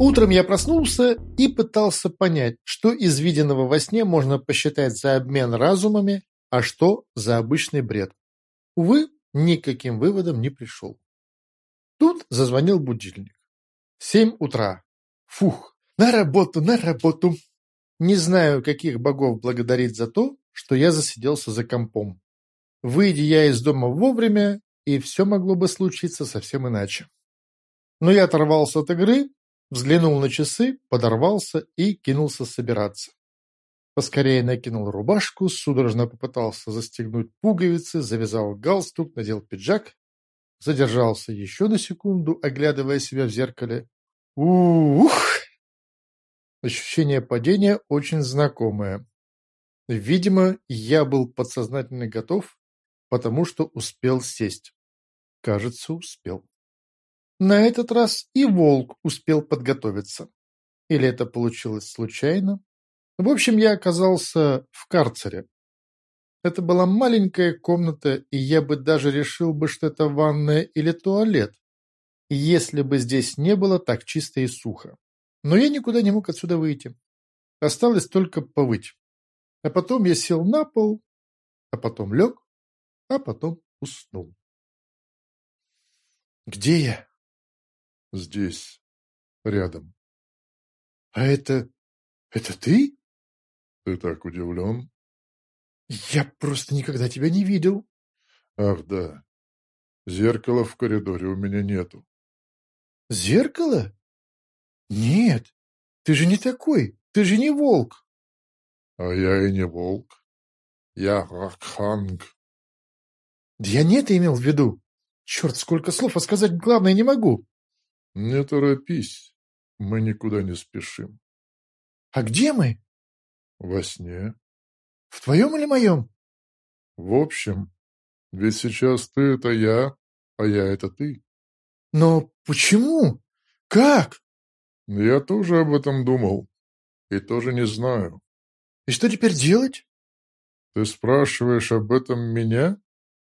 Утром я проснулся и пытался понять, что из виденного во сне можно посчитать за обмен разумами, а что за обычный бред. Увы, никаким выводом не пришел. Тут зазвонил будильник. Семь утра. Фух, на работу, на работу. Не знаю, каких богов благодарить за то, что я засиделся за компом. Выйди я из дома вовремя, и все могло бы случиться совсем иначе. Но я оторвался от игры Взглянул на часы, подорвался и кинулся собираться. Поскорее накинул рубашку, судорожно попытался застегнуть пуговицы, завязал галстук, надел пиджак, задержался еще на секунду, оглядывая себя в зеркале. Ух! Ощущение падения очень знакомое. Видимо, я был подсознательно готов, потому что успел сесть. Кажется, успел. На этот раз и волк успел подготовиться. Или это получилось случайно? В общем, я оказался в карцере. Это была маленькая комната, и я бы даже решил бы, что это ванная или туалет, если бы здесь не было так чисто и сухо. Но я никуда не мог отсюда выйти. Осталось только повыть. А потом я сел на пол, а потом лег, а потом уснул. Где я? Здесь, рядом. А это... это ты? Ты так удивлен? Я просто никогда тебя не видел. Ах, да. Зеркала в коридоре у меня нету. Зеркало? Нет, ты же не такой, ты же не волк. А я и не волк. Я Ракханг. Да я не это имел в виду. Черт, сколько слов, а сказать главное не могу. Не торопись, мы никуда не спешим. А где мы? Во сне. В твоем или моем? В общем, ведь сейчас ты — это я, а я — это ты. Но почему? Как? Я тоже об этом думал. И тоже не знаю. И что теперь делать? Ты спрашиваешь об этом меня?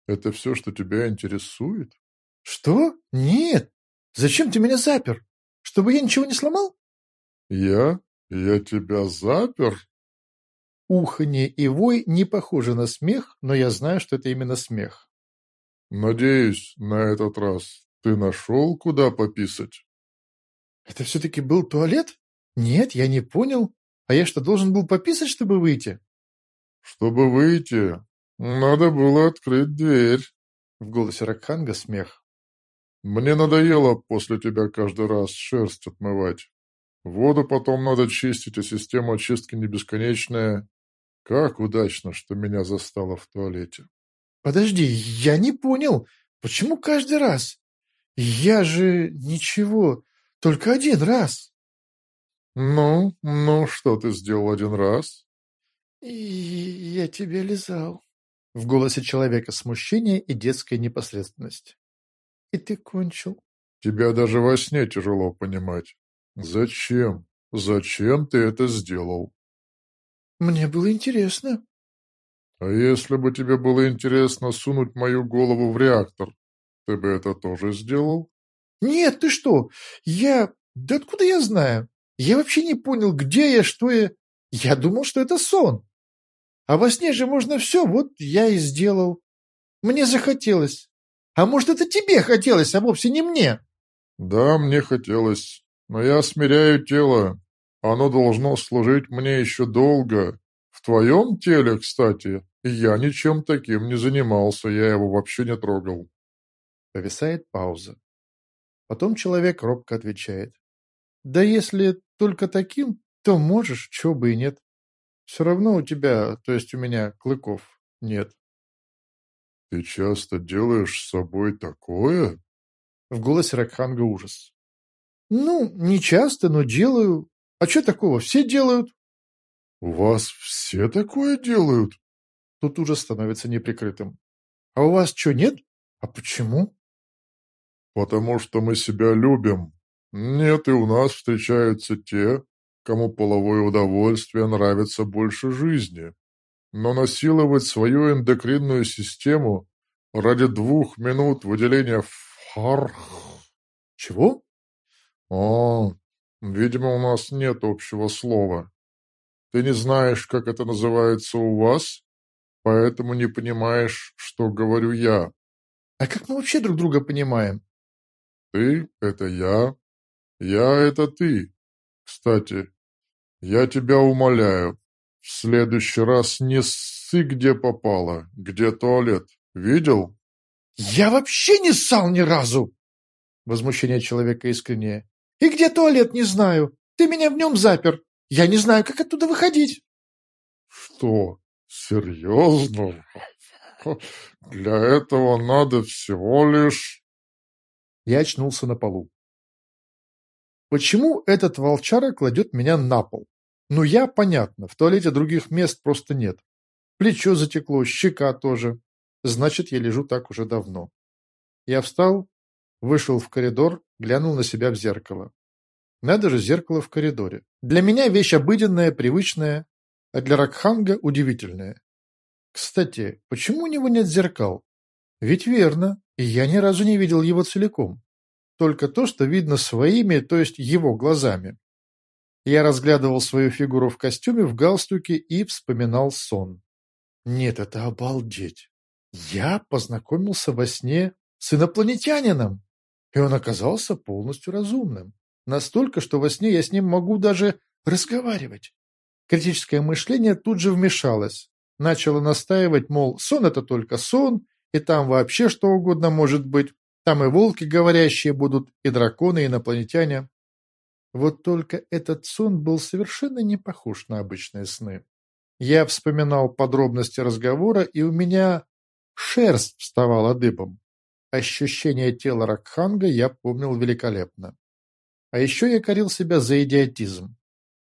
Это все, что тебя интересует? Что? Нет, Зачем ты меня запер? Чтобы я ничего не сломал? Я? Я тебя запер? Уханье и вой не похожи на смех, но я знаю, что это именно смех. Надеюсь, на этот раз ты нашел, куда пописать? Это все-таки был туалет? Нет, я не понял. А я что, должен был пописать, чтобы выйти? Чтобы выйти, надо было открыть дверь. В голосе Ракханга смех. Мне надоело после тебя каждый раз шерсть отмывать. Воду потом надо чистить, а система очистки не бесконечная. Как удачно, что меня застало в туалете. Подожди, я не понял, почему каждый раз? Я же ничего, только один раз. Ну, ну, что ты сделал один раз? И я тебя лизал. В голосе человека смущение и детская непосредственность. И ты кончил. Тебя даже во сне тяжело понимать. Зачем? Зачем ты это сделал? Мне было интересно. А если бы тебе было интересно сунуть мою голову в реактор, ты бы это тоже сделал? Нет, ты что? Я... Да откуда я знаю? Я вообще не понял, где я, что я... Я думал, что это сон. А во сне же можно все, вот я и сделал. Мне захотелось. А может, это тебе хотелось, а вовсе не мне? Да, мне хотелось. Но я смиряю тело. Оно должно служить мне еще долго. В твоем теле, кстати, я ничем таким не занимался, я его вообще не трогал. Повисает пауза. Потом человек робко отвечает. Да если только таким, то можешь, чего бы и нет. Все равно у тебя, то есть у меня, клыков нет. «Ты часто делаешь с собой такое?» В голосе Ракханга ужас. «Ну, не часто, но делаю. А что такого? Все делают». «У вас все такое делают?» Тут ужас становится неприкрытым. «А у вас что, нет? А почему?» «Потому что мы себя любим. Нет, и у нас встречаются те, кому половое удовольствие нравится больше жизни но насиловать свою эндокринную систему ради двух минут выделения фарх... Чего? О, Видимо, у нас нет общего слова. Ты не знаешь, как это называется у вас, поэтому не понимаешь, что говорю я. А как мы вообще друг друга понимаем? Ты — это я, я — это ты. Кстати, я тебя умоляю, в следующий раз не ссы где попало, где туалет. Видел? Я вообще не ссал ни разу! Возмущение человека искреннее. И где туалет, не знаю. Ты меня в нем запер. Я не знаю, как оттуда выходить. Что? Серьезно? Для этого надо всего лишь... Я очнулся на полу. Почему этот волчара кладет меня на пол? Ну, я, понятно, в туалете других мест просто нет. Плечо затекло, щека тоже. Значит, я лежу так уже давно. Я встал, вышел в коридор, глянул на себя в зеркало. Надо же зеркало в коридоре. Для меня вещь обыденная, привычная, а для Ракханга удивительная. Кстати, почему у него нет зеркал? Ведь верно, я ни разу не видел его целиком. Только то, что видно своими, то есть его глазами. Я разглядывал свою фигуру в костюме, в галстуке и вспоминал сон. Нет, это обалдеть. Я познакомился во сне с инопланетянином, и он оказался полностью разумным. Настолько, что во сне я с ним могу даже разговаривать. Критическое мышление тут же вмешалось. Начало настаивать, мол, сон – это только сон, и там вообще что угодно может быть. Там и волки говорящие будут, и драконы, и инопланетяне. Вот только этот сон был совершенно не похож на обычные сны. Я вспоминал подробности разговора, и у меня шерсть вставала дыбом. Ощущение тела Ракханга я помнил великолепно. А еще я корил себя за идиотизм.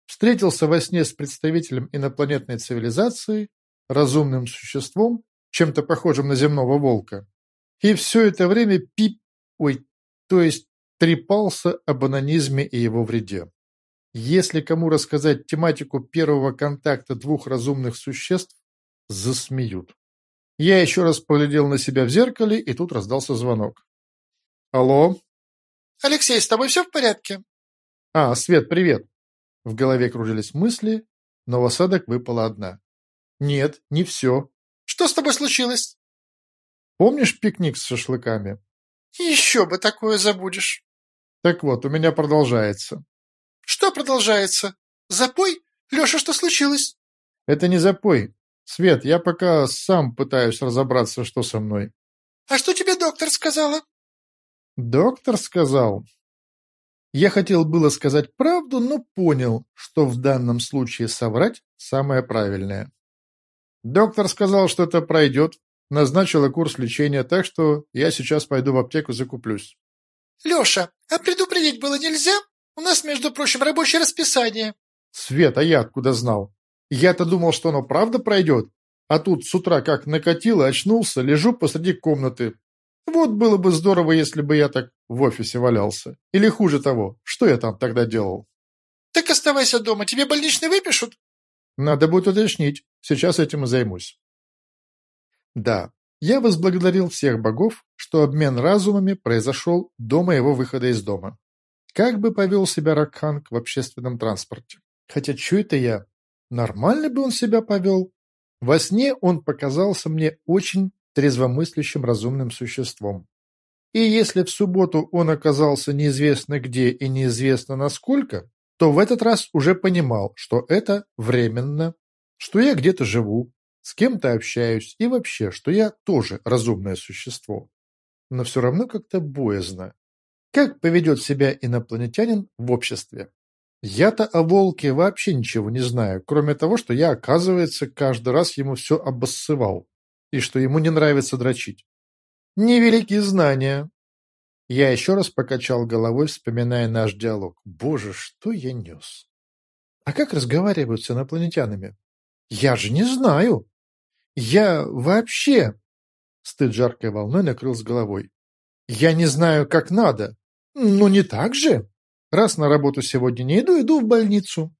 Встретился во сне с представителем инопланетной цивилизации, разумным существом, чем-то похожим на земного волка. И все это время пип... Ой, то есть трепался об анонизме и его вреде. Если кому рассказать тематику первого контакта двух разумных существ, засмеют. Я еще раз поглядел на себя в зеркале, и тут раздался звонок. «Алло?» «Алексей, с тобой все в порядке?» «А, Свет, привет!» В голове кружились мысли, но в осадок выпала одна. «Нет, не все». «Что с тобой случилось?» «Помнишь пикник с шашлыками?» «Еще бы такое забудешь». «Так вот, у меня продолжается». «Что продолжается? Запой? Леша, что случилось?» «Это не запой. Свет, я пока сам пытаюсь разобраться, что со мной». «А что тебе доктор сказала?» Доктор сказал. Я хотел было сказать правду, но понял, что в данном случае соврать самое правильное. Доктор сказал, что это пройдет, назначила курс лечения, так что я сейчас пойду в аптеку закуплюсь. Леша, а предупредить было нельзя? У нас, между прочим, рабочее расписание. Свет, а я откуда знал? Я-то думал, что оно правда пройдет, а тут с утра как накатило, очнулся, лежу посреди комнаты, вот было бы здорово, если бы я так в офисе валялся. Или хуже того, что я там тогда делал? Так оставайся дома, тебе больничный выпишут? Надо будет уточнить. Сейчас этим и займусь. Да, я возблагодарил всех богов, что обмен разумами произошел до моего выхода из дома. Как бы повел себя Ракханг в общественном транспорте? Хотя что это я? Нормально бы он себя повел. Во сне он показался мне очень трезвомыслящим разумным существом. И если в субботу он оказался неизвестно где и неизвестно насколько, то в этот раз уже понимал, что это временно, что я где-то живу, с кем-то общаюсь и вообще, что я тоже разумное существо. Но все равно как-то боязно. Как поведет себя инопланетянин в обществе? Я-то о волке вообще ничего не знаю, кроме того, что я, оказывается, каждый раз ему все обоссывал и что ему не нравится дрочить. Невелики знания. Я еще раз покачал головой, вспоминая наш диалог. Боже, что я нес? А как разговаривают с инопланетянами? Я же не знаю. Я вообще... Стыд жаркой волной накрыл с головой. Я не знаю, как надо. Ну, не так же. Раз на работу сегодня не иду, иду в больницу.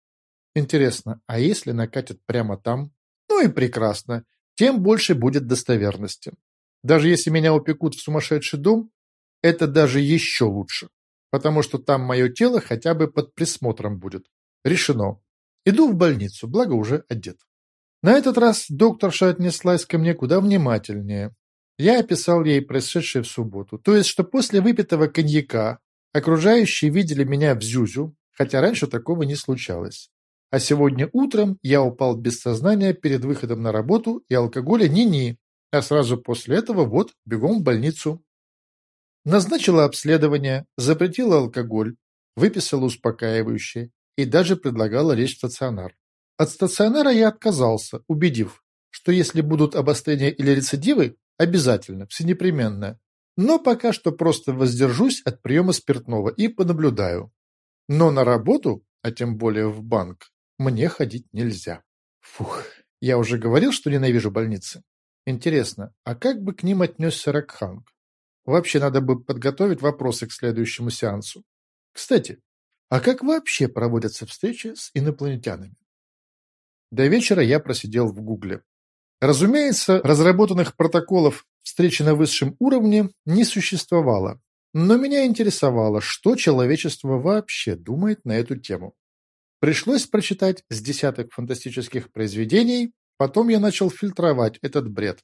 Интересно, а если накатят прямо там? Ну и прекрасно тем больше будет достоверности. Даже если меня упекут в сумасшедший дом, это даже еще лучше. потому что там мое тело хотя бы под присмотром будет. Решено. Иду в больницу, благо уже одет. На этот раз докторша отнеслась ко мне куда внимательнее. Я описал ей происшедшее в субботу, то есть, что после выпитого коньяка окружающие видели меня в зюзю, хотя раньше такого не случалось. А сегодня утром я упал без сознания перед выходом на работу и алкоголя ни-ни, а сразу после этого вот бегом в больницу. Назначила обследование, запретила алкоголь, выписала успокаивающее и даже предлагала лечь в стационар. От стационара я отказался, убедив, что если будут обострения или рецидивы, обязательно, всенепременно. Но пока что просто воздержусь от приема спиртного и понаблюдаю. Но на работу, а тем более в банк, мне ходить нельзя. Фух, я уже говорил, что ненавижу больницы. Интересно, а как бы к ним отнесся Ракханг? Вообще надо бы подготовить вопросы к следующему сеансу. Кстати, а как вообще проводятся встречи с инопланетянами? До вечера я просидел в Гугле. Разумеется, разработанных протоколов встречи на высшем уровне не существовало, но меня интересовало, что человечество вообще думает на эту тему. Пришлось прочитать с десяток фантастических произведений, потом я начал фильтровать этот бред.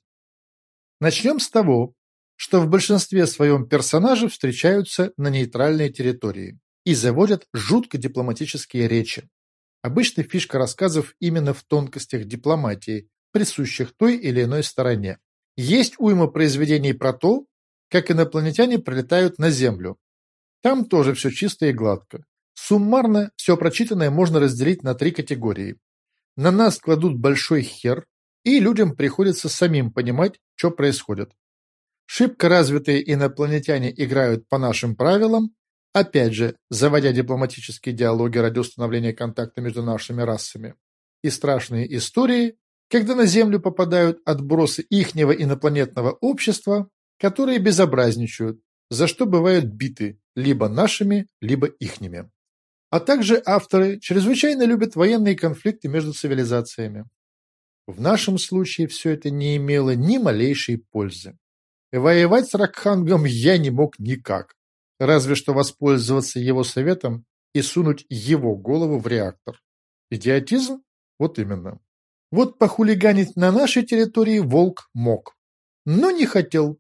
Начнем с того, что в большинстве своем персонажи встречаются на нейтральной территории и заводят жутко дипломатические речи. Обычно фишка рассказов именно в тонкостях дипломатии, присущих той или иной стороне. Есть уйма произведений про то, как инопланетяне прилетают на Землю. Там тоже все чисто и гладко. Суммарно все прочитанное можно разделить на три категории. На нас кладут большой хер, и людям приходится самим понимать, что происходит. Шибко развитые инопланетяне играют по нашим правилам, опять же, заводя дипломатические диалоги ради установления контакта между нашими расами. И страшные истории, когда на Землю попадают отбросы ихнего инопланетного общества, которые безобразничают, за что бывают биты либо нашими, либо ихними. А также авторы чрезвычайно любят военные конфликты между цивилизациями. В нашем случае все это не имело ни малейшей пользы. Воевать с Ракхангом я не мог никак, разве что воспользоваться его советом и сунуть его голову в реактор. Идиотизм? Вот именно. Вот похулиганить на нашей территории волк мог. Но не хотел.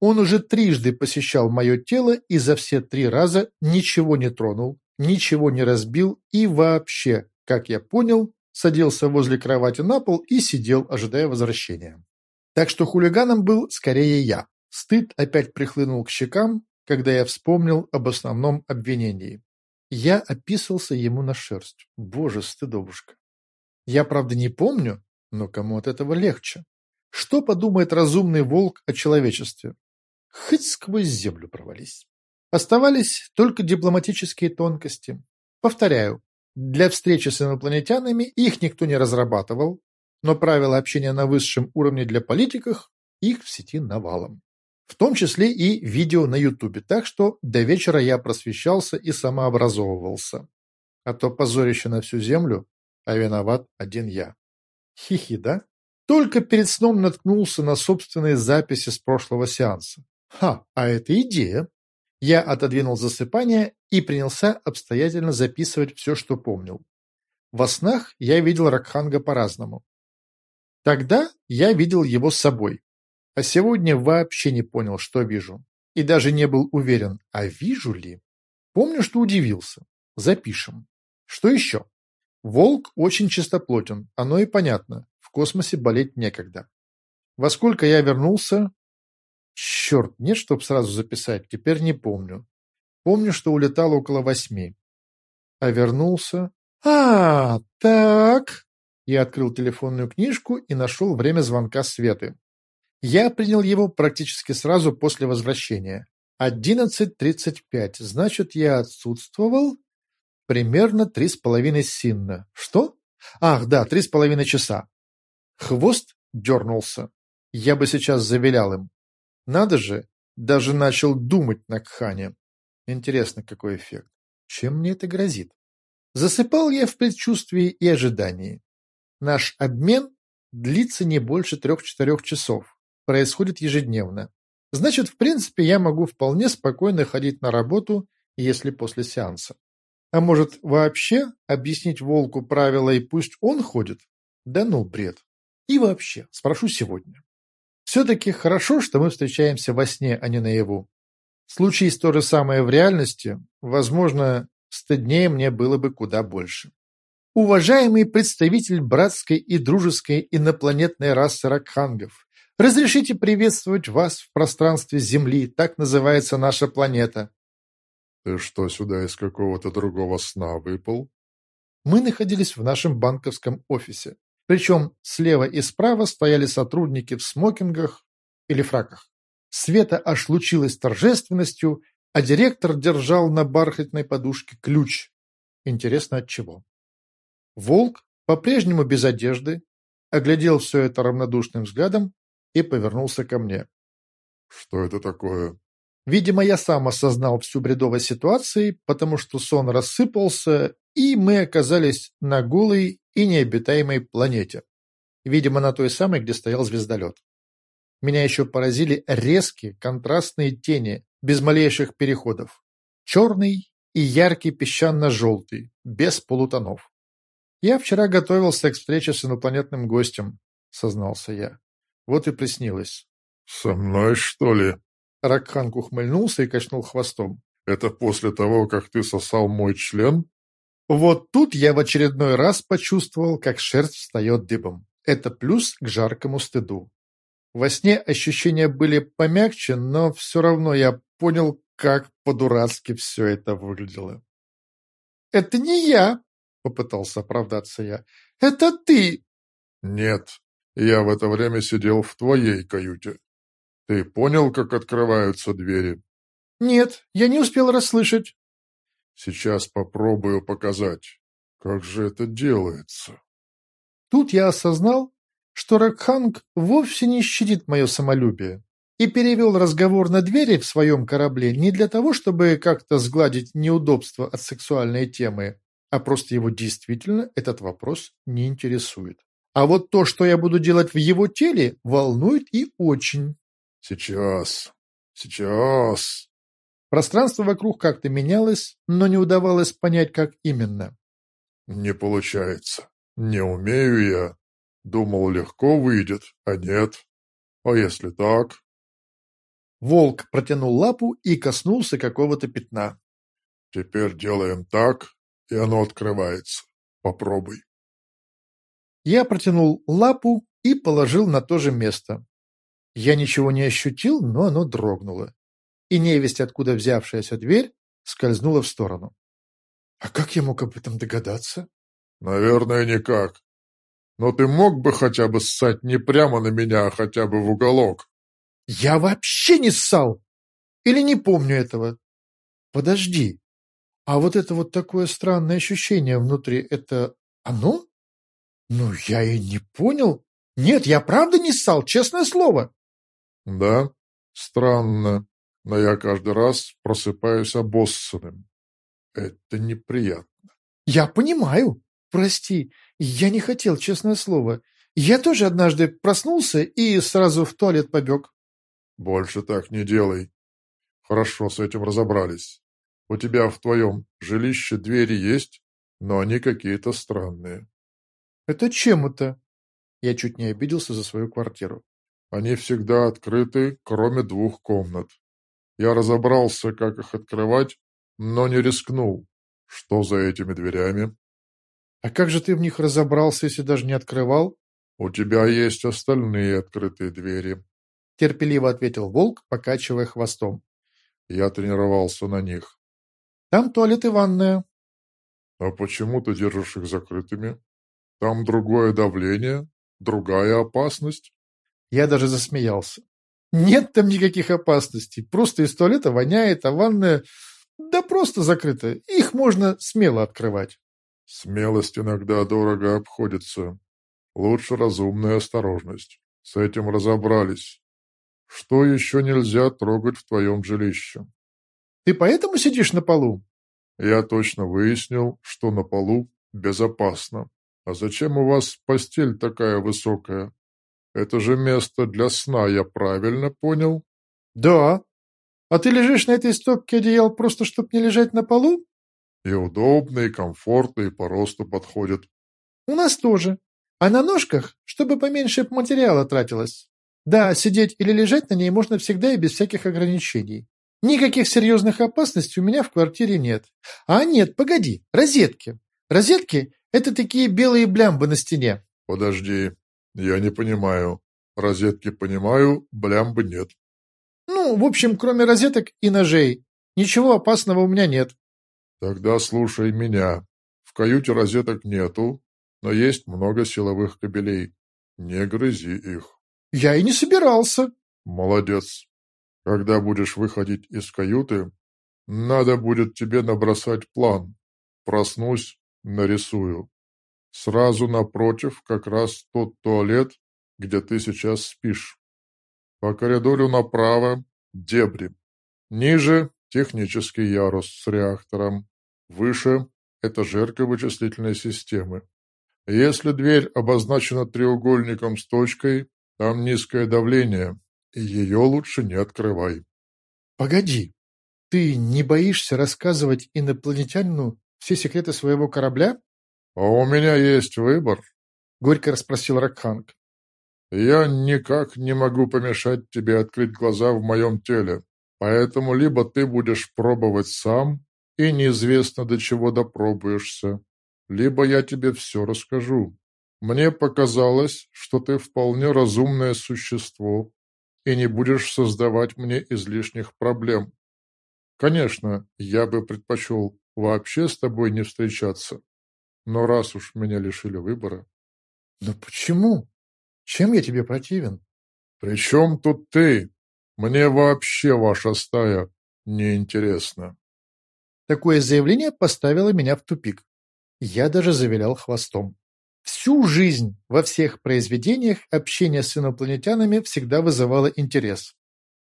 Он уже трижды посещал мое тело и за все три раза ничего не тронул, ничего не разбил и вообще, как я понял, садился возле кровати на пол и сидел, ожидая возвращения. Так что хулиганом был скорее я. Стыд опять прихлынул к щекам, когда я вспомнил об основном обвинении. Я описался ему на шерсть. Боже, стыдобушка. Я, правда, не помню, но кому от этого легче? Что подумает разумный волк о человечестве? Хоть сквозь землю провались. Оставались только дипломатические тонкости. Повторяю, для встречи с инопланетянами их никто не разрабатывал, но правила общения на высшем уровне для политиков их в сети навалом в том числе и видео на ютубе, так что до вечера я просвещался и самообразовывался. А то позорище на всю землю, а виноват один я. Хихи, да? Только перед сном наткнулся на собственные записи с прошлого сеанса. Ха, а это идея. Я отодвинул засыпание и принялся обстоятельно записывать все, что помнил. Во снах я видел Ракханга по-разному. Тогда я видел его с собой, а сегодня вообще не понял, что вижу. И даже не был уверен, а вижу ли? Помню, что удивился. Запишем. Что еще? Волк очень чистоплотен, оно и понятно. В космосе болеть некогда. Во сколько я вернулся? Черт, нет, чтоб сразу записать, теперь не помню. Помню, что улетал около восьми. А вернулся... А, так... Я открыл телефонную книжку и нашел время звонка Светы. Я принял его практически сразу после возвращения. 11.35, значит, я отсутствовал примерно три с половиной синна. Что? Ах, да, три с половиной часа. Хвост дернулся. Я бы сейчас завилял им. Надо же, даже начал думать на Кхане. Интересно, какой эффект. Чем мне это грозит? Засыпал я в предчувствии и ожидании. Наш обмен длится не больше трех-четырех часов происходит ежедневно. Значит, в принципе, я могу вполне спокойно ходить на работу если после сеанса. А может, вообще объяснить волку правила и пусть он ходит? Да ну, бред. И вообще, спрошу сегодня. Все-таки хорошо, что мы встречаемся во сне, а не наяву. Случись то же самое в реальности, возможно, стыднее мне было бы куда больше. Уважаемый представитель братской и дружеской инопланетной расы ракхангов, разрешите приветствовать вас в пространстве Земли, так называется наша планета. Ты что, сюда из какого-то другого сна выпал? Мы находились в нашем банковском офисе. Причем слева и справа стояли сотрудники в смокингах или фраках. Света аж лучилась торжественностью, а директор держал на бархатной подушке ключ. Интересно, от чего? Волк, по-прежнему без одежды, оглядел все это равнодушным взглядом и повернулся ко мне. «Что это такое?» Видимо, я сам осознал всю бредовость ситуации, потому что сон рассыпался, и мы оказались на голой и необитаемой планете. Видимо, на той самой, где стоял звездолет. Меня еще поразили резкие контрастные тени, без малейших переходов. Черный и яркий песчано-желтый, без полутонов. «Я вчера готовился к встрече с инопланетным гостем», — сознался я. Вот и приснилось. «Со мной, что ли?» Ракханг ухмыльнулся и качнул хвостом. «Это после того, как ты сосал мой член?» Вот тут я в очередной раз почувствовал, как шерсть встает дыбом. Это плюс к жаркому стыду. Во сне ощущения были помягче, но все равно я понял, как по-дурацки все это выглядело. «Это не я!» — попытался оправдаться я. «Это ты!» «Нет, я в это время сидел в твоей каюте. Ты понял, как открываются двери?» «Нет, я не успел расслышать». Сейчас попробую показать. Как же это делается? Тут я осознал, что Ракханг вовсе не щадит мое самолюбие и перевел разговор на двери в своем корабле не для того, чтобы как-то сгладить неудобства от сексуальной темы, а просто его действительно этот вопрос не интересует. А вот то, что я буду делать в его теле, волнует и очень. Сейчас, сейчас. Пространство вокруг как-то менялось, но не удавалось понять, как именно. «Не получается. Не умею я. Думал, легко выйдет, а нет. А если так?» Волк протянул лапу и коснулся какого-то пятна. «Теперь делаем так, и оно открывается. Попробуй». Я протянул лапу и положил на то же место. Я ничего не ощутил, но оно дрогнуло и невесть, откуда взявшаяся дверь, скользнула в сторону. А как я мог об этом догадаться? Наверное, никак. Но ты мог бы хотя бы ссать не прямо на меня, а хотя бы в уголок. Я вообще не ссал! Или не помню этого? Подожди. А вот это вот такое странное ощущение внутри, это оно? Ну, я и не понял. Нет, я правда не ссал, честное слово. Да, странно но я каждый раз просыпаюсь обоссанным. Это неприятно. Я понимаю. Прости, я не хотел, честное слово. Я тоже однажды проснулся и сразу в туалет побег. Больше так не делай. Хорошо, с этим разобрались. У тебя в твоем жилище двери есть, но они какие-то странные. Это чем это? Я чуть не обиделся за свою квартиру. Они всегда открыты, кроме двух комнат. Я разобрался, как их открывать, но не рискнул. Что за этими дверями? А как же ты в них разобрался, если даже не открывал? У тебя есть остальные открытые двери. Терпеливо ответил волк, покачивая хвостом. Я тренировался на них. Там туалет и ванная. А почему ты держишь их закрытыми? Там другое давление, другая опасность. Я даже засмеялся. Нет там никаких опасностей. Просто из туалета воняет, а ванная... Да просто закрыта. Их можно смело открывать. Смелость иногда дорого обходится. Лучше разумная осторожность. С этим разобрались. Что еще нельзя трогать в твоем жилище? Ты поэтому сидишь на полу? Я точно выяснил, что на полу безопасно. А зачем у вас постель такая высокая? Это же место для сна, я правильно понял? Да. А ты лежишь на этой стопке одеял просто, чтобы не лежать на полу? И удобно, и комфортно, и по росту подходит. У нас тоже. А на ножках, чтобы поменьше материала тратилось. Да, сидеть или лежать на ней можно всегда и без всяких ограничений. Никаких серьезных опасностей у меня в квартире нет. А нет, погоди, розетки. Розетки – это такие белые блямбы на стене. Подожди, я не понимаю. Розетки понимаю, блямбы нет. Ну, в общем, кроме розеток и ножей. Ничего опасного у меня нет. Тогда слушай меня. В каюте розеток нету, но есть много силовых кабелей. Не грызи их. Я и не собирался. Молодец. Когда будешь выходить из каюты, надо будет тебе набросать план. Проснусь, нарисую. Сразу напротив как раз тот туалет, где ты сейчас спишь. По коридору направо – дебри. Ниже – технический ярус с реактором. Выше – этажерка вычислительной системы. Если дверь обозначена треугольником с точкой, там низкое давление, и ее лучше не открывай. Погоди, ты не боишься рассказывать инопланетянину все секреты своего корабля? А у меня есть выбор, горько расспросил Ракханг. Я никак не могу помешать тебе открыть глаза в моем теле, поэтому либо ты будешь пробовать сам, и неизвестно до чего допробуешься, либо я тебе все расскажу. Мне показалось, что ты вполне разумное существо и не будешь создавать мне излишних проблем. Конечно, я бы предпочел вообще с тобой не встречаться, но раз уж меня лишили выбора... Но почему? Чем я тебе противен? При чем тут ты? Мне вообще ваша стая неинтересна. Такое заявление поставило меня в тупик. Я даже завилял хвостом. Всю жизнь во всех произведениях общение с инопланетянами всегда вызывало интерес.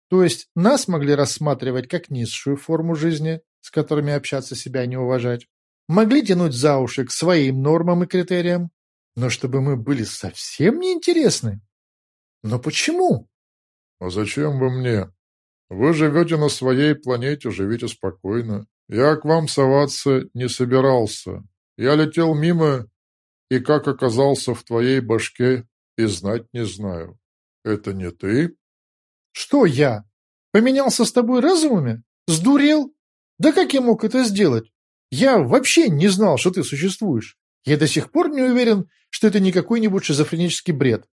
То есть нас могли рассматривать как низшую форму жизни, с которыми общаться себя не уважать. Могли тянуть за уши к своим нормам и критериям. Но чтобы мы были совсем неинтересны? Но почему? А зачем вы мне? Вы живете на своей планете, живите спокойно. Я к вам соваться не собирался. Я летел мимо и как оказался в твоей башке, и знать не знаю. Это не ты? Что я? Поменялся с тобой разумами? Сдурел? Да как я мог это сделать? Я вообще не знал, что ты существуешь. Я до сих пор не уверен, что это не какой-нибудь шизофренический бред.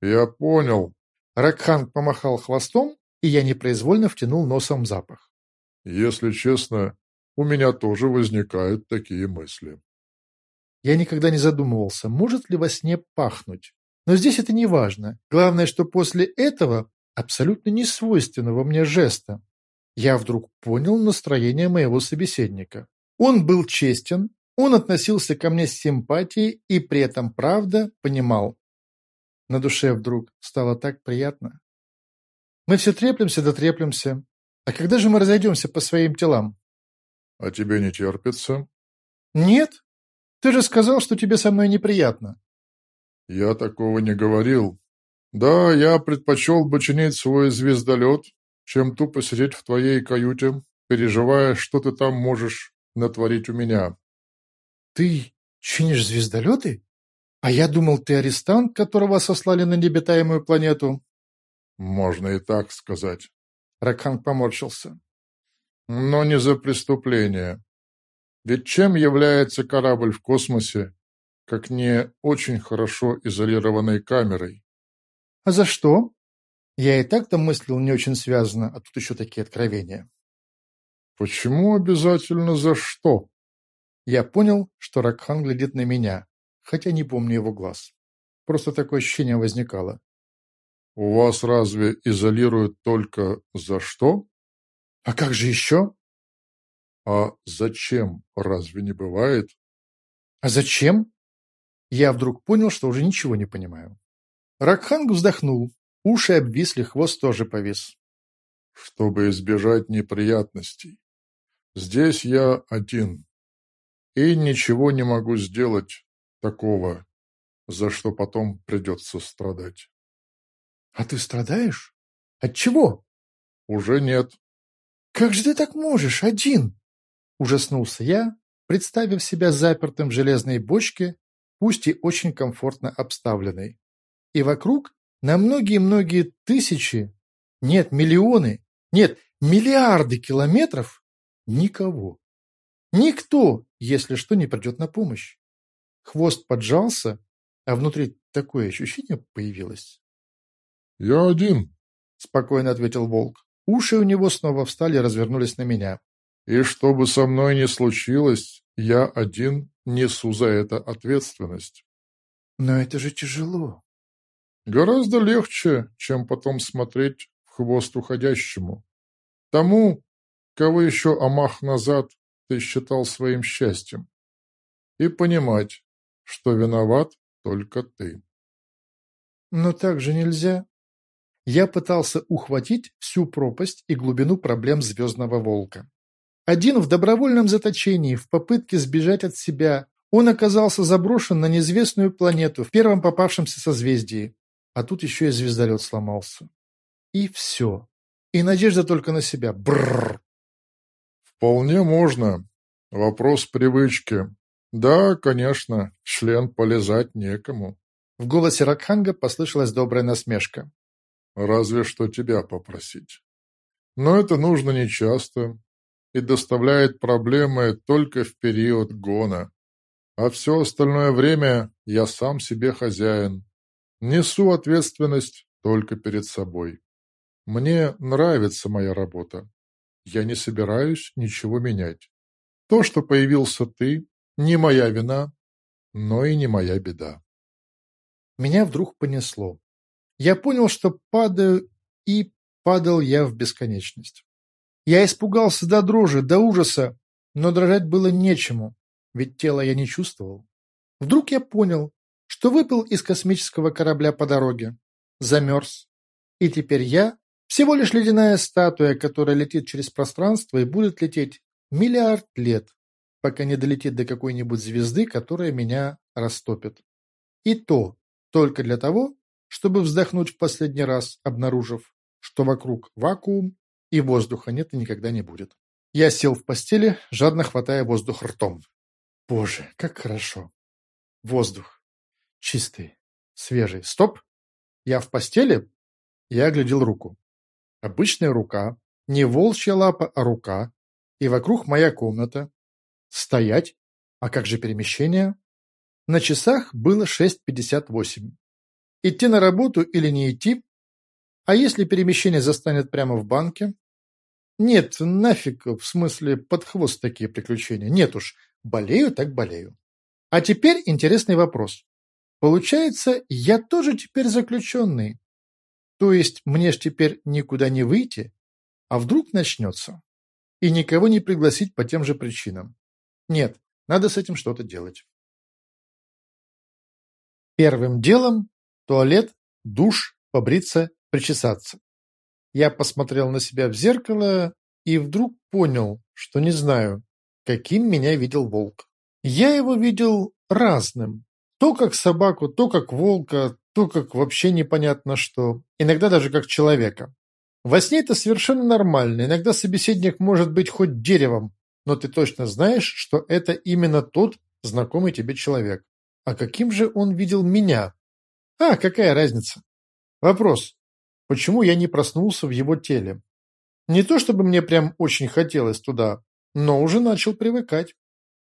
Я понял. Ракхан помахал хвостом, и я непроизвольно втянул носом запах. Если честно, у меня тоже возникают такие мысли. Я никогда не задумывался, может ли во сне пахнуть. Но здесь это не важно. Главное, что после этого абсолютно несвойственного мне жеста я вдруг понял настроение моего собеседника. Он был честен, он относился ко мне с симпатией и при этом, правда, понимал. На душе вдруг стало так приятно. Мы все треплемся да треплемся. А когда же мы разойдемся по своим телам? А тебе не терпится? Нет, ты же сказал, что тебе со мной неприятно. Я такого не говорил. Да, я предпочел бы чинить свой звездолет, чем тупо сидеть в твоей каюте, переживая, что ты там можешь натворить у меня. Ты чинишь звездолеты? А я думал, ты арестант, которого сослали на необитаемую планету. Можно и так сказать. Ракханг поморщился. Но не за преступление. Ведь чем является корабль в космосе, как не очень хорошо изолированной камерой? А за что? Я и так-то мыслил не очень связано, а тут еще такие откровения. Почему обязательно за что? Я понял, что Ракхан глядит на меня, хотя не помню его глаз. Просто такое ощущение возникало. У вас разве изолируют только за что? А как же еще? А зачем, разве не бывает? А зачем? Я вдруг понял, что уже ничего не понимаю. Ракханг вздохнул, уши обвисли, хвост тоже повис. Чтобы избежать неприятностей. Здесь я один. И ничего не могу сделать такого, за что потом придется страдать. А ты страдаешь? От чего? Уже нет. «Как же ты так можешь, один?» Ужаснулся я, представив себя запертым в железной бочке, пусть и очень комфортно обставленной. И вокруг на многие-многие тысячи, нет, миллионы, нет, миллиарды километров никого. Никто, если что, не придет на помощь. Хвост поджался, а внутри такое ощущение появилось. «Я один», — спокойно ответил волк. Уши у него снова встали и развернулись на меня. «И что бы со мной ни случилось, я один несу за это ответственность». «Но это же тяжело». «Гораздо легче, чем потом смотреть в хвост уходящему. Тому, кого еще омах назад ты считал своим счастьем. И понимать, что виноват только ты». «Но так же нельзя», я пытался ухватить всю пропасть и глубину проблем Звездного Волка. Один в добровольном заточении, в попытке сбежать от себя, он оказался заброшен на неизвестную планету в первом попавшемся созвездии. А тут еще и звездолет сломался. И все. И надежда только на себя. Бррр. Вполне можно. Вопрос привычки. Да, конечно, член полезать некому. В голосе Ракханга послышалась добрая насмешка. Разве что тебя попросить. Но это нужно нечасто и доставляет проблемы только в период гона. А все остальное время я сам себе хозяин. Несу ответственность только перед собой. Мне нравится моя работа. Я не собираюсь ничего менять. То, что появился ты, не моя вина, но и не моя беда. Меня вдруг понесло. Я понял, что падаю, и падал я в бесконечность. Я испугался до дрожи, до ужаса, но дрожать было нечему, ведь тело я не чувствовал. Вдруг я понял, что выпал из космического корабля по дороге, замерз, и теперь я всего лишь ледяная статуя, которая летит через пространство и будет лететь миллиард лет, пока не долетит до какой-нибудь звезды, которая меня растопит. И то только для того, чтобы вздохнуть в последний раз, обнаружив, что вокруг вакуум и воздуха нет и никогда не будет. Я сел в постели, жадно хватая воздух ртом. Боже, как хорошо. Воздух. Чистый, свежий. Стоп! Я в постели? Я оглядел руку. Обычная рука, не волчья лапа, а рука. И вокруг моя комната. Стоять? А как же перемещение? На часах было 6.58. Идти на работу или не идти? А если перемещение застанет прямо в банке? Нет, нафиг, в смысле, под хвост такие приключения. Нет уж, болею так болею. А теперь интересный вопрос. Получается, я тоже теперь заключенный. То есть мне ж теперь никуда не выйти, а вдруг начнется? И никого не пригласить по тем же причинам. Нет, надо с этим что-то делать. Первым делом Туалет, душ, побриться, причесаться. Я посмотрел на себя в зеркало и вдруг понял, что не знаю, каким меня видел волк. Я его видел разным. То как собаку, то как волка, то как вообще непонятно что. Иногда даже как человека. Во сне это совершенно нормально. Иногда собеседник может быть хоть деревом, но ты точно знаешь, что это именно тот знакомый тебе человек. А каким же он видел меня? А, какая разница? Вопрос. Почему я не проснулся в его теле? Не то чтобы мне прям очень хотелось туда, но уже начал привыкать.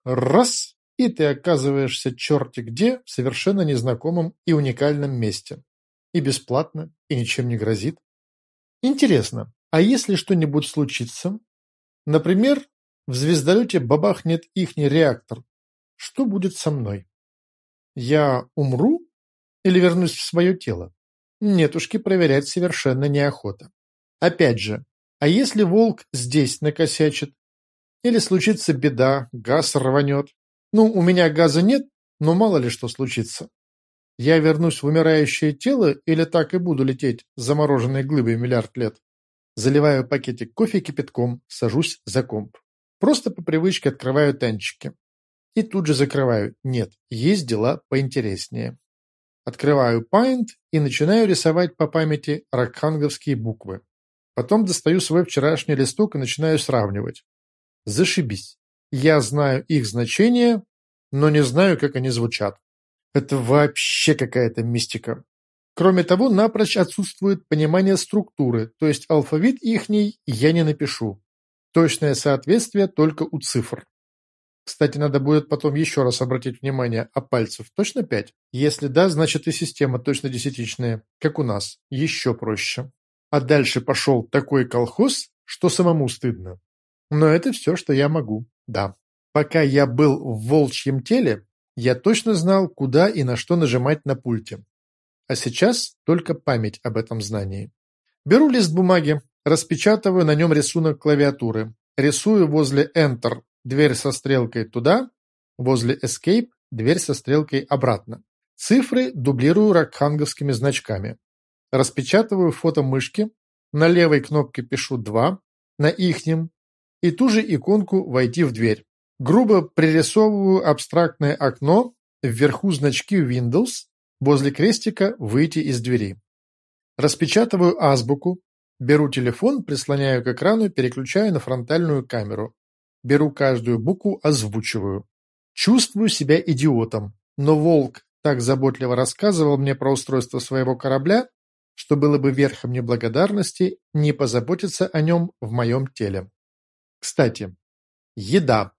Раз, и ты оказываешься черти где в совершенно незнакомом и уникальном месте. И бесплатно, и ничем не грозит. Интересно, а если что-нибудь случится? Например, в звездолете бабахнет ихний реактор. Что будет со мной? Я умру или вернусь в свое тело? Нетушки проверять совершенно неохота. Опять же, а если волк здесь накосячит? Или случится беда, газ рванет? Ну, у меня газа нет, но мало ли что случится. Я вернусь в умирающее тело или так и буду лететь замороженной глыбой миллиард лет? Заливаю пакетик кофе кипятком, сажусь за комп. Просто по привычке открываю танчики. И тут же закрываю. Нет, есть дела поинтереснее. Открываю Paint и начинаю рисовать по памяти ракханговские буквы. Потом достаю свой вчерашний листок и начинаю сравнивать. Зашибись. Я знаю их значение, но не знаю, как они звучат. Это вообще какая-то мистика. Кроме того, напрочь отсутствует понимание структуры, то есть алфавит ихний я не напишу. Точное соответствие только у цифр. Кстати, надо будет потом еще раз обратить внимание, а пальцев точно пять? Если да, значит и система точно десятичная, как у нас. Еще проще. А дальше пошел такой колхоз, что самому стыдно. Но это все, что я могу, да. Пока я был в волчьем теле, я точно знал, куда и на что нажимать на пульте. А сейчас только память об этом знании. Беру лист бумаги, распечатываю на нем рисунок клавиатуры, рисую возле Enter дверь со стрелкой туда, возле Escape дверь со стрелкой обратно. Цифры дублирую ракханговскими значками. Распечатываю фото мышки, на левой кнопке пишу 2, на ихнем, и ту же иконку «Войти в дверь». Грубо пририсовываю абстрактное окно, вверху значки Windows, возле крестика «Выйти из двери». Распечатываю азбуку, беру телефон, прислоняю к экрану, переключаю на фронтальную камеру. Беру каждую букву, озвучиваю. Чувствую себя идиотом, но Волк так заботливо рассказывал мне про устройство своего корабля, что было бы верхом неблагодарности не позаботиться о нем в моем теле. Кстати, еда.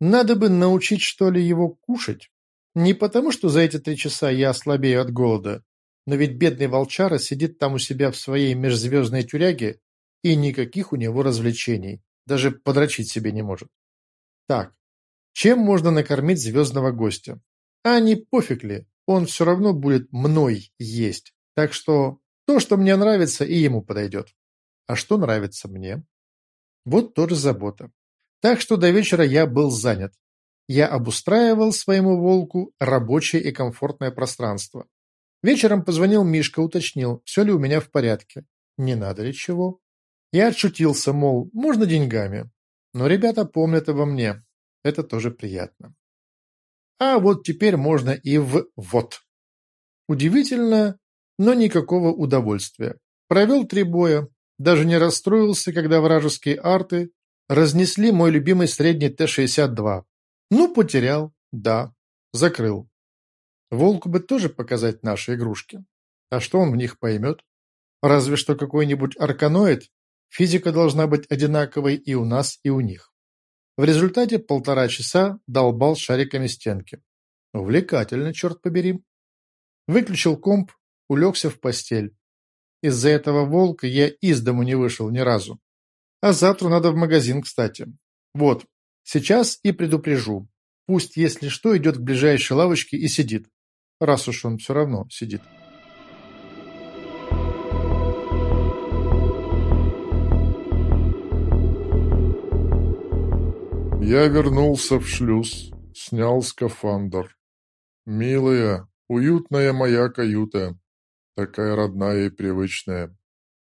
Надо бы научить, что ли, его кушать. Не потому, что за эти три часа я ослабею от голода, но ведь бедный волчара сидит там у себя в своей межзвездной тюряге, и никаких у него развлечений, даже подрочить себе не может. Так, чем можно накормить звездного гостя? А не пофиг ли, он все равно будет мной есть, так что то, что мне нравится, и ему подойдет. А что нравится мне? Вот тоже забота. Так что до вечера я был занят. Я обустраивал своему волку рабочее и комфортное пространство. Вечером позвонил Мишка, уточнил, все ли у меня в порядке. Не надо ли чего? Я отшутился, мол, можно деньгами. Но ребята помнят обо мне. Это тоже приятно. А вот теперь можно и в «вот». Удивительно, но никакого удовольствия. Провел три боя, даже не расстроился, когда вражеские арты разнесли мой любимый средний Т-62. Ну, потерял, да, закрыл. Волку бы тоже показать наши игрушки. А что он в них поймет? Разве что какой-нибудь арканоид. Физика должна быть одинаковой и у нас, и у них. В результате полтора часа долбал шариками стенки. Увлекательно, черт побери. Выключил комп, улегся в постель. Из-за этого волка я из дому не вышел ни разу. А завтра надо в магазин, кстати. Вот, сейчас и предупрежу. Пусть, если что, идет к ближайшей лавочке и сидит. Раз уж он все равно сидит. Я вернулся в шлюз, снял скафандр. Милая, уютная моя каюта такая родная и привычная.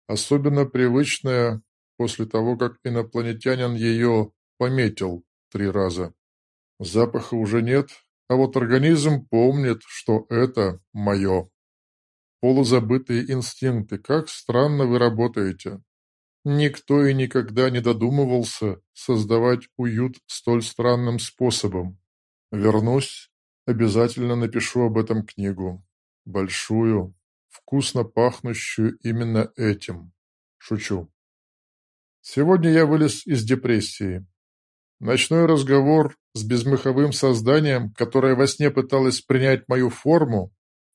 Особенно привычная после того, как инопланетянин ее пометил три раза. Запаха уже нет, а вот организм помнит, что это мое. Полузабытые инстинкты, как странно вы работаете. Никто и никогда не додумывался создавать уют столь странным способом. Вернусь, обязательно напишу об этом книгу. Большую, вкусно пахнущую именно этим. Шучу. Сегодня я вылез из депрессии. Ночной разговор с безмыховым созданием, которое во сне пыталось принять мою форму,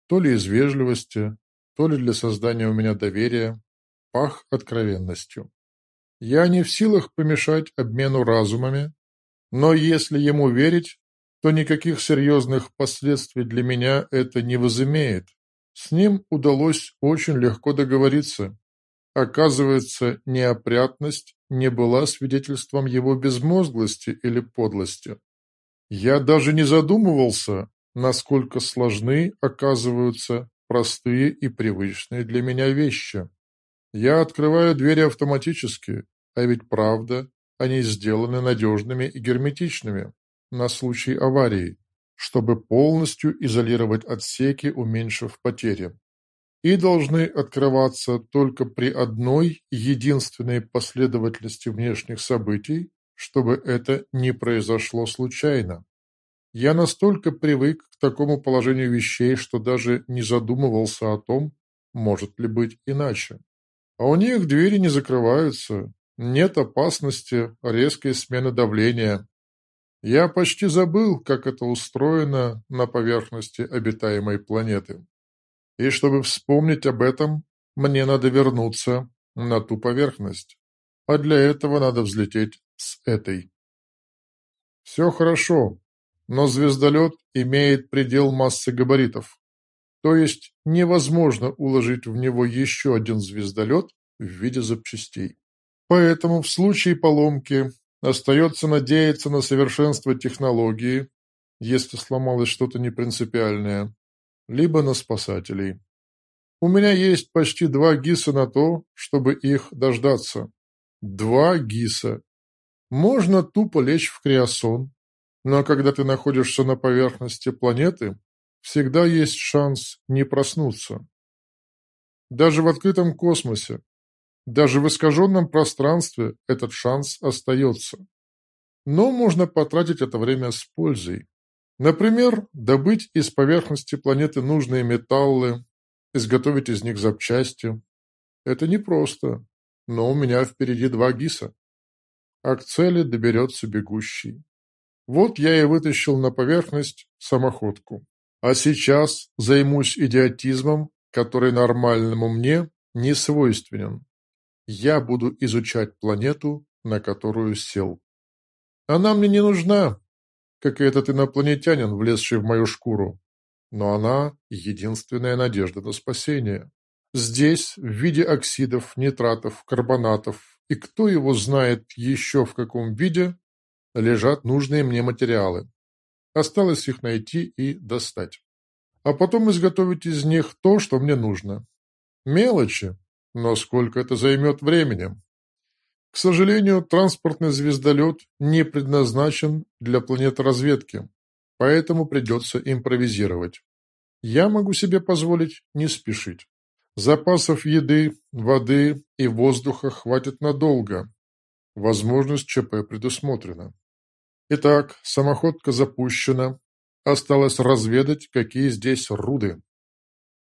то ли из вежливости, то ли для создания у меня доверия, пах откровенностью. Я не в силах помешать обмену разумами, но если ему верить, то никаких серьезных последствий для меня это не возымеет. С ним удалось очень легко договориться. Оказывается, неопрятность не была свидетельством его безмозглости или подлости. Я даже не задумывался, насколько сложны оказываются простые и привычные для меня вещи. Я открываю двери автоматически, а ведь правда, они сделаны надежными и герметичными на случай аварии чтобы полностью изолировать отсеки, уменьшив потери. и должны открываться только при одной единственной последовательности внешних событий, чтобы это не произошло случайно. Я настолько привык к такому положению вещей, что даже не задумывался о том, может ли быть иначе. А у них двери не закрываются, нет опасности резкой смены давления. Я почти забыл, как это устроено на поверхности обитаемой планеты. И чтобы вспомнить об этом, мне надо вернуться на ту поверхность. А для этого надо взлететь с этой. Все хорошо, но звездолет имеет предел массы габаритов. То есть невозможно уложить в него еще один звездолет в виде запчастей. Поэтому в случае поломки остается надеяться на совершенство технологии, если сломалось что-то непринципиальное, либо на спасателей. У меня есть почти два ГИСа на то, чтобы их дождаться. Два ГИСа. Можно тупо лечь в криосон, но когда ты находишься на поверхности планеты, всегда есть шанс не проснуться. Даже в открытом космосе, даже в искаженном пространстве этот шанс остается. Но можно потратить это время с пользой. Например, добыть из поверхности планеты нужные металлы, изготовить из них запчасти. Это непросто, но у меня впереди два ГИСа. А к цели доберется бегущий. Вот я и вытащил на поверхность самоходку. А сейчас займусь идиотизмом, который нормальному мне не свойственен. Я буду изучать планету, на которую сел. Она мне не нужна, как и этот инопланетянин, влезший в мою шкуру. Но она — единственная надежда на спасение. Здесь, в виде оксидов, нитратов, карбонатов и кто его знает еще в каком виде, лежат нужные мне материалы. Осталось их найти и достать. А потом изготовить из них то, что мне нужно. Мелочи, но сколько это займет времени? К сожалению, транспортный звездолет не предназначен для планеторазведки, поэтому придется импровизировать. Я могу себе позволить не спешить. Запасов еды, воды и воздуха хватит надолго. Возможность ЧП предусмотрена. Итак, самоходка запущена. Осталось разведать, какие здесь руды.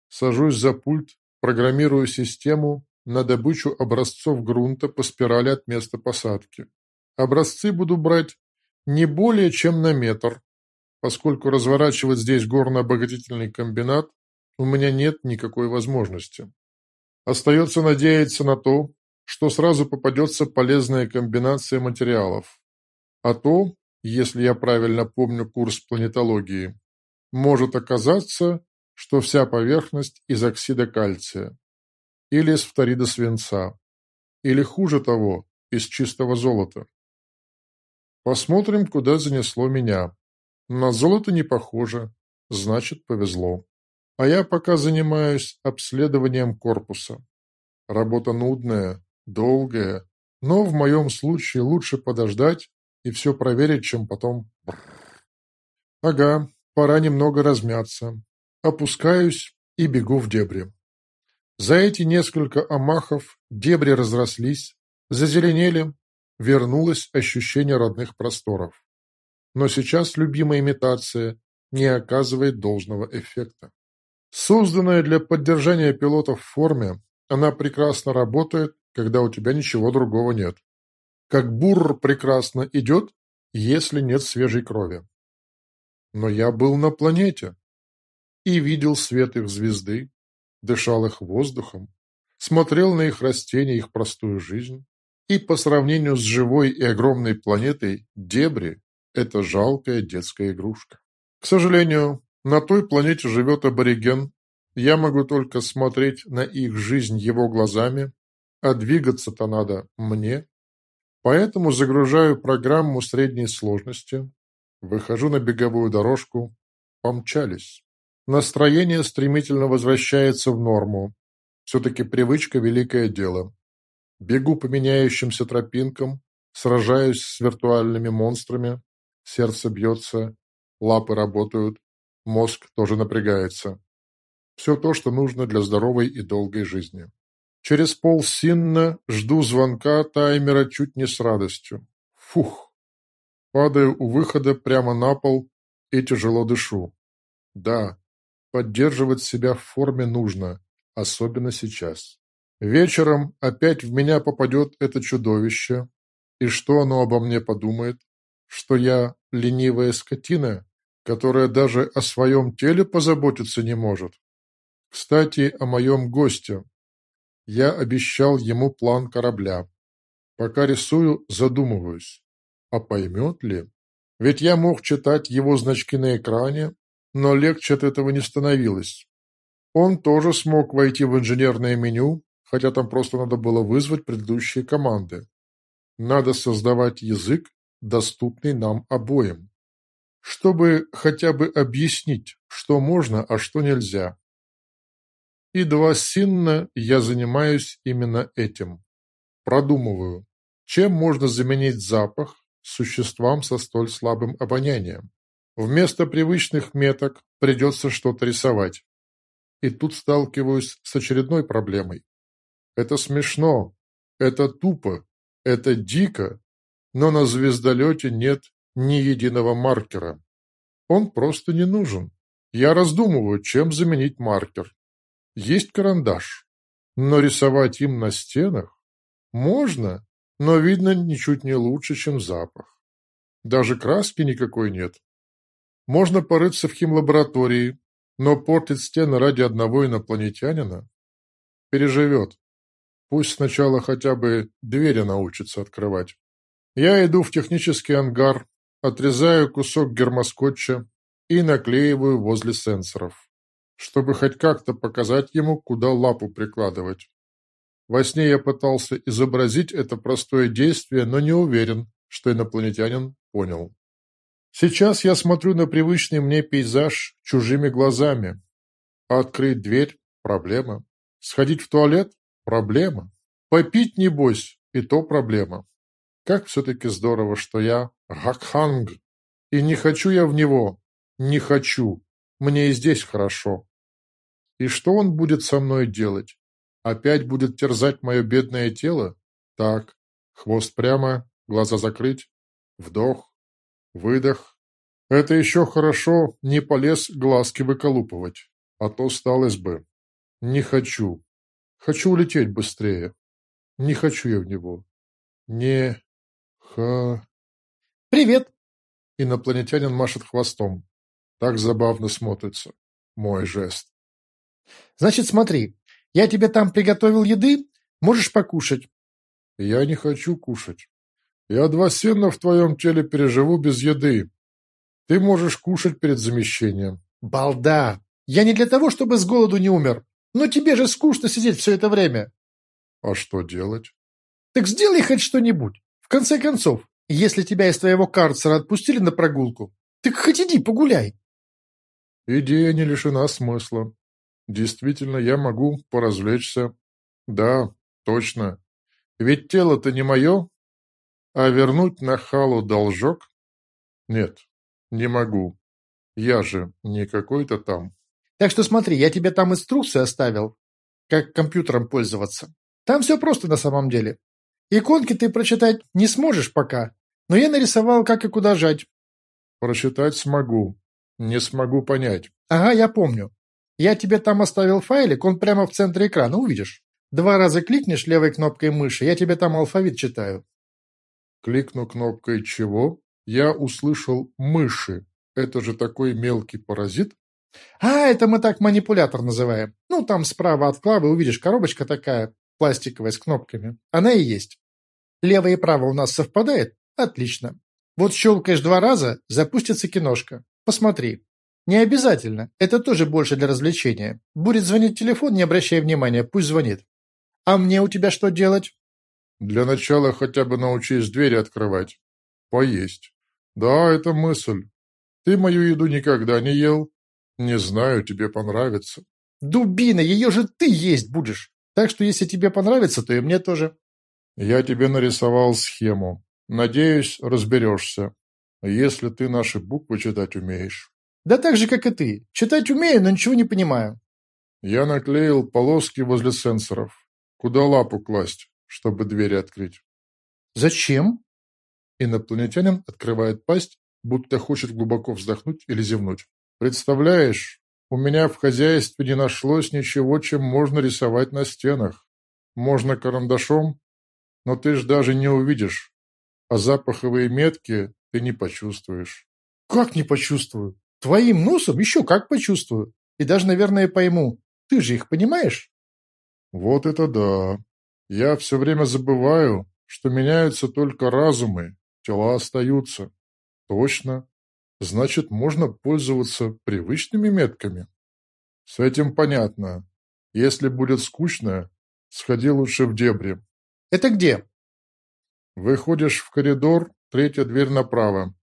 Сажусь за пульт, программирую систему на добычу образцов грунта по спирали от места посадки. Образцы буду брать не более чем на метр, поскольку разворачивать здесь горно-обогатительный комбинат у меня нет никакой возможности. Остается надеяться на то, что сразу попадется полезная комбинация материалов. А то если я правильно помню курс планетологии, может оказаться, что вся поверхность из оксида кальция, или из фторида свинца, или хуже того, из чистого золота. Посмотрим, куда занесло меня. На золото не похоже, значит повезло. А я пока занимаюсь обследованием корпуса. Работа нудная, долгая, но в моем случае лучше подождать и все проверить, чем потом... Ага, пора немного размяться. Опускаюсь и бегу в дебри. За эти несколько омахов дебри разрослись, зазеленели, вернулось ощущение родных просторов. Но сейчас любимая имитация не оказывает должного эффекта. Созданная для поддержания пилотов в форме, она прекрасно работает, когда у тебя ничего другого нет как бурр прекрасно идет, если нет свежей крови. Но я был на планете и видел свет их звезды, дышал их воздухом, смотрел на их растения, их простую жизнь. И по сравнению с живой и огромной планетой Дебри – это жалкая детская игрушка. К сожалению, на той планете живет абориген. Я могу только смотреть на их жизнь его глазами, а двигаться-то надо мне Поэтому загружаю программу средней сложности, выхожу на беговую дорожку, помчались. Настроение стремительно возвращается в норму. Все-таки привычка – великое дело. Бегу по меняющимся тропинкам, сражаюсь с виртуальными монстрами, сердце бьется, лапы работают, мозг тоже напрягается. Все то, что нужно для здоровой и долгой жизни. Через полсинна жду звонка таймера чуть не с радостью. Фух! Падаю у выхода прямо на пол и тяжело дышу. Да, поддерживать себя в форме нужно, особенно сейчас. Вечером опять в меня попадет это чудовище, и что оно обо мне подумает? Что я ленивая скотина, которая даже о своем теле позаботиться не может? Кстати, о моем госте. Я обещал ему план корабля. Пока рисую, задумываюсь. А поймет ли? Ведь я мог читать его значки на экране, но легче от этого не становилось. Он тоже смог войти в инженерное меню, хотя там просто надо было вызвать предыдущие команды. Надо создавать язык, доступный нам обоим, чтобы хотя бы объяснить, что можно, а что нельзя. И два синна я занимаюсь именно этим. Продумываю, чем можно заменить запах существам со столь слабым обонянием. Вместо привычных меток придется что-то рисовать. И тут сталкиваюсь с очередной проблемой. Это смешно, это тупо, это дико, но на звездолете нет ни единого маркера. Он просто не нужен. Я раздумываю, чем заменить маркер. Есть карандаш, но рисовать им на стенах можно, но видно ничуть не лучше, чем запах. Даже краски никакой нет. Можно порыться в химлаборатории, но портить стены ради одного инопланетянина переживет. Пусть сначала хотя бы двери научится открывать. Я иду в технический ангар, отрезаю кусок гермоскотча и наклеиваю возле сенсоров чтобы хоть как-то показать ему, куда лапу прикладывать. Во сне я пытался изобразить это простое действие, но не уверен, что инопланетянин понял. Сейчас я смотрю на привычный мне пейзаж чужими глазами. открыть дверь – проблема. Сходить в туалет – проблема. Попить, небось, и то проблема. Как все-таки здорово, что я Гакханг. И не хочу я в него. Не хочу. Мне и здесь хорошо. И что он будет со мной делать? Опять будет терзать мое бедное тело? Так, хвост прямо, глаза закрыть, вдох, выдох. Это еще хорошо не полез глазки выколупывать, а то сталось бы. Не хочу. Хочу улететь быстрее. Не хочу я в него. Не... Ха... «Привет!» Инопланетянин машет хвостом. Так забавно смотрится. Мой жест. Значит, смотри, я тебе там приготовил еды, можешь покушать. Я не хочу кушать. Я два сена в твоем теле переживу без еды. Ты можешь кушать перед замещением. Балда! Я не для того, чтобы с голоду не умер. Но тебе же скучно сидеть все это время. А что делать? Так сделай хоть что-нибудь. В конце концов, если тебя из твоего карцера отпустили на прогулку, так хоть иди погуляй. Идея не лишена смысла. Действительно, я могу поразвлечься. Да, точно. Ведь тело-то не мое. А вернуть на халу должок? Нет, не могу. Я же не какой-то там. Так что смотри, я тебе там инструкцию оставил, как компьютером пользоваться. Там все просто на самом деле. Иконки ты прочитать не сможешь пока, но я нарисовал, как и куда жать. Прочитать смогу. Не смогу понять. Ага, я помню. Я тебе там оставил файлик, он прямо в центре экрана, увидишь. Два раза кликнешь левой кнопкой мыши, я тебе там алфавит читаю. Кликну кнопкой чего? Я услышал мыши. Это же такой мелкий паразит. А, это мы так манипулятор называем. Ну, там справа от клавы увидишь коробочка такая, пластиковая, с кнопками. Она и есть. Лево и право у нас совпадает? Отлично. Вот щелкаешь два раза, запустится киношка. Посмотри. Не обязательно. Это тоже больше для развлечения. Будет звонить телефон, не обращай внимания, пусть звонит. А мне у тебя что делать? Для начала хотя бы научись двери открывать. Поесть. Да, это мысль. Ты мою еду никогда не ел. Не знаю, тебе понравится. Дубина, ее же ты есть будешь. Так что если тебе понравится, то и мне тоже. Я тебе нарисовал схему. Надеюсь, разберешься. Если ты наши буквы читать умеешь. Да так же, как и ты. Читать умею, но ничего не понимаю. Я наклеил полоски возле сенсоров. Куда лапу класть, чтобы двери открыть? Зачем? Инопланетянин открывает пасть, будто хочет глубоко вздохнуть или зевнуть. Представляешь, у меня в хозяйстве не нашлось ничего, чем можно рисовать на стенах. Можно карандашом, но ты ж даже не увидишь, а запаховые метки ты не почувствуешь. Как не почувствую? Твоим носом еще как почувствую. И даже, наверное, пойму. Ты же их понимаешь? Вот это да. Я все время забываю, что меняются только разумы, тела остаются. Точно. Значит, можно пользоваться привычными метками. С этим понятно. Если будет скучно, сходи лучше в дебри. Это где? Выходишь в коридор, третья дверь направо.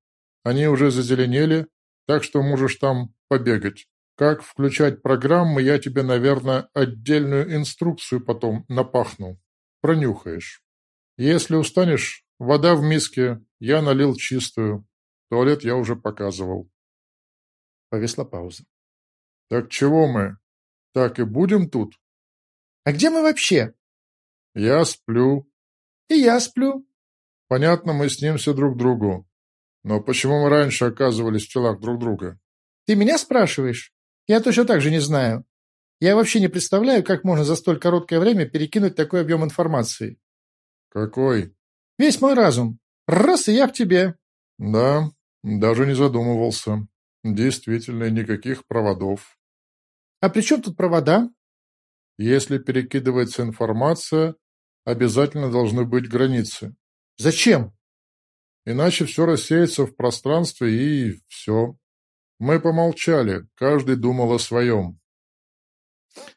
Они уже зазеленели, так что можешь там побегать. Как включать программы, я тебе, наверное, отдельную инструкцию потом напахну. Пронюхаешь. Если устанешь, вода в миске, я налил чистую. Туалет я уже показывал. Повесла пауза. Так чего мы? Так и будем тут? А где мы вообще? Я сплю. И я сплю. Понятно, мы снимся друг другу. Но почему мы раньше оказывались в телах друг друга? Ты меня спрашиваешь? Я точно так же не знаю. Я вообще не представляю, как можно за столь короткое время перекинуть такой объем информации. Какой? Весь мой разум. Раз, и я в тебе. Да, даже не задумывался. Действительно, никаких проводов. А при чем тут провода? Если перекидывается информация, обязательно должны быть границы. Зачем? Иначе все рассеется в пространстве и все. Мы помолчали, каждый думал о своем.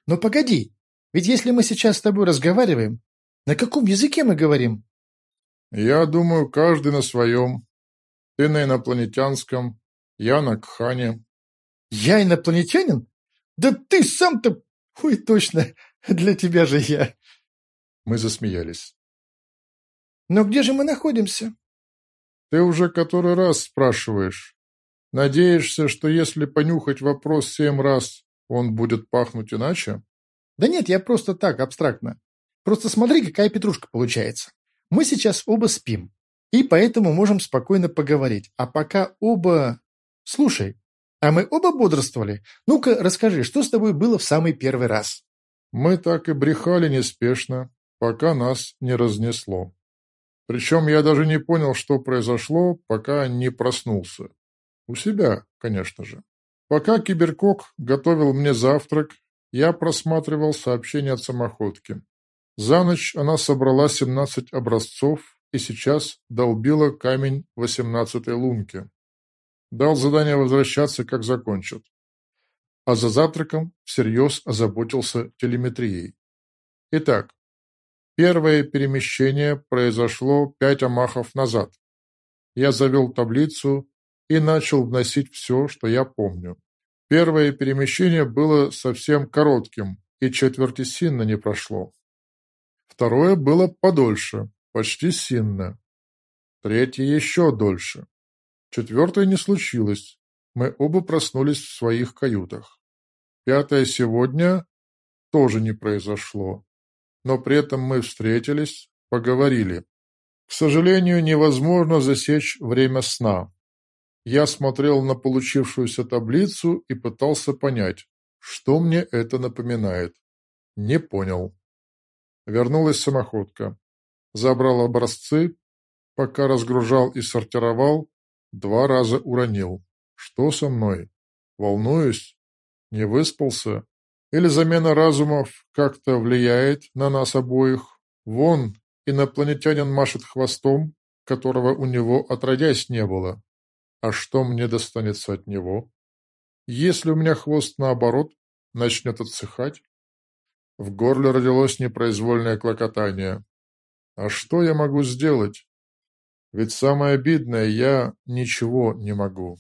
Но погоди, ведь если мы сейчас с тобой разговариваем, на каком языке мы говорим? Я думаю, каждый на своем. Ты на инопланетянском, я на кхане. Я инопланетянин? Да ты сам-то... Ой, точно, для тебя же я. Мы засмеялись. Но где же мы находимся? Ты уже который раз спрашиваешь. Надеешься, что если понюхать вопрос семь раз, он будет пахнуть иначе? Да нет, я просто так, абстрактно. Просто смотри, какая петрушка получается. Мы сейчас оба спим, и поэтому можем спокойно поговорить. А пока оба... Слушай, а мы оба бодрствовали? Ну-ка, расскажи, что с тобой было в самый первый раз? Мы так и брехали неспешно, пока нас не разнесло. Причем я даже не понял, что произошло, пока не проснулся. У себя, конечно же. Пока Киберкок готовил мне завтрак, я просматривал сообщения от самоходки. За ночь она собрала 17 образцов и сейчас долбила камень 18-й лунки. Дал задание возвращаться, как закончат. А за завтраком всерьез озаботился телеметрией. Итак, первое перемещение произошло пять амахов назад. Я завел таблицу и начал вносить все, что я помню. Первое перемещение было совсем коротким, и четверти синна не прошло. Второе было подольше, почти синно. Третье еще дольше. Четвертое не случилось. Мы оба проснулись в своих каютах. Пятое сегодня тоже не произошло. Но при этом мы встретились, поговорили. К сожалению, невозможно засечь время сна. Я смотрел на получившуюся таблицу и пытался понять, что мне это напоминает. Не понял. Вернулась самоходка. Забрал образцы, пока разгружал и сортировал, два раза уронил. Что со мной? Волнуюсь? Не выспался? Или замена разумов как-то влияет на нас обоих? Вон, инопланетянин машет хвостом, которого у него отродясь не было. А что мне достанется от него? Если у меня хвост наоборот начнет отсыхать? В горле родилось непроизвольное клокотание. А что я могу сделать? Ведь самое обидное, я ничего не могу.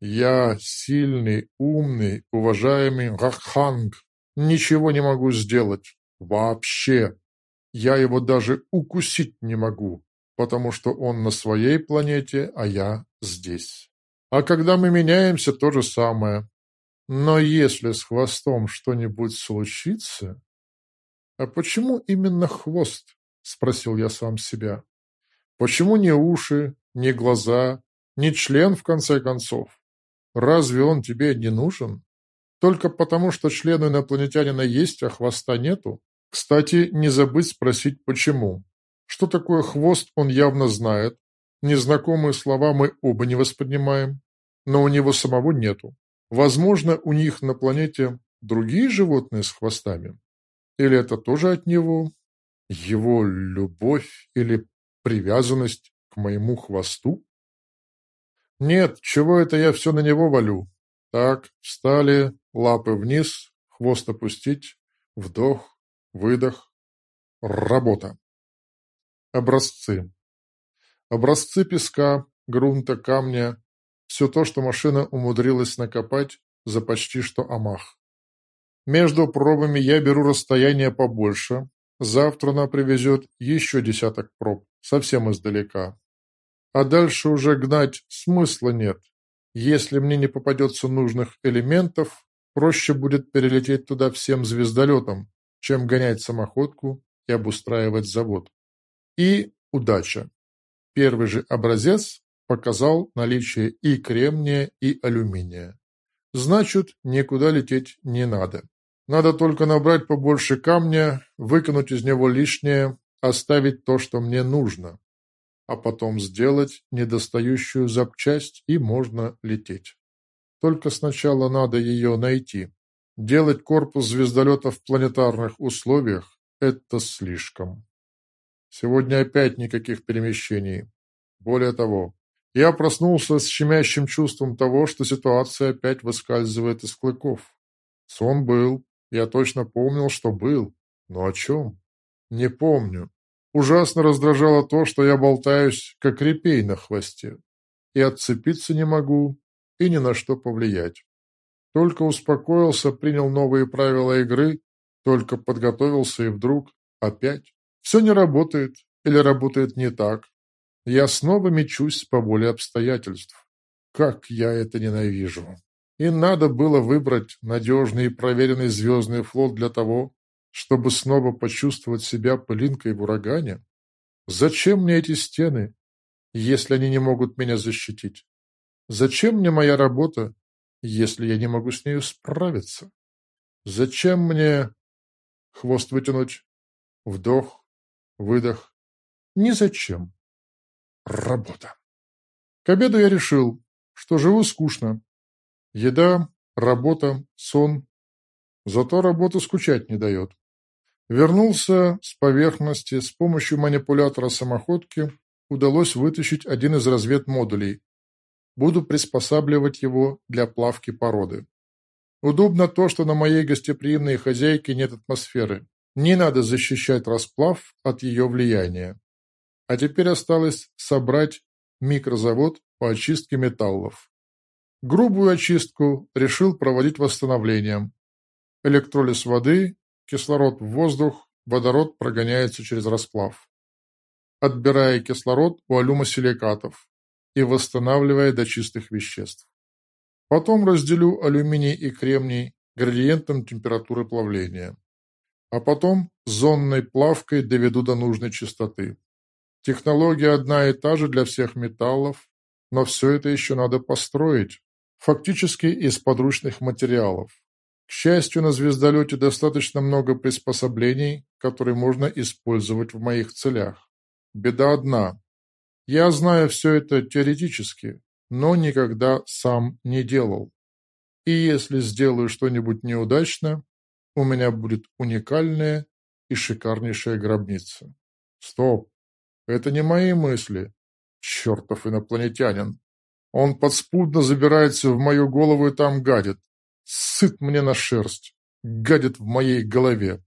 Я сильный, умный, уважаемый Раханг. Ничего не могу сделать. Вообще. Я его даже укусить не могу потому что он на своей планете, а я здесь. А когда мы меняемся, то же самое. Но если с хвостом что-нибудь случится... А почему именно хвост? Спросил я сам себя. Почему не уши, не глаза, не член, в конце концов? Разве он тебе не нужен? Только потому, что член инопланетянина есть, а хвоста нету? Кстати, не забыть спросить, почему. Что такое хвост, он явно знает. Незнакомые слова мы оба не воспринимаем, но у него самого нету. Возможно, у них на планете другие животные с хвостами? Или это тоже от него? Его любовь или привязанность к моему хвосту? Нет, чего это я все на него валю? Так, встали, лапы вниз, хвост опустить, вдох, выдох, работа. Образцы. Образцы песка, грунта, камня, все то, что машина умудрилась накопать за почти что амах. Между пробами я беру расстояние побольше. Завтра она привезет еще десяток проб, совсем издалека. А дальше уже гнать смысла нет. Если мне не попадется нужных элементов, проще будет перелететь туда всем звездолетом, чем гонять самоходку и обустраивать завод. И удача. Первый же образец показал наличие и кремния, и алюминия. Значит, никуда лететь не надо. Надо только набрать побольше камня, выкинуть из него лишнее, оставить то, что мне нужно, а потом сделать недостающую запчасть, и можно лететь. Только сначала надо ее найти. Делать корпус звездолета в планетарных условиях – это слишком. Сегодня опять никаких перемещений. Более того, я проснулся с щемящим чувством того, что ситуация опять выскальзывает из клыков. Сон был. Я точно помнил, что был. Но о чем? Не помню. Ужасно раздражало то, что я болтаюсь, как репей на хвосте. И отцепиться не могу, и ни на что повлиять. Только успокоился, принял новые правила игры, только подготовился и вдруг опять. Все не работает или работает не так. Я снова мечусь по воле обстоятельств. Как я это ненавижу. И надо было выбрать надежный и проверенный звездный флот для того, чтобы снова почувствовать себя пылинкой в урагане. Зачем мне эти стены, если они не могут меня защитить? Зачем мне моя работа, если я не могу с нею справиться? Зачем мне хвост вытянуть, вдох, выдох? Ни зачем. Работа. К обеду я решил, что живу скучно. Еда, работа, сон. Зато работа скучать не дает. Вернулся с поверхности, с помощью манипулятора самоходки удалось вытащить один из разведмодулей. Буду приспосабливать его для плавки породы. Удобно то, что на моей гостеприимной хозяйке нет атмосферы. Не надо защищать расплав от ее влияния. А теперь осталось собрать микрозавод по очистке металлов. Грубую очистку решил проводить восстановлением. Электролиз воды, кислород в воздух, водород прогоняется через расплав. Отбирая кислород у алюмосиликатов и восстанавливая до чистых веществ. Потом разделю алюминий и кремний градиентом температуры плавления. А потом зонной плавкой доведу до нужной частоты. Технология одна и та же для всех металлов, но все это еще надо построить, фактически из подручных материалов. К счастью, на звездолете достаточно много приспособлений, которые можно использовать в моих целях. Беда одна. Я знаю все это теоретически, но никогда сам не делал. И если сделаю что-нибудь неудачно, у меня будет уникальная и шикарнейшая гробница. Стоп! Это не мои мысли. Чертов инопланетянин. Он подспудно забирается в мою голову и там гадит. Сыт мне на шерсть. Гадит в моей голове.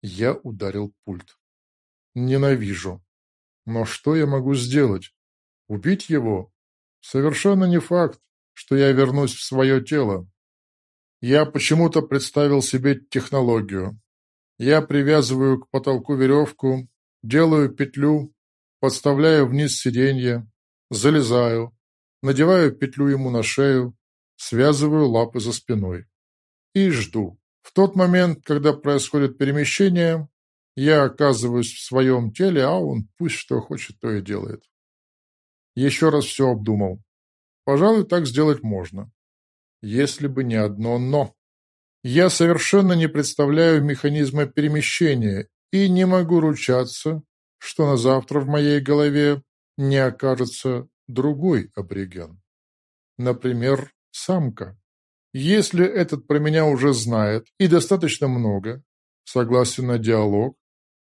Я ударил пульт. Ненавижу. Но что я могу сделать? Убить его? Совершенно не факт, что я вернусь в свое тело. Я почему-то представил себе технологию. Я привязываю к потолку веревку, Делаю петлю, подставляю вниз сиденье, залезаю, надеваю петлю ему на шею, связываю лапы за спиной и жду. В тот момент, когда происходит перемещение, я оказываюсь в своем теле, а он пусть что хочет, то и делает. Еще раз все обдумал. Пожалуй, так сделать можно. Если бы не одно «но». Я совершенно не представляю механизма перемещения и не могу ручаться, что на завтра в моей голове не окажется другой абориген. Например, самка. Если этот про меня уже знает и достаточно много, согласен на диалог,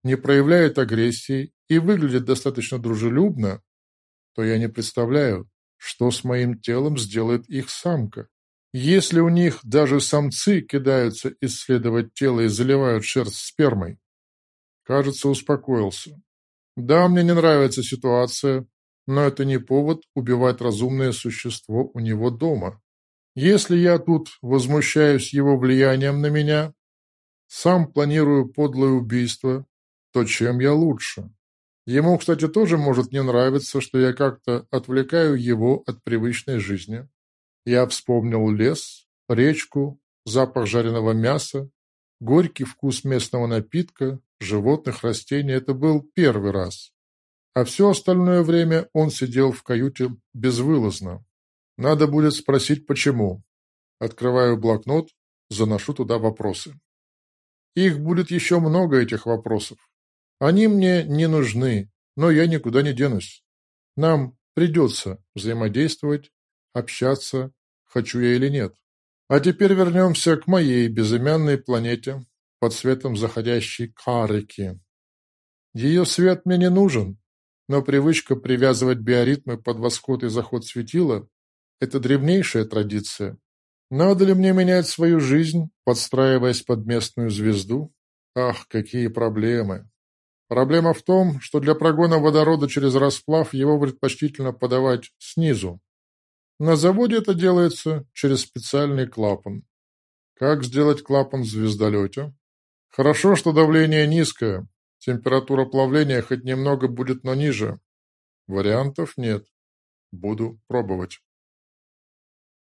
не проявляет агрессии и выглядит достаточно дружелюбно, то я не представляю, что с моим телом сделает их самка. Если у них даже самцы кидаются исследовать тело и заливают шерсть спермой. Кажется, успокоился. Да, мне не нравится ситуация, но это не повод убивать разумное существо у него дома. Если я тут возмущаюсь его влиянием на меня, сам планирую подлое убийство, то чем я лучше? Ему, кстати, тоже может не нравиться, что я как-то отвлекаю его от привычной жизни. Я вспомнил лес, речку, запах жареного мяса, горький вкус местного напитка, животных, растений. Это был первый раз. А все остальное время он сидел в каюте безвылазно. Надо будет спросить, почему. Открываю блокнот, заношу туда вопросы. Их будет еще много, этих вопросов. Они мне не нужны, но я никуда не денусь. Нам придется взаимодействовать, общаться, хочу я или нет. А теперь вернемся к моей безымянной планете под светом заходящей карики. Ее свет мне не нужен, но привычка привязывать биоритмы под восход и заход светила – это древнейшая традиция. Надо ли мне менять свою жизнь, подстраиваясь под местную звезду? Ах, какие проблемы! Проблема в том, что для прогона водорода через расплав его предпочтительно подавать снизу. На заводе это делается через специальный клапан. Как сделать клапан в звездолете? Хорошо, что давление низкое, температура плавления хоть немного будет, но ниже. Вариантов нет. Буду пробовать.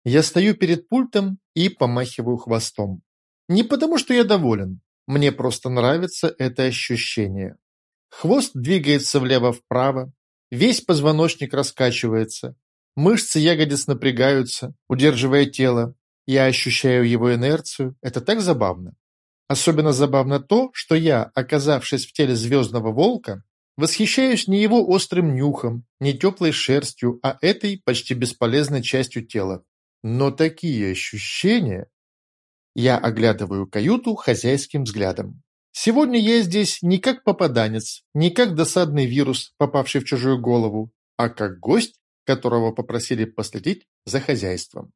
Я стою перед пультом и помахиваю хвостом. Не потому, что я доволен. Мне просто нравится это ощущение. Хвост двигается влево-вправо, весь позвоночник раскачивается, мышцы ягодиц напрягаются, удерживая тело. Я ощущаю его инерцию. Это так забавно. Особенно забавно то, что я, оказавшись в теле звездного волка, восхищаюсь не его острым нюхом, не теплой шерстью, а этой почти бесполезной частью тела. Но такие ощущения... Я оглядываю каюту хозяйским взглядом. Сегодня я здесь не как попаданец, не как досадный вирус, попавший в чужую голову, а как гость, которого попросили последить за хозяйством.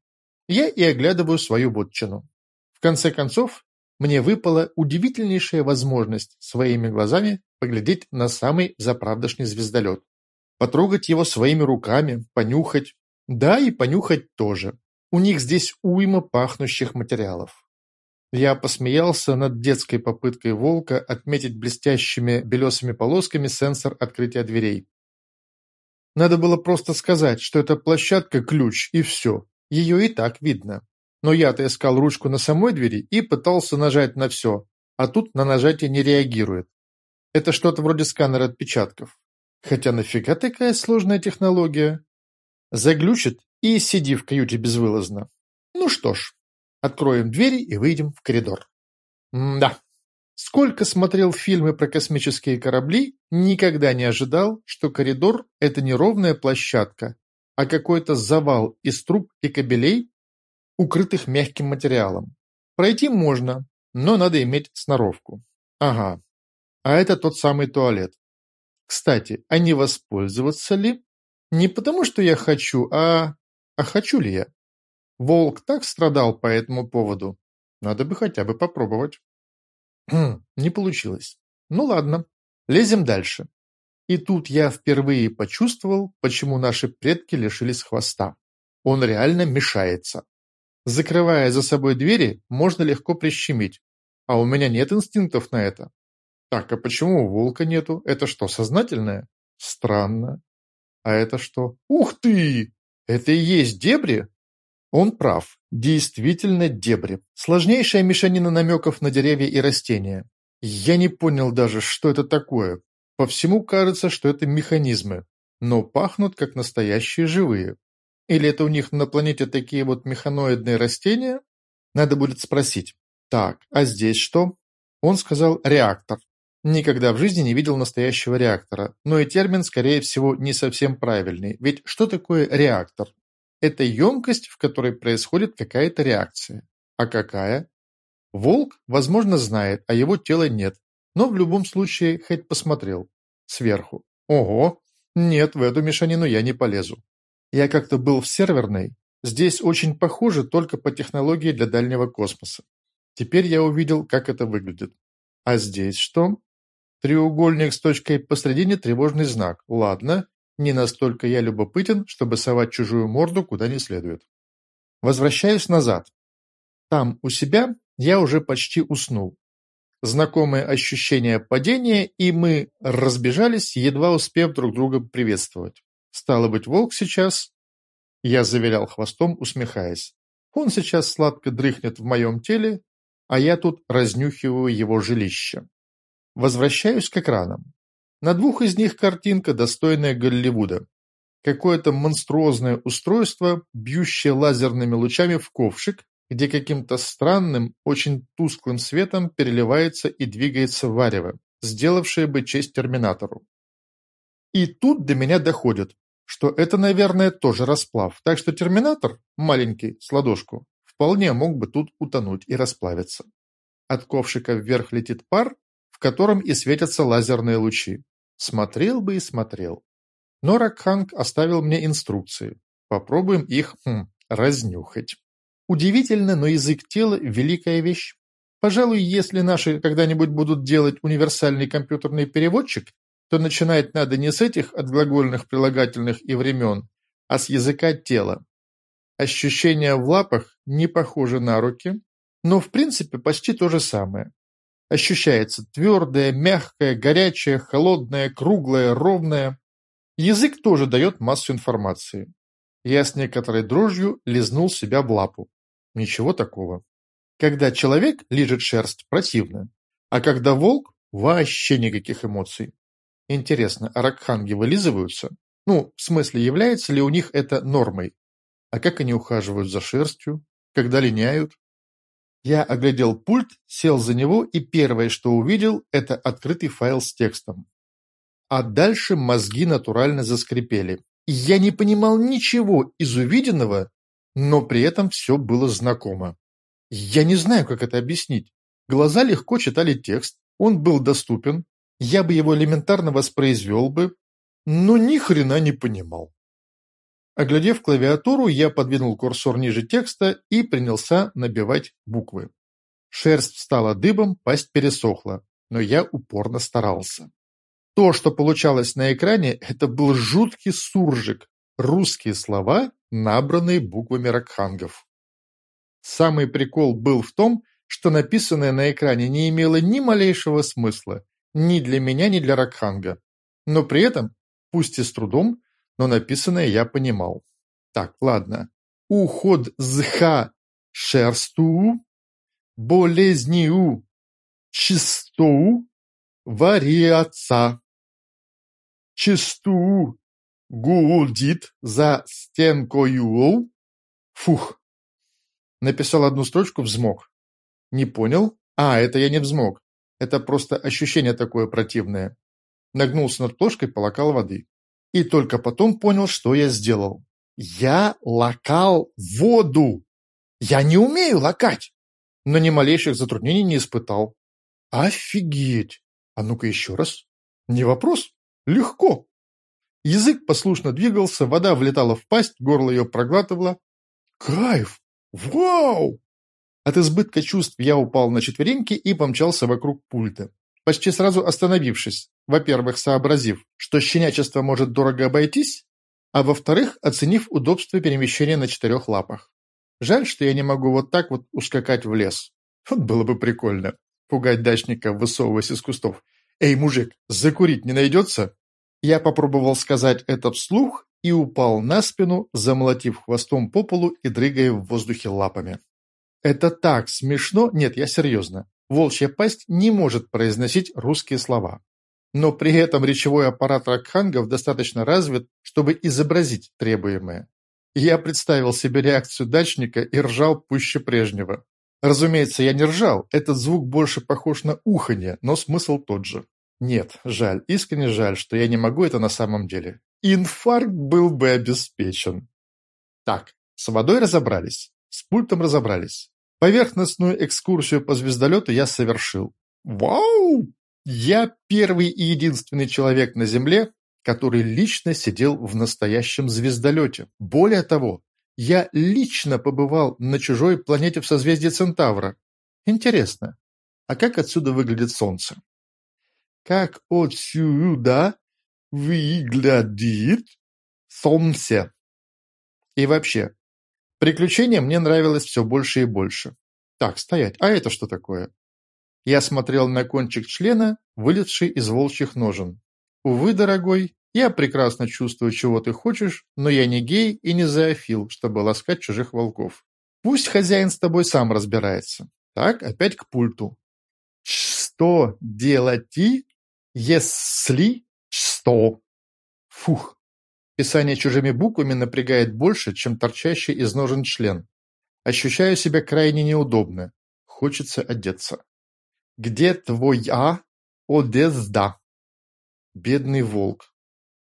Я и оглядываю свою вотчину. В конце концов, мне выпала удивительнейшая возможность своими глазами поглядеть на самый заправдошний звездолет. Потрогать его своими руками, понюхать. Да, и понюхать тоже. У них здесь уйма пахнущих материалов. Я посмеялся над детской попыткой волка отметить блестящими белесыми полосками сенсор открытия дверей. Надо было просто сказать, что это площадка-ключ, и все. Ее и так видно. Но я-то искал ручку на самой двери и пытался нажать на все, а тут на нажатие не реагирует. Это что-то вроде сканера отпечатков. Хотя нафига такая сложная технология? Заглючит и сиди в каюте безвылазно. Ну что ж, Откроем двери и выйдем в коридор. М да. Сколько смотрел фильмы про космические корабли, никогда не ожидал, что коридор – это не ровная площадка, а какой-то завал из труб и кабелей, укрытых мягким материалом. Пройти можно, но надо иметь сноровку. Ага, а это тот самый туалет. Кстати, а не воспользоваться ли? Не потому, что я хочу, а... А хочу ли я? Волк так страдал по этому поводу. Надо бы хотя бы попробовать. Хм, не получилось. Ну ладно, лезем дальше. И тут я впервые почувствовал, почему наши предки лишились хвоста. Он реально мешается. Закрывая за собой двери, можно легко прищемить. А у меня нет инстинктов на это. Так, а почему у волка нету? Это что, сознательное? Странно. А это что? Ух ты! Это и есть дебри? Он прав. Действительно дебри. Сложнейшая мешанина намеков на деревья и растения. Я не понял даже, что это такое. По всему кажется, что это механизмы, но пахнут как настоящие живые. Или это у них на планете такие вот механоидные растения? Надо будет спросить. Так, а здесь что? Он сказал «реактор». Никогда в жизни не видел настоящего реактора, но и термин, скорее всего, не совсем правильный. Ведь что такое реактор? Это емкость, в которой происходит какая-то реакция. А какая? Волк, возможно, знает, а его тела нет. Но в любом случае хоть посмотрел. Сверху. Ого! Нет, в эту мешанину я не полезу. Я как-то был в серверной. Здесь очень похоже только по технологии для дальнего космоса. Теперь я увидел, как это выглядит. А здесь что? Треугольник с точкой посредине тревожный знак. Ладно, не настолько я любопытен, чтобы совать чужую морду куда не следует. Возвращаюсь назад. Там, у себя, я уже почти уснул. Знакомое ощущение падения, и мы разбежались, едва успев друг друга приветствовать. Стало быть, волк сейчас... Я завилял хвостом, усмехаясь. Он сейчас сладко дрыхнет в моем теле, а я тут разнюхиваю его жилище. Возвращаюсь к экранам. На двух из них картинка, достойная Голливуда. Какое-то монструозное устройство, бьющее лазерными лучами в ковшик, где каким-то странным, очень тусклым светом переливается и двигается варево, сделавшее бы честь Терминатору. И тут до меня доходит, что это, наверное, тоже расплав, так что Терминатор, маленький, с ладошку, вполне мог бы тут утонуть и расплавиться. От ковшика вверх летит пар, в котором и светятся лазерные лучи. Смотрел бы и смотрел. Но Ракханг оставил мне инструкции. Попробуем их хм, разнюхать. Удивительно, но язык тела – великая вещь. Пожалуй, если наши когда-нибудь будут делать универсальный компьютерный переводчик, то начинать надо не с этих отглагольных прилагательных и времен, а с языка тела. Ощущения в лапах не похожи на руки, но в принципе почти то же самое. Ощущается твердое, мягкое, горячее, холодное, круглое, ровное. Язык тоже дает массу информации. Я с некоторой дрожью лизнул себя в лапу. Ничего такого. Когда человек лижет шерсть, противно. А когда волк, вообще никаких эмоций. Интересно, а ракханги вылизываются? Ну, в смысле, является ли у них это нормой? А как они ухаживают за шерстью? Когда линяют? Я оглядел пульт, сел за него и первое, что увидел, это открытый файл с текстом. А дальше мозги натурально заскрипели. Я не понимал ничего из увиденного, но при этом все было знакомо. Я не знаю, как это объяснить. Глаза легко читали текст, он был доступен, я бы его элементарно воспроизвел бы, но ни хрена не понимал. Оглядев клавиатуру, я подвинул курсор ниже текста и принялся набивать буквы. Шерсть стала дыбом, пасть пересохла, но я упорно старался. То, что получалось на экране, это был жуткий суржик, русские слова, набранные буквами ракхангов. Самый прикол был в том, что написанное на экране не имело ни малейшего смысла, ни для меня, ни для Ракханга. Но при этом, пусть и с трудом, но написанное я понимал. Так, ладно. Уход зха шерсту, болезнью чисту, вариаца. Чисту гудит за стенкою. Фух. Написал одну строчку, взмок. Не понял? А, это я не взмок. Это просто ощущение такое противное. Нагнулся над плошкой, полакал воды. И только потом понял, что я сделал. Я лакал воду. Я не умею лакать. Но ни малейших затруднений не испытал. Офигеть! А ну-ка еще раз. Не вопрос. Легко. Язык послушно двигался, вода влетала в пасть, горло ее проглатывало. Кайф! Вау! От избытка чувств я упал на четвереньки и помчался вокруг пульта, почти сразу остановившись, во-первых, сообразив, что щенячество может дорого обойтись, а во-вторых, оценив удобство перемещения на четырех лапах. Жаль, что я не могу вот так вот ускакать в лес. Вот было бы прикольно. Пугать дачника, высовываясь из кустов. «Эй, мужик, закурить не найдется?» Я попробовал сказать это вслух и упал на спину, замолотив хвостом по полу и дрыгая в воздухе лапами. Это так смешно, нет, я серьезно. Волчья пасть не может произносить русские слова. Но при этом речевой аппарат ракхангов достаточно развит, чтобы изобразить требуемое. Я представил себе реакцию дачника и ржал пуще прежнего. Разумеется, я не ржал, этот звук больше похож на уханье, но смысл тот же. Нет, жаль, искренне жаль, что я не могу это на самом деле. Инфаркт был бы обеспечен. Так, с водой разобрались, с пультом разобрались. Поверхностную экскурсию по звездолету я совершил. Вау! Я первый и единственный человек на Земле, который лично сидел в настоящем звездолете. Более того, я лично побывал на чужой планете в созвездии Центавра. Интересно, а как отсюда выглядит Солнце? Как отсюда выглядит Солнце? И вообще, приключения мне нравилось все больше и больше. Так, стоять, а это что такое? Я смотрел на кончик члена, вылетший из волчьих ножен. Увы, дорогой, я прекрасно чувствую, чего ты хочешь, но я не гей и не зоофил, чтобы ласкать чужих волков. Пусть хозяин с тобой сам разбирается. Так, опять к пульту. Что делать, если что? Фух. Писание чужими буквами напрягает больше, чем торчащий из ножен член. Ощущаю себя крайне неудобно. Хочется одеться. Где твоя одежда? Бедный волк.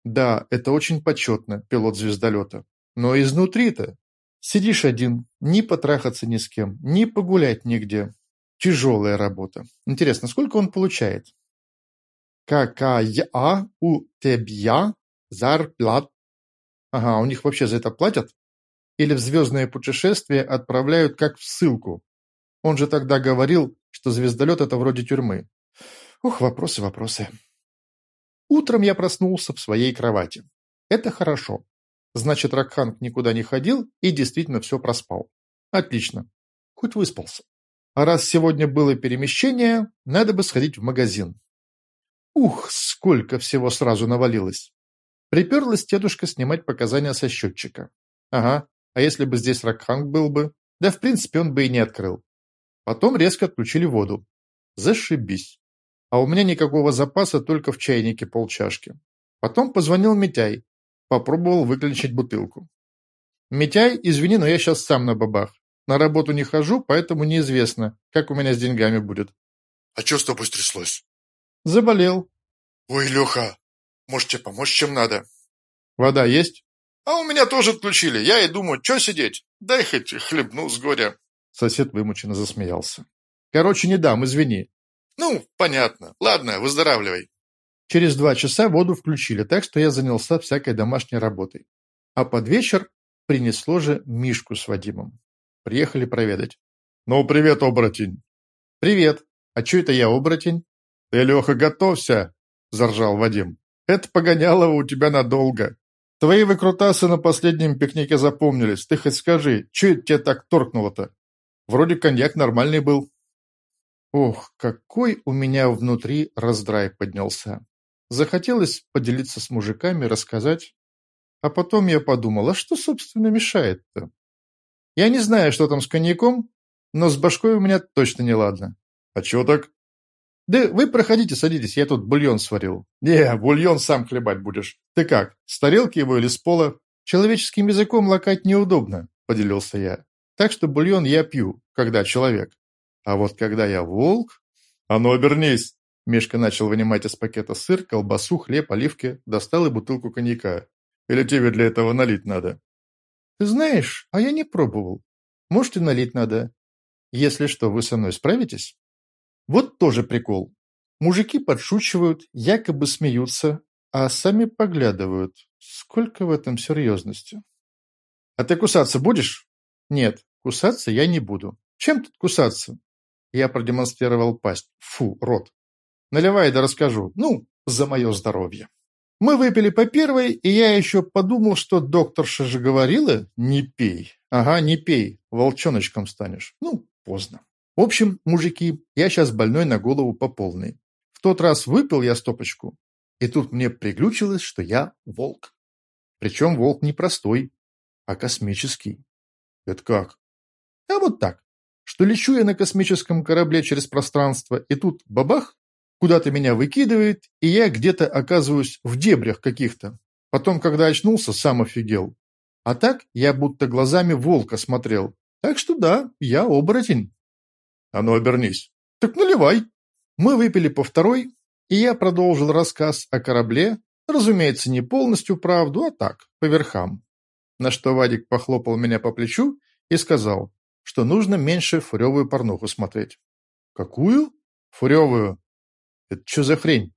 Да, это очень почетно, пилот звездолета. Но изнутри-то сидишь один, ни потрахаться ни с кем, ни погулять нигде. Тяжелая работа. Интересно, сколько он получает? Какая у тебя зарплата? Ага, у них вообще за это платят? Или в звездное путешествие отправляют как в ссылку? Он же тогда говорил, что звездолет – это вроде тюрьмы. Ух, вопросы, вопросы. Утром я проснулся в своей кровати. Это хорошо. Значит, Ракханг никуда не ходил и действительно все проспал. Отлично. Хоть выспался. А раз сегодня было перемещение, надо бы сходить в магазин. Ух, сколько всего сразу навалилось. Приперлась дедушка снимать показания со счетчика. Ага, а если бы здесь Ракханг был бы? Да, в принципе, он бы и не открыл. Потом резко отключили воду. Зашибись а у меня никакого запаса, только в чайнике полчашки. Потом позвонил Митяй, попробовал выключить бутылку. «Митяй, извини, но я сейчас сам на бабах. На работу не хожу, поэтому неизвестно, как у меня с деньгами будет». «А что с тобой стряслось?» «Заболел». «Ой, Леха, может тебе помочь, чем надо?» «Вода есть?» «А у меня тоже отключили. Я и думаю, что сидеть? Дай хоть хлебну с горя». Сосед вымученно засмеялся. «Короче, не дам, извини. «Ну, понятно. Ладно, выздоравливай». Через два часа воду включили, так что я занялся всякой домашней работой. А под вечер принесло же Мишку с Вадимом. Приехали проведать. «Ну, привет, оборотень!» «Привет! А че это я оборотень?» «Ты, Леха, готовься!» – заржал Вадим. «Это погонялово у тебя надолго. Твои выкрутасы на последнем пикнике запомнились. Ты хоть скажи, че это тебя так торкнуло-то? Вроде коньяк нормальный был». Ох, какой у меня внутри раздрай поднялся. Захотелось поделиться с мужиками, рассказать. А потом я подумал, а что, собственно, мешает-то? Я не знаю, что там с коньяком, но с башкой у меня точно не ладно. А чего так? Да вы проходите, садитесь, я тут бульон сварил. Не, бульон сам хлебать будешь. Ты как, с тарелки его или с пола? Человеческим языком лакать неудобно, поделился я. Так что бульон я пью, когда человек. А вот когда я волк... А ну, обернись! Мишка начал вынимать из пакета сыр, колбасу, хлеб, оливки, достал и бутылку коньяка. Или тебе для этого налить надо? Ты знаешь, а я не пробовал. Может, и налить надо. Если что, вы со мной справитесь? Вот тоже прикол. Мужики подшучивают, якобы смеются, а сами поглядывают. Сколько в этом серьезности? А ты кусаться будешь? Нет, кусаться я не буду. Чем тут кусаться? Я продемонстрировал пасть. Фу, рот. Наливай да расскажу. Ну, за мое здоровье. Мы выпили по первой, и я еще подумал, что докторша же говорила, не пей. Ага, не пей, волчоночком станешь. Ну, поздно. В общем, мужики, я сейчас больной на голову по полной. В тот раз выпил я стопочку, и тут мне приглючилось, что я волк. Причем волк не простой, а космический. Это как? А вот так, что лечу я на космическом корабле через пространство, и тут бабах, куда-то меня выкидывает, и я где-то оказываюсь в дебрях каких-то. Потом, когда очнулся, сам офигел. А так я будто глазами волка смотрел. Так что да, я оборотень. А ну обернись. Так наливай. Мы выпили по второй, и я продолжил рассказ о корабле, разумеется, не полностью правду, а так, по верхам. На что Вадик похлопал меня по плечу и сказал, что нужно меньше фуревую порнуху смотреть. Какую? Фуревую. Это что за хрень?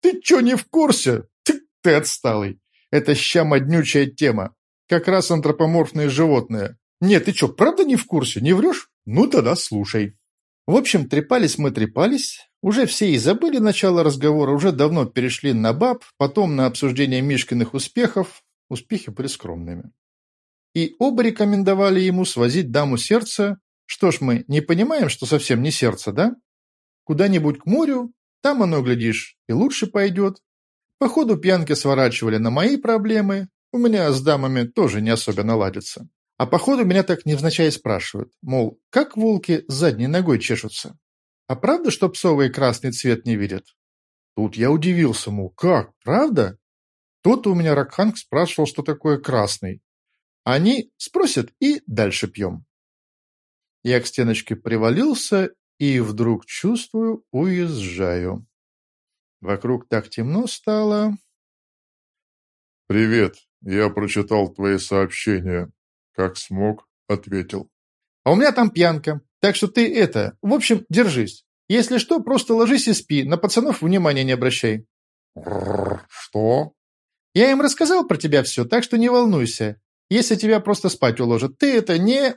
Ты что, не в курсе? Ты, ты отсталый. Это ща моднючая тема. Как раз антропоморфные животные. Нет, ты что, правда не в курсе? Не врешь? Ну тогда слушай. В общем, трепались мы трепались, уже все и забыли начало разговора, уже давно перешли на баб, потом на обсуждение Мишкиных успехов. Успехи были скромными. И оба рекомендовали ему свозить даму сердца. Что ж мы, не понимаем, что совсем не сердце, да? Куда-нибудь к морю, там оно, глядишь, и лучше пойдет. По ходу пьянки сворачивали на мои проблемы, у меня с дамами тоже не особенно ладится. А походу меня так невзначай спрашивают, мол, как волки задней ногой чешутся? А правда, что псовый красный цвет не видят? Тут я удивился, мол, как, правда? Тот у меня Ракханг спрашивал, что такое красный. Они спросят и дальше пьем. Я к стеночке привалился и вдруг чувствую, уезжаю. Вокруг так темно стало. «Привет, я прочитал твои сообщения. Как смог, ответил. А у меня там пьянка, так что ты это, в общем, держись. Если что, просто ложись и спи, на пацанов внимания не обращай. Что? Я им рассказал про тебя все, так что не волнуйся. Если тебя просто спать уложат, ты это не...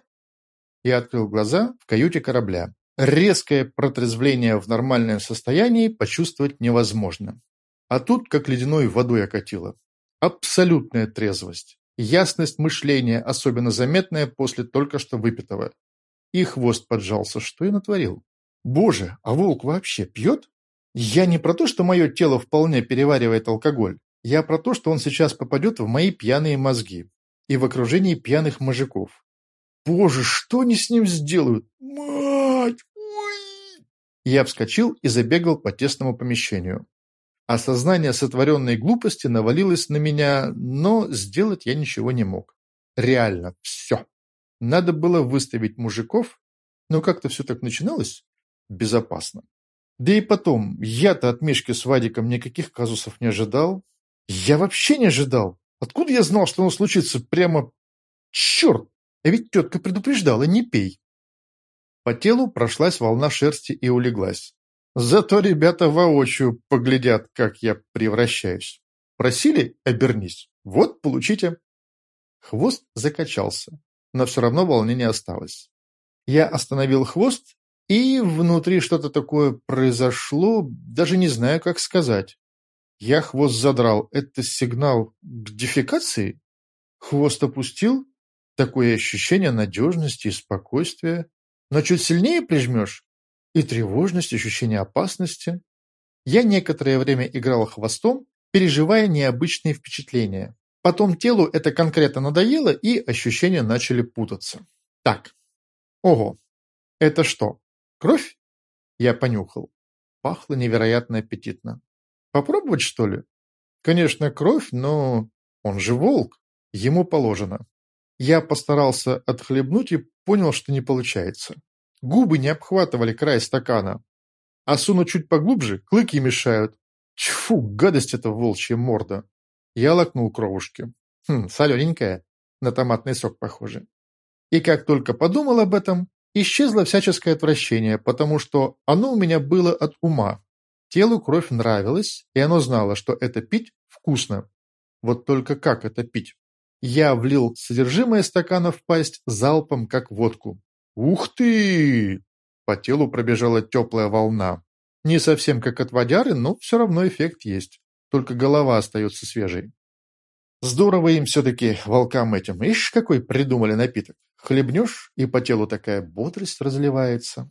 Я открыл глаза в каюте корабля. Резкое протрезвление в нормальном состоянии почувствовать невозможно. А тут как ледяной водой окатило. Абсолютная трезвость. Ясность мышления, особенно заметная после только что выпитого. И хвост поджался. Что я натворил? Боже, а волк вообще пьет? Я не про то, что мое тело вполне переваривает алкоголь. Я про то, что он сейчас попадет в мои пьяные мозги. И в окружении пьяных мужиков. Боже, что они с ним сделают? Мать! Ой! Я вскочил и забегал по тесному помещению. Осознание сотворенной глупости навалилось на меня, но сделать я ничего не мог. Реально, все. Надо было выставить мужиков, но как-то все так начиналось безопасно. Да и потом, я-то от Мишки с Вадиком никаких казусов не ожидал. Я вообще не ожидал. Откуда я знал, что оно случится прямо... Черт! А ведь тетка предупреждала, не пей. По телу прошлась волна шерсти и улеглась. Зато ребята воочию поглядят, как я превращаюсь. Просили – обернись. Вот, получите. Хвост закачался, но все равно волнение осталось. Я остановил хвост, и внутри что-то такое произошло, даже не знаю, как сказать. Я хвост задрал. Это сигнал к дефекации? Хвост опустил? Такое ощущение надежности и спокойствия. Но чуть сильнее прижмешь, и тревожность, ощущение опасности. Я некоторое время играл хвостом, переживая необычные впечатления. Потом телу это конкретно надоело, и ощущения начали путаться. Так. Ого. Это что? Кровь? Я понюхал. Пахло невероятно аппетитно. Попробовать, что ли? Конечно, кровь, но он же волк. Ему положено. Я постарался отхлебнуть и понял, что не получается. Губы не обхватывали край стакана. А суну чуть поглубже, клыки мешают. Тьфу, гадость эта волчья морда. Я лакнул кровушки. Хм, солененькая. На томатный сок похоже. И как только подумал об этом, исчезло всяческое отвращение, потому что оно у меня было от ума. Телу кровь нравилась, и оно знало, что это пить вкусно. Вот только как это пить? Я влил содержимое стакана в пасть залпом, как водку. «Ух ты!» По телу пробежала теплая волна. Не совсем как от водяры, но все равно эффект есть. Только голова остается свежей. Здорово им все-таки, волкам этим. Ишь, какой придумали напиток. Хлебнешь, и по телу такая бодрость разливается.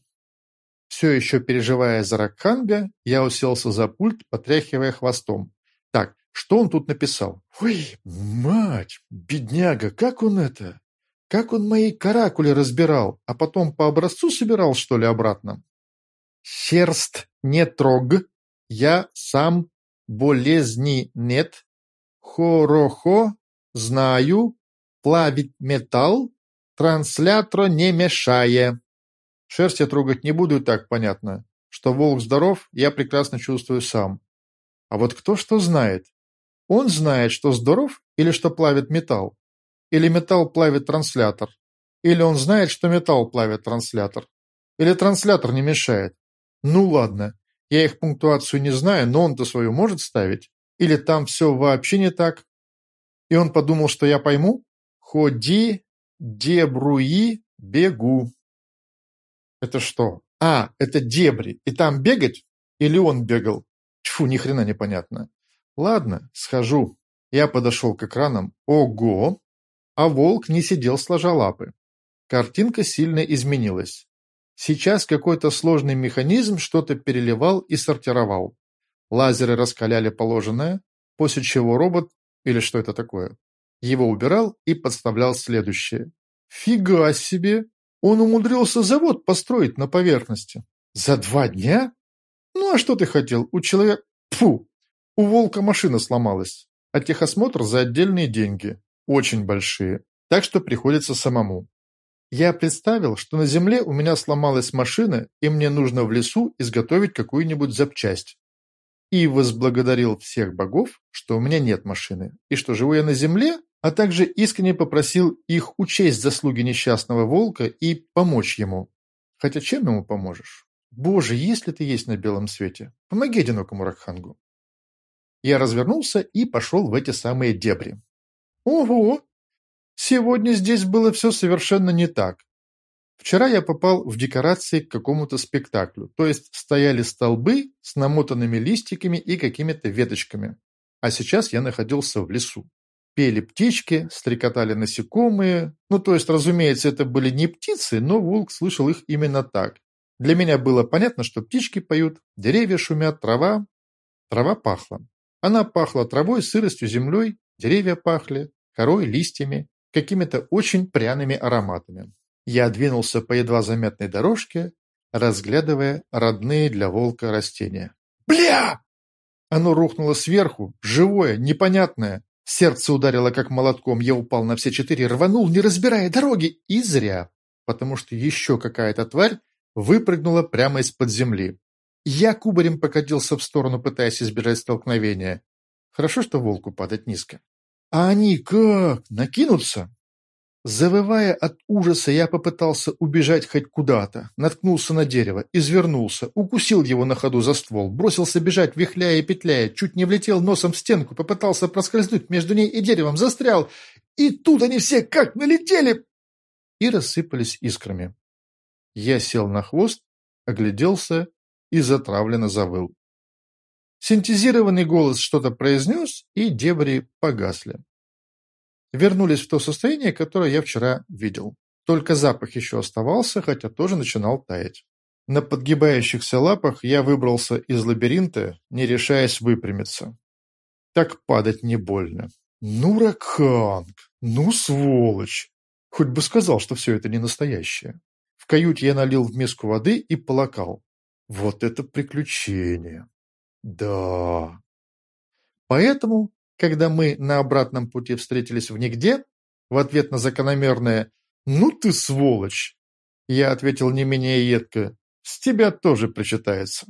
Все еще переживая за Ракханга, я уселся за пульт, потряхивая хвостом. Так, что он тут написал. Ой, мать, бедняга, как он это? Как он мои каракули разбирал, а потом по образцу собирал, что ли, обратно? Шерсть не трог, я сам болезни нет, хорохо знаю, плавить металл, транслятор не мешая. Шерсть я трогать не буду, так понятно. Что волк здоров, я прекрасно чувствую сам. А вот кто что знает? Он знает, что здоров или что плавит металл? Или металл плавит транслятор? Или он знает, что металл плавит транслятор? Или транслятор не мешает? Ну ладно, я их пунктуацию не знаю, но он-то свою может ставить? Или там все вообще не так? И он подумал, что я пойму? Ходи, дебруи, бегу. Это что? А, это дебри. И там бегать? Или он бегал? Тьфу, ни хрена непонятно. Ладно, схожу. Я подошел к экранам. Ого! А волк не сидел сложа лапы. Картинка сильно изменилась. Сейчас какой-то сложный механизм что-то переливал и сортировал. Лазеры раскаляли положенное, после чего робот, или что это такое, его убирал и подставлял следующее. Фига себе! Он умудрился завод построить на поверхности. За два дня? Ну а что ты хотел? У человека... Фу! У волка машина сломалась. А техосмотр за отдельные деньги. Очень большие. Так что приходится самому. Я представил, что на земле у меня сломалась машина, и мне нужно в лесу изготовить какую-нибудь запчасть. И возблагодарил всех богов, что у меня нет машины, и что живу я на земле, а также искренне попросил их учесть заслуги несчастного волка и помочь ему. Хотя чем ему поможешь? Боже, если ты есть на белом свете, помоги одинокому Ракхангу. Я развернулся и пошел в эти самые дебри. Ого, Сегодня здесь было все совершенно не так. Вчера я попал в декорации к какому-то спектаклю, то есть стояли столбы с намотанными листиками и какими-то веточками. А сейчас я находился в лесу. Пели птички, стрекотали насекомые. Ну, то есть, разумеется, это были не птицы, но волк слышал их именно так. Для меня было понятно, что птички поют, деревья шумят, трава. Трава пахла. Она пахла травой, сыростью, землей, деревья пахли, корой, листьями какими-то очень пряными ароматами. Я двинулся по едва заметной дорожке, разглядывая родные для волка растения. «Бля!» Оно рухнуло сверху, живое, непонятное. Сердце ударило как молотком, я упал на все четыре, рванул, не разбирая дороги, и зря, потому что еще какая-то тварь выпрыгнула прямо из-под земли. Я кубарем покатился в сторону, пытаясь избежать столкновения. Хорошо, что волку падать низко. А они как? Накинутся? Завывая от ужаса, я попытался убежать хоть куда-то, наткнулся на дерево, извернулся, укусил его на ходу за ствол, бросился бежать, вихляя и петляя, чуть не влетел носом в стенку, попытался проскользнуть между ней и деревом, застрял, и тут они все как налетели и рассыпались искрами. Я сел на хвост, огляделся и затравленно завыл. Синтезированный голос что-то произнес, и дебри погасли. Вернулись в то состояние, которое я вчера видел. Только запах еще оставался, хотя тоже начинал таять. На подгибающихся лапах я выбрался из лабиринта, не решаясь выпрямиться. Так падать не больно. Ну, Ракханг, ну, сволочь! Хоть бы сказал, что все это не настоящее. В каюте я налил в миску воды и полакал. Вот это приключение! Да. Поэтому, когда мы на обратном пути встретились в нигде, в ответ на закономерное «Ну ты сволочь!» я ответил не менее едко «С тебя тоже причитается».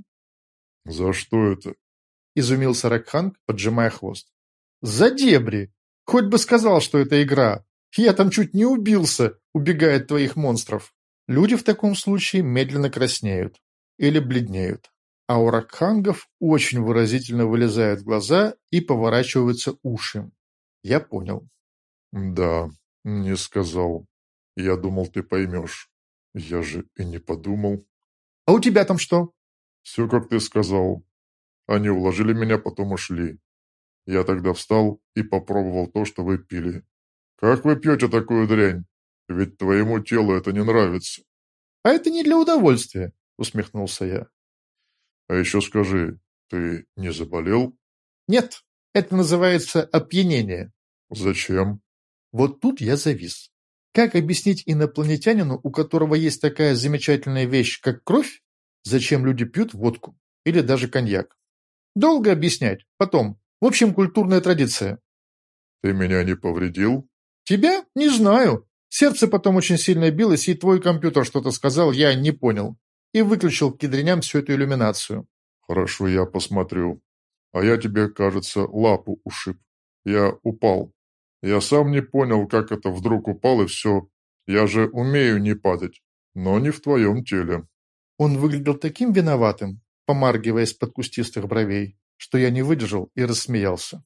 «За что это?» – изумился Ракханг, поджимая хвост. «За дебри! Хоть бы сказал, что это игра! Я там чуть не убился, убегая от твоих монстров!» Люди в таком случае медленно краснеют или бледнеют а у ракхангов очень выразительно вылезают глаза и поворачиваются уши. Я понял. Да, не сказал. Я думал, ты поймешь. Я же и не подумал. А у тебя там что? Все, как ты сказал. Они уложили меня, потом ушли. Я тогда встал и попробовал то, что вы пили. Как вы пьете такую дрянь? Ведь твоему телу это не нравится. А это не для удовольствия, усмехнулся я. А еще скажи, ты не заболел? Нет, Это называется опьянение. Зачем? Вот тут я завис. Как объяснить инопланетянину, у которого есть такая замечательная вещь, как кровь, зачем люди пьют водку или даже коньяк? Долго объяснять. Потом. В общем, культурная традиция. Ты меня не повредил? Тебя? Не знаю. Сердце потом очень сильно билось, и твой компьютер что-то сказал, я не понял. И выключил к кедреням всю эту иллюминацию. Хорошо, я посмотрю. А я тебе, кажется, лапу ушиб. Я упал. Я сам не понял, как это вдруг упал, и все. Я же умею не падать, но не в твоем теле. Он выглядел таким виноватым, помаргивая из-под кустистых бровей, что я не выдержал и рассмеялся.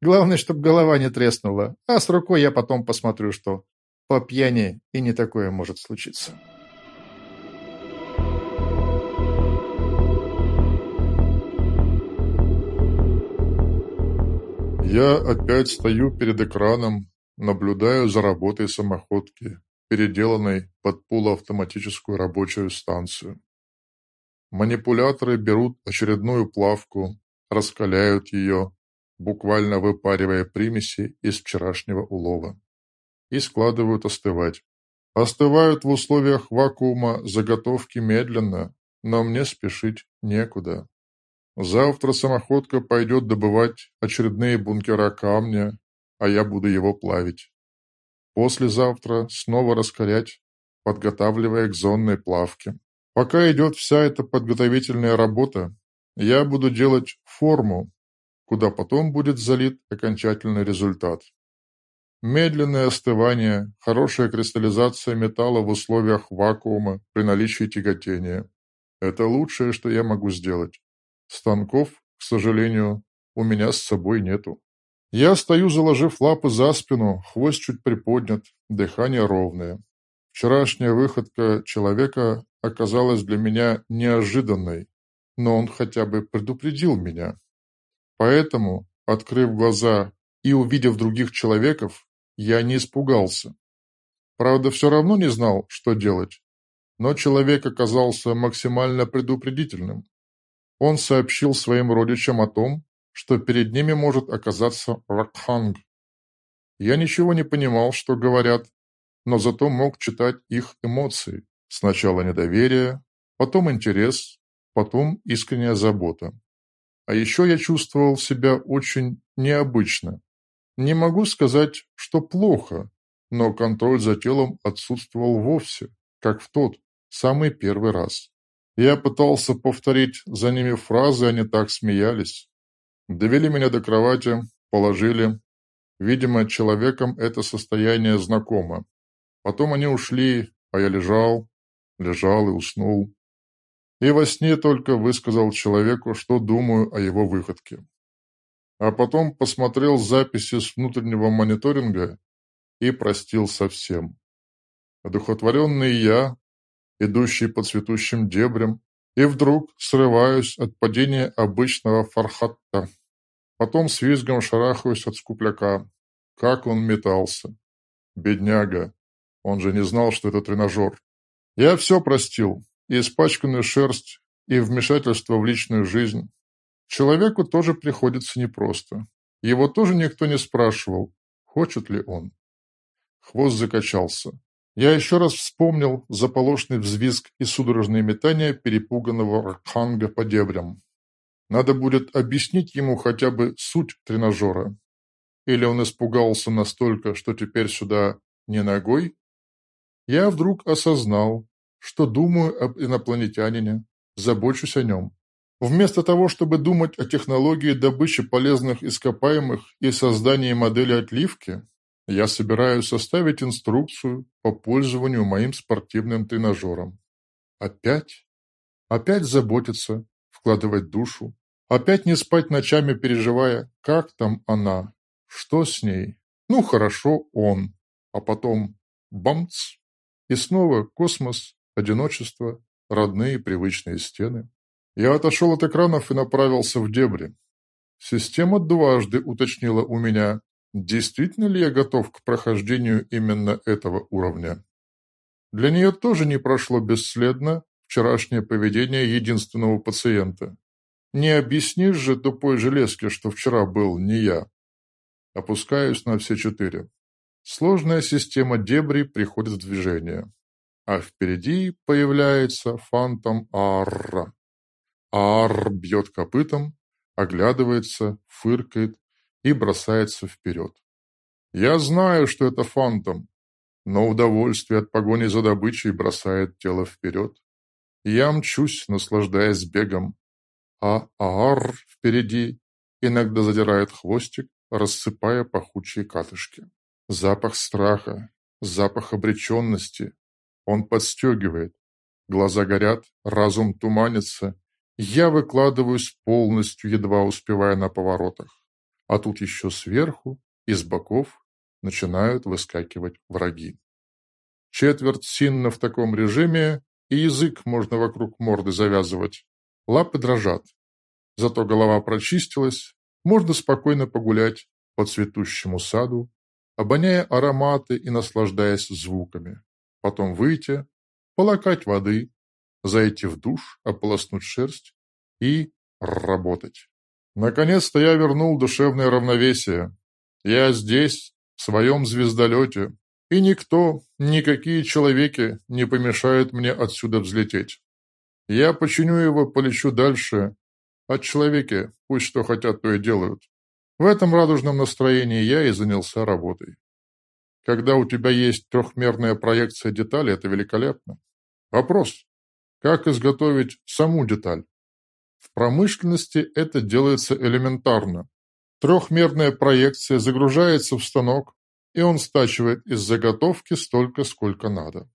Главное, чтобы голова не треснула, а с рукой я потом посмотрю, что по пьяни и не такое может случиться. Я опять стою перед экраном, наблюдаю за работой самоходки, переделанной под полуавтоматическую рабочую станцию. Манипуляторы берут очередную плавку, раскаляют ее, буквально выпаривая примеси из вчерашнего улова, и складывают остывать. Остывают в условиях вакуума заготовки медленно, но мне спешить некуда. Завтра самоходка пойдет добывать очередные бункера камня, а я буду его плавить. Послезавтра снова раскалять, подготавливая к зонной плавке. Пока идет вся эта подготовительная работа, я буду делать форму, куда потом будет залит окончательный результат. Медленное остывание, хорошая кристаллизация металла в условиях вакуума при наличии тяготения – это лучшее, что я могу сделать. Станков, к сожалению, у меня с собой нету. Я стою, заложив лапы за спину, хвост чуть приподнят, дыхание ровное. Вчерашняя выходка человека оказалась для меня неожиданной, но он хотя бы предупредил меня. Поэтому, открыв глаза и увидев других человеков, я не испугался. Правда, все равно не знал, что делать. Но человек оказался максимально предупредительным. Он сообщил своим родичам о том, что перед ними может оказаться Ракханг. Я ничего не понимал, что говорят, но зато мог читать их эмоции. Сначала недоверие, потом интерес, потом искренняя забота. А еще я чувствовал себя очень необычно. Не могу сказать, что плохо, но контроль за телом отсутствовал вовсе, как в тот, самый первый раз. Я пытался повторить за ними фразы, они так смеялись. Довели меня до кровати, положили. Видимо, человеком это состояние знакомо. Потом они ушли, а я лежал, лежал и уснул. И во сне только высказал человеку, что думаю о его выходке. А потом посмотрел записи с внутреннего мониторинга и простил совсем. Одухотворенный я идущий по цветущим дебрям, и вдруг срываюсь от падения обычного фархатта. Потом с визгом шарахаюсь от скупляка. Как он метался. Бедняга. Он же не знал, что это тренажер. Я все простил. И испачканную шерсть, и вмешательство в личную жизнь. Человеку тоже приходится непросто. Его тоже никто не спрашивал, хочет ли он. Хвост закачался. Я еще раз вспомнил заполошный взвизг и судорожные метания перепуганного Ракханга по дебрям. Надо будет объяснить ему хотя бы суть тренажера. Или он испугался настолько, что теперь сюда не ногой? Я вдруг осознал, что думаю об инопланетянине, забочусь о нем. Вместо того, чтобы думать о технологии добычи полезных ископаемых и создании модели отливки, я собираюсь составить инструкцию по пользованию моим спортивным тренажером. Опять? Опять заботиться, вкладывать душу. Опять не спать ночами, переживая, как там она, что с ней. Ну, хорошо, он. А потом бамц. И снова космос, одиночество, родные привычные стены. Я отошел от экранов и направился в дебри. Система дважды уточнила у меня, Действительно ли я готов к прохождению именно этого уровня? Для нее тоже не прошло бесследно вчерашнее поведение единственного пациента. Не объяснишь же тупой железке, что вчера был не я. Опускаюсь на все четыре. Сложная система дебри приходит в движение. А впереди появляется фантом Арра. Ар бьет копытом, оглядывается, фыркает и бросается вперед. Я знаю, что это фантом, но удовольствие от погони за добычей бросает тело вперед. Я мчусь, наслаждаясь бегом, а Аар впереди иногда задирает хвостик, рассыпая пахучие катышки. Запах страха, запах обреченности. Он подстегивает. Глаза горят, разум туманится. Я выкладываюсь полностью, едва успевая на поворотах. А тут еще сверху и с боков начинают выскакивать враги. Четверть синна в таком режиме, и язык можно вокруг морды завязывать. Лапы дрожат. Зато голова прочистилась, можно спокойно погулять по цветущему саду, обоняя ароматы и наслаждаясь звуками. Потом выйти, полакать воды, зайти в душ, ополоснуть шерсть и работать. Наконец-то я вернул душевное равновесие. Я здесь, в своем звездолете, и никто, никакие человеки не помешают мне отсюда взлететь. Я починю его, полечу дальше. А человеки пусть что хотят, то и делают. В этом радужном настроении я и занялся работой. Когда у тебя есть трехмерная проекция детали, это великолепно. Вопрос. Как изготовить саму деталь? В промышленности это делается элементарно. Трехмерная проекция загружается в станок, и он стачивает из заготовки столько, сколько надо.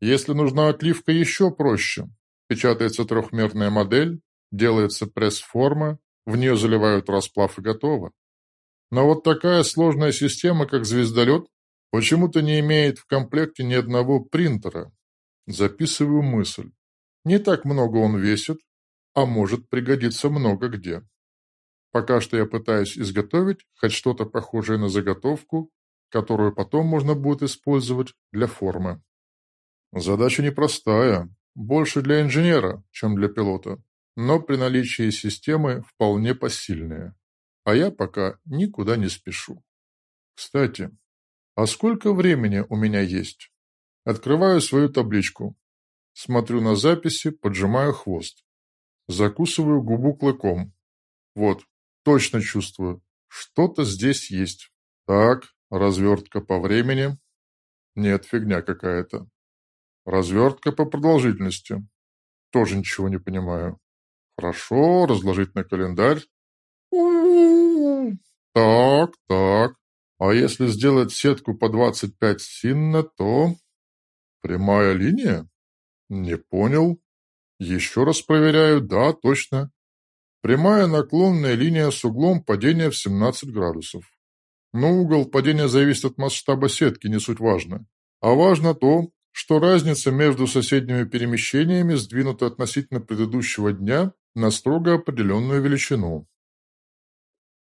Если нужна отливка еще проще, печатается трехмерная модель, делается пресс-форма, в нее заливают расплав и готово. Но вот такая сложная система, как звездолет, почему-то не имеет в комплекте ни одного принтера. Записываю мысль. Не так много он весит, а может пригодиться много где. Пока что я пытаюсь изготовить хоть что-то похожее на заготовку, которую потом можно будет использовать для формы. Задача непростая, больше для инженера, чем для пилота, но при наличии системы вполне посильная. А я пока никуда не спешу. Кстати, а сколько времени у меня есть? Открываю свою табличку. Смотрю на записи, поджимаю хвост. Закусываю губу клыком. Вот, точно чувствую, что-то здесь есть. Так, развертка по времени. Нет, фигня какая-то. Развертка по продолжительности. Тоже ничего не понимаю. Хорошо, разложить на календарь. Так, так. А если сделать сетку по 25 синна, то... Прямая линия? Не понял. Еще раз проверяю. Да, точно. Прямая наклонная линия с углом падения в 17 градусов. Но угол падения зависит от масштаба сетки, не суть важно. А важно то, что разница между соседними перемещениями сдвинута относительно предыдущего дня на строго определенную величину.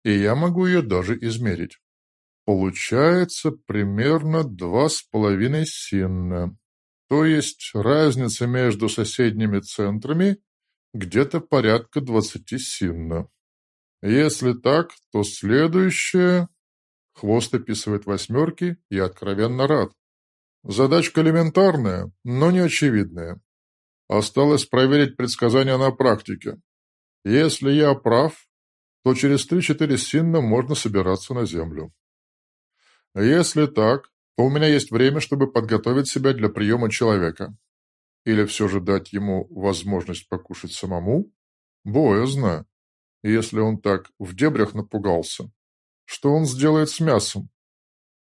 И я могу ее даже измерить. Получается примерно два с половиной синна. То есть разница между соседними центрами где-то порядка двадцати синна. Если так, то следующее... Хвост описывает восьмерки, я откровенно рад. Задачка элементарная, но не очевидная. Осталось проверить предсказания на практике. Если я прав, то через три-четыре синна можно собираться на Землю. Если так, то у меня есть время, чтобы подготовить себя для приема человека. Или все же дать ему возможность покушать самому? Боязно. Если он так в дебрях напугался, что он сделает с мясом?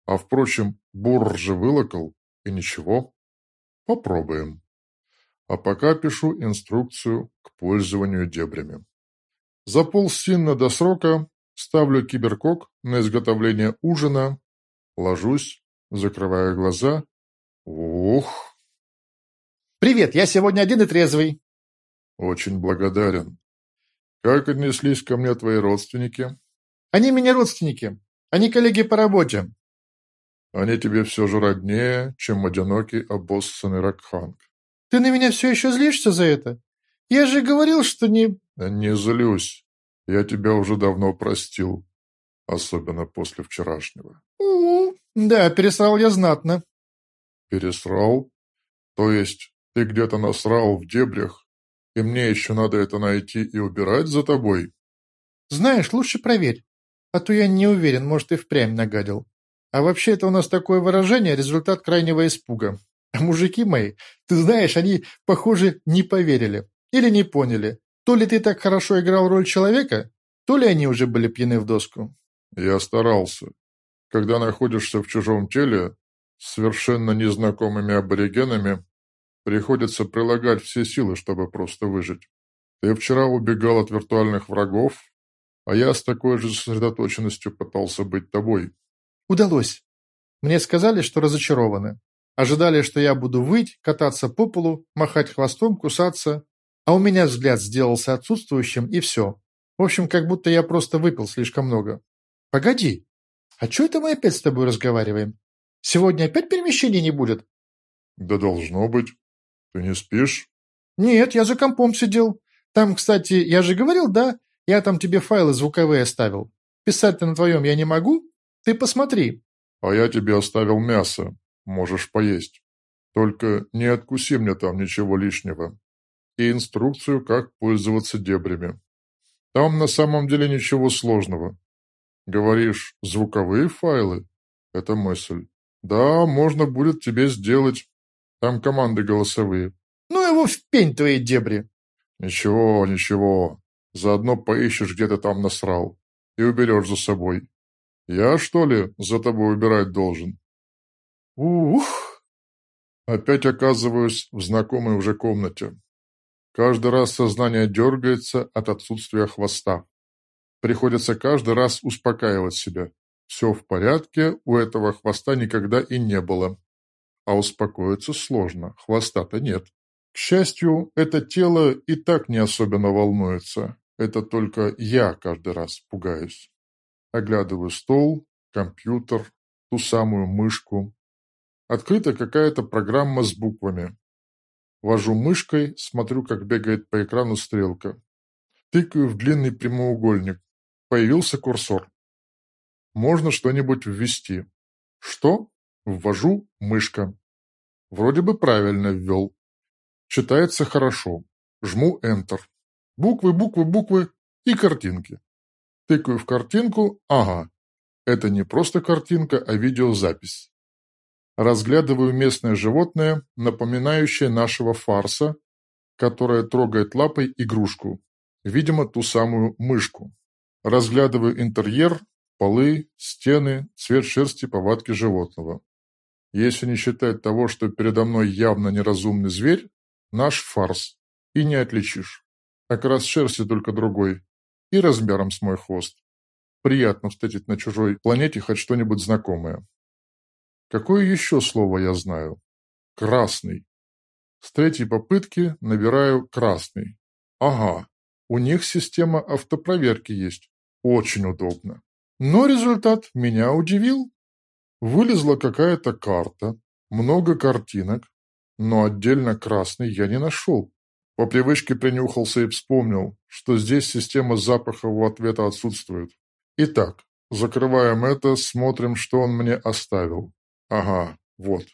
А впрочем, бур же вылокал, и ничего. Попробуем. А пока пишу инструкцию к пользованию дебрями. За полсинна до срока ставлю киберкок на изготовление ужина, ложусь, закрываю глаза. Ух! «Привет, я сегодня один и трезвый». «Очень благодарен. Как отнеслись ко мне твои родственники?» Они меня родственники. Они коллеги по работе. Они тебе все же роднее, чем одинокий обоссанный Ракханг. Ты на меня все еще злишься за это? Я же говорил, что не... Не злюсь. Я тебя уже давно простил. Особенно после вчерашнего. У, -у да, пересрал я знатно. Пересрал? То есть ты где-то насрал в дебрях, и мне еще надо это найти и убирать за тобой? Знаешь, лучше проверь. А то я не уверен, может, и впрямь нагадил. А вообще это у нас такое выражение – результат крайнего испуга. А мужики мои, ты знаешь, они, похоже, не поверили. Или не поняли. То ли ты так хорошо играл роль человека, то ли они уже были пьяны в доску. Я старался. Когда находишься в чужом теле, с совершенно незнакомыми аборигенами, приходится прилагать все силы, чтобы просто выжить. Ты вчера убегал от виртуальных врагов, а я с такой же сосредоточенностью пытался быть тобой. Удалось. Мне сказали, что разочарованы. Ожидали, что я буду выть, кататься по полу, махать хвостом, кусаться. А у меня взгляд сделался отсутствующим, и все. В общем, как будто я просто выпил слишком много. Погоди, а что это мы опять с тобой разговариваем? Сегодня опять перемещений не будет? Да должно быть. Ты не спишь? Нет, я за компом сидел. Там, кстати, я же говорил, да, я там тебе файлы звуковые оставил. Писать-то на твоем я не могу. Ты посмотри. А я тебе оставил мясо. Можешь поесть. Только не откуси мне там ничего лишнего. И инструкцию, как пользоваться дебрями. Там на самом деле ничего сложного. Говоришь, звуковые файлы? Это мысль. Да, можно будет тебе сделать. Там команды голосовые. Ну его в пень твои дебри. Ничего, ничего. Заодно поищешь, где ты там насрал, и уберешь за собой. Я, что ли, за тобой убирать должен? Ух! Опять оказываюсь в знакомой уже комнате. Каждый раз сознание дергается от отсутствия хвоста. Приходится каждый раз успокаивать себя. Все в порядке, у этого хвоста никогда и не было. А успокоиться сложно, хвоста-то нет. К счастью, это тело и так не особенно волнуется. Это только я каждый раз пугаюсь. Оглядываю стол, компьютер, ту самую мышку. Открыта какая-то программа с буквами. Вожу мышкой, смотрю, как бегает по экрану стрелка. Тыкаю в длинный прямоугольник. Появился курсор. Можно что-нибудь ввести. Что? Ввожу мышка. Вроде бы правильно ввел. Читается хорошо. Жму Enter. Буквы, буквы, буквы и картинки. Тыкаю в картинку, ага, это не просто картинка, а видеозапись. Разглядываю местное животное, напоминающее нашего фарса, которое трогает лапой игрушку, видимо, ту самую мышку. Разглядываю интерьер, полы, стены, цвет шерсти, повадки животного. Если не считать того, что передо мной явно неразумный зверь, наш фарс, и не отличишь. Окрас шерсти только другой. И размером с мой хвост. Приятно встретить на чужой планете хоть что-нибудь знакомое. Какое еще слово я знаю? Красный. С третьей попытки набираю красный. Ага, у них система автопроверки есть. Очень удобно. Но результат меня удивил. Вылезла какая-то карта, много картинок, но отдельно красный я не нашел. По привычке принюхался и вспомнил, что здесь система запахового ответа отсутствует. Итак, закрываем это, смотрим, что он мне оставил. Ага, вот.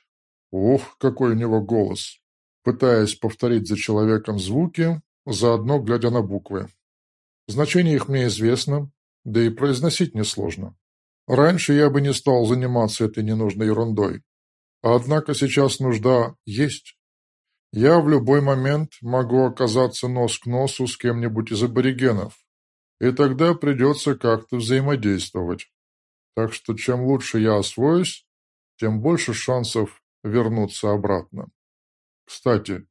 Ух, какой у него голос. Пытаясь повторить за человеком звуки, заодно глядя на буквы. Значение их мне известно, да и произносить несложно. Раньше я бы не стал заниматься этой ненужной ерундой. Однако сейчас нужда есть. Я в любой момент могу оказаться нос к носу с кем-нибудь из аборигенов, и тогда придется как-то взаимодействовать. Так что чем лучше я освоюсь, тем больше шансов вернуться обратно. Кстати,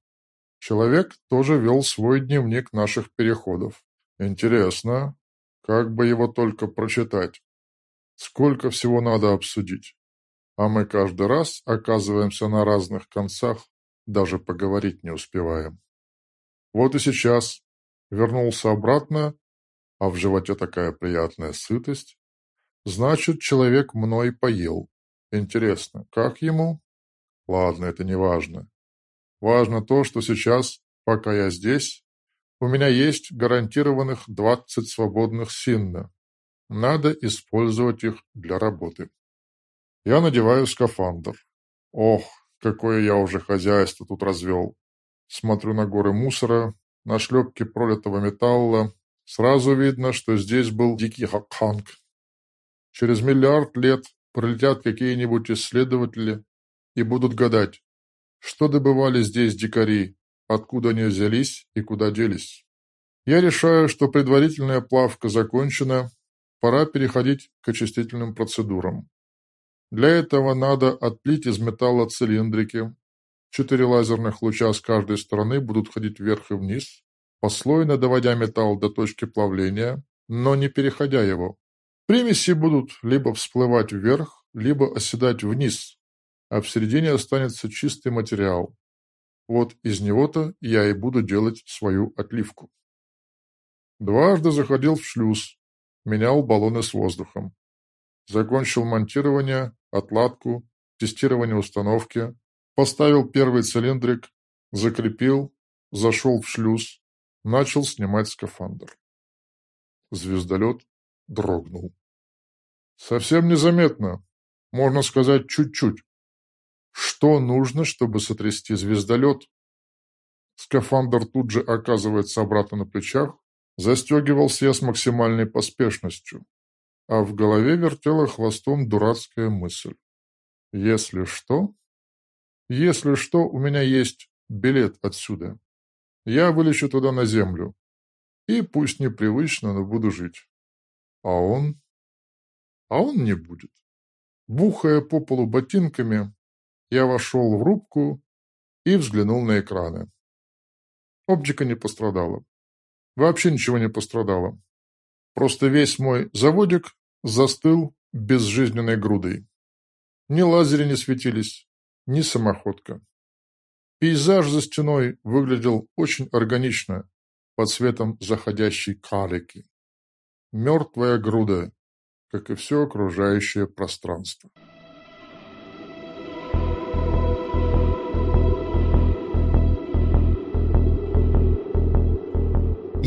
человек тоже вел свой дневник наших переходов. Интересно, как бы его только прочитать. Сколько всего надо обсудить. А мы каждый раз оказываемся на разных концах даже поговорить не успеваем. Вот и сейчас вернулся обратно, а в животе такая приятная сытость. Значит, человек мной поел. Интересно, как ему? Ладно, это не важно. Важно то, что сейчас, пока я здесь, У меня есть гарантированных двадцать свободных синна. Надо использовать их для работы. Я надеваю скафандр. Ох, какое я уже хозяйство тут развел. Смотрю на горы мусора, на шлепки пролитого металла. Сразу видно, что здесь был дикий хакханг. Через миллиард лет пролетят какие-нибудь исследователи и будут гадать, что добывали здесь дикари, откуда они взялись и куда делись. Я решаю, что предварительная плавка закончена, пора переходить к очистительным процедурам. Для этого надо отлить из металла цилиндрики. Четыре лазерных луча с каждой стороны будут ходить вверх и вниз, послойно доводя металл до точки плавления, но не переходя его. Примеси будут либо всплывать вверх, либо оседать вниз, а в середине останется чистый материал. Вот из него-то я и буду делать свою отливку. Дважды заходил в шлюз, менял баллоны с воздухом. Закончил монтирование, отладку, тестирование установки, поставил первый цилиндрик, закрепил, зашел в шлюз, начал снимать скафандр. Звездолет дрогнул. Совсем незаметно, можно сказать, чуть-чуть. Что нужно, чтобы сотрясти звездолет? Скафандр тут же оказывается обратно на плечах, застегивался я с максимальной поспешностью а в голове вертела хвостом дурацкая мысль. Если что... Если что, у меня есть билет отсюда. Я вылечу туда на землю. И пусть непривычно, но буду жить. А он... А он не будет. Бухая по полу ботинками, я вошел в рубку и взглянул на экраны. Оптика не пострадала. Вообще ничего не пострадало. Просто весь мой заводик застыл безжизненной грудой. Ни лазери не светились, ни самоходка. Пейзаж за стеной выглядел очень органично, под светом заходящей калики. Мертвая груда, как и все окружающее пространство.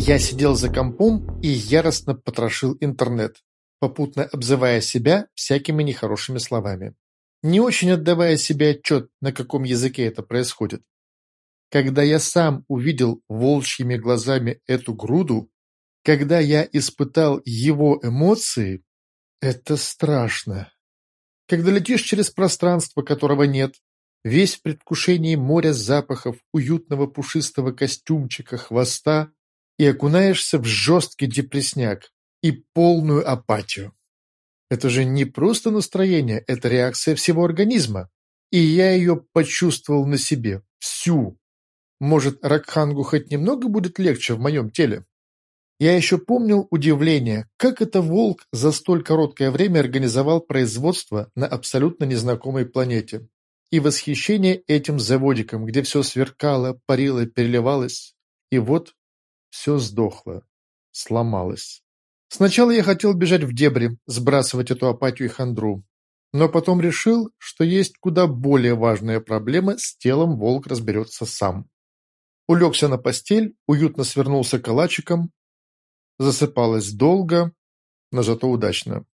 Я сидел за компом и яростно потрошил интернет, попутно обзывая себя всякими нехорошими словами. Не очень отдавая себе отчет, на каком языке это происходит. Когда я сам увидел волчьими глазами эту груду, когда я испытал его эмоции, это страшно. Когда летишь через пространство, которого нет, весь в предвкушении моря запахов, уютного пушистого костюмчика, хвоста, и окунаешься в жесткий депресняк, и полную апатию. Это же не просто настроение, это реакция всего организма. И я ее почувствовал на себе, всю. Может, Ракхангу хоть немного будет легче в моем теле? Я еще помнил удивление, как это волк за столь короткое время организовал производство на абсолютно незнакомой планете. И восхищение этим заводиком, где все сверкало, парило, переливалось. И вот все сдохло, сломалось. Сначала я хотел бежать в дебри, сбрасывать эту апатию и хандру. Но потом решил, что есть куда более важная проблема, с телом волк разберется сам. Улегся на постель, уютно свернулся калачиком. Засыпалось долго, но зато удачно.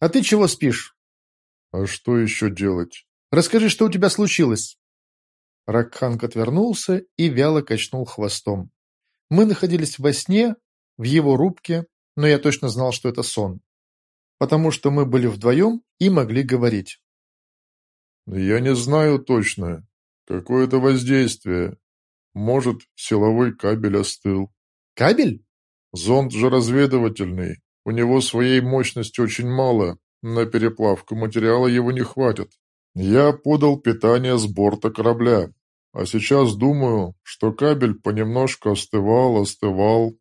«А ты чего спишь?» «А что еще делать?» «Расскажи, что у тебя случилось?» Ракханг отвернулся и вяло качнул хвостом. Мы находились во сне, в его рубке, но я точно знал, что это сон. Потому что мы были вдвоем и могли говорить. «Я не знаю точно. Какое-то воздействие. Может, силовой кабель остыл». «Кабель?» «Зонд же разведывательный. У него своей мощности очень мало. На переплавку материала его не хватит. Я подал питание с борта корабля. А сейчас думаю, что кабель понемножку остывал, остывал,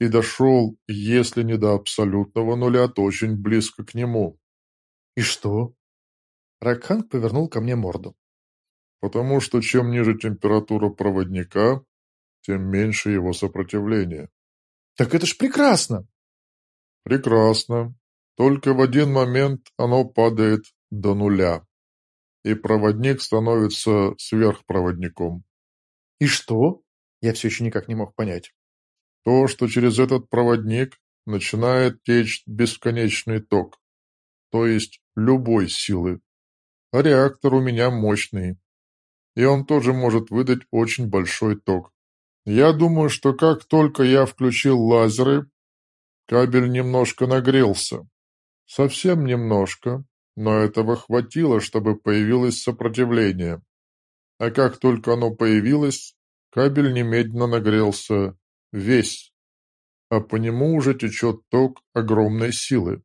и дошел, если не до абсолютного нуля, то очень близко к нему. «И что?» Ракханг повернул ко мне морду. «Потому что чем ниже температура проводника, тем меньше его сопротивление». «Так это ж прекрасно!» «Прекрасно. Только в один момент оно падает до нуля, и проводник становится сверхпроводником». «И что?» Я все еще никак не мог понять. То, что через этот проводник начинает течь бесконечный ток, то есть любой силы. А реактор у меня мощный, и он тоже может выдать очень большой ток. Я думаю, что как только я включил лазеры, кабель немножко нагрелся. Совсем немножко, но этого хватило, чтобы появилось сопротивление. А как только оно появилось, кабель немедленно нагрелся весь, а по нему уже течет ток огромной силы.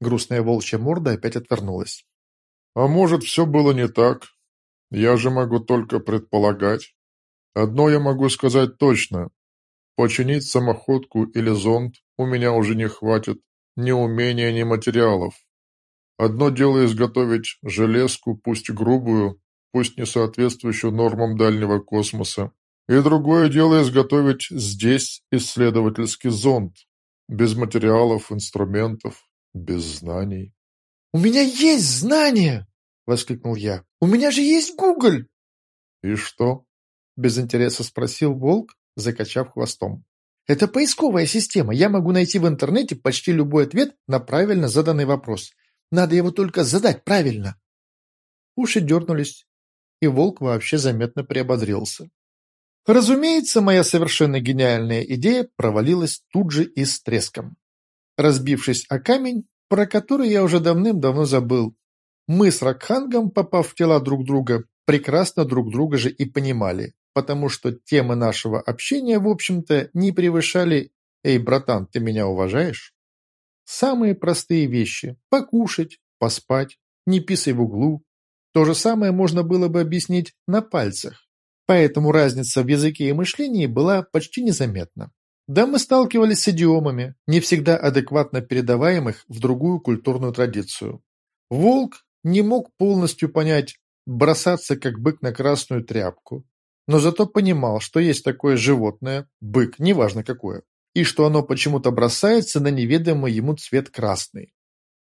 Грустная волчья морда опять отвернулась. А может, все было не так? Я же могу только предполагать. Одно я могу сказать точно. Починить самоходку или зонд у меня уже не хватит ни умения, ни материалов. Одно дело изготовить железку, пусть грубую, пусть не соответствующую нормам дальнего космоса, и другое дело изготовить здесь исследовательский зонд, без материалов, инструментов, без знаний. «У меня есть знания!» — воскликнул я. «У меня же есть Гугль!» «И что?» — без интереса спросил Волк, закачав хвостом. «Это поисковая система. Я могу найти в интернете почти любой ответ на правильно заданный вопрос. Надо его только задать правильно. Уши дернулись, и волк вообще заметно приободрился. Разумеется, моя совершенно гениальная идея провалилась тут же и с треском. Разбившись о камень, про который я уже давным-давно забыл, мы с Ракхангом, попав в тела друг друга, прекрасно друг друга же и понимали, потому что темы нашего общения, в общем-то, не превышали «Эй, братан, ты меня уважаешь?» Самые простые вещи – покушать, поспать, не писай в углу. То же самое можно было бы объяснить на пальцах. Поэтому разница в языке и мышлении была почти незаметна. Да, мы сталкивались с идиомами, не всегда адекватно передаваемых в другую культурную традицию. Волк не мог полностью понять бросаться как бык на красную тряпку, но зато понимал, что есть такое животное, бык, неважно какое, и что оно почему-то бросается на неведомый ему цвет красный.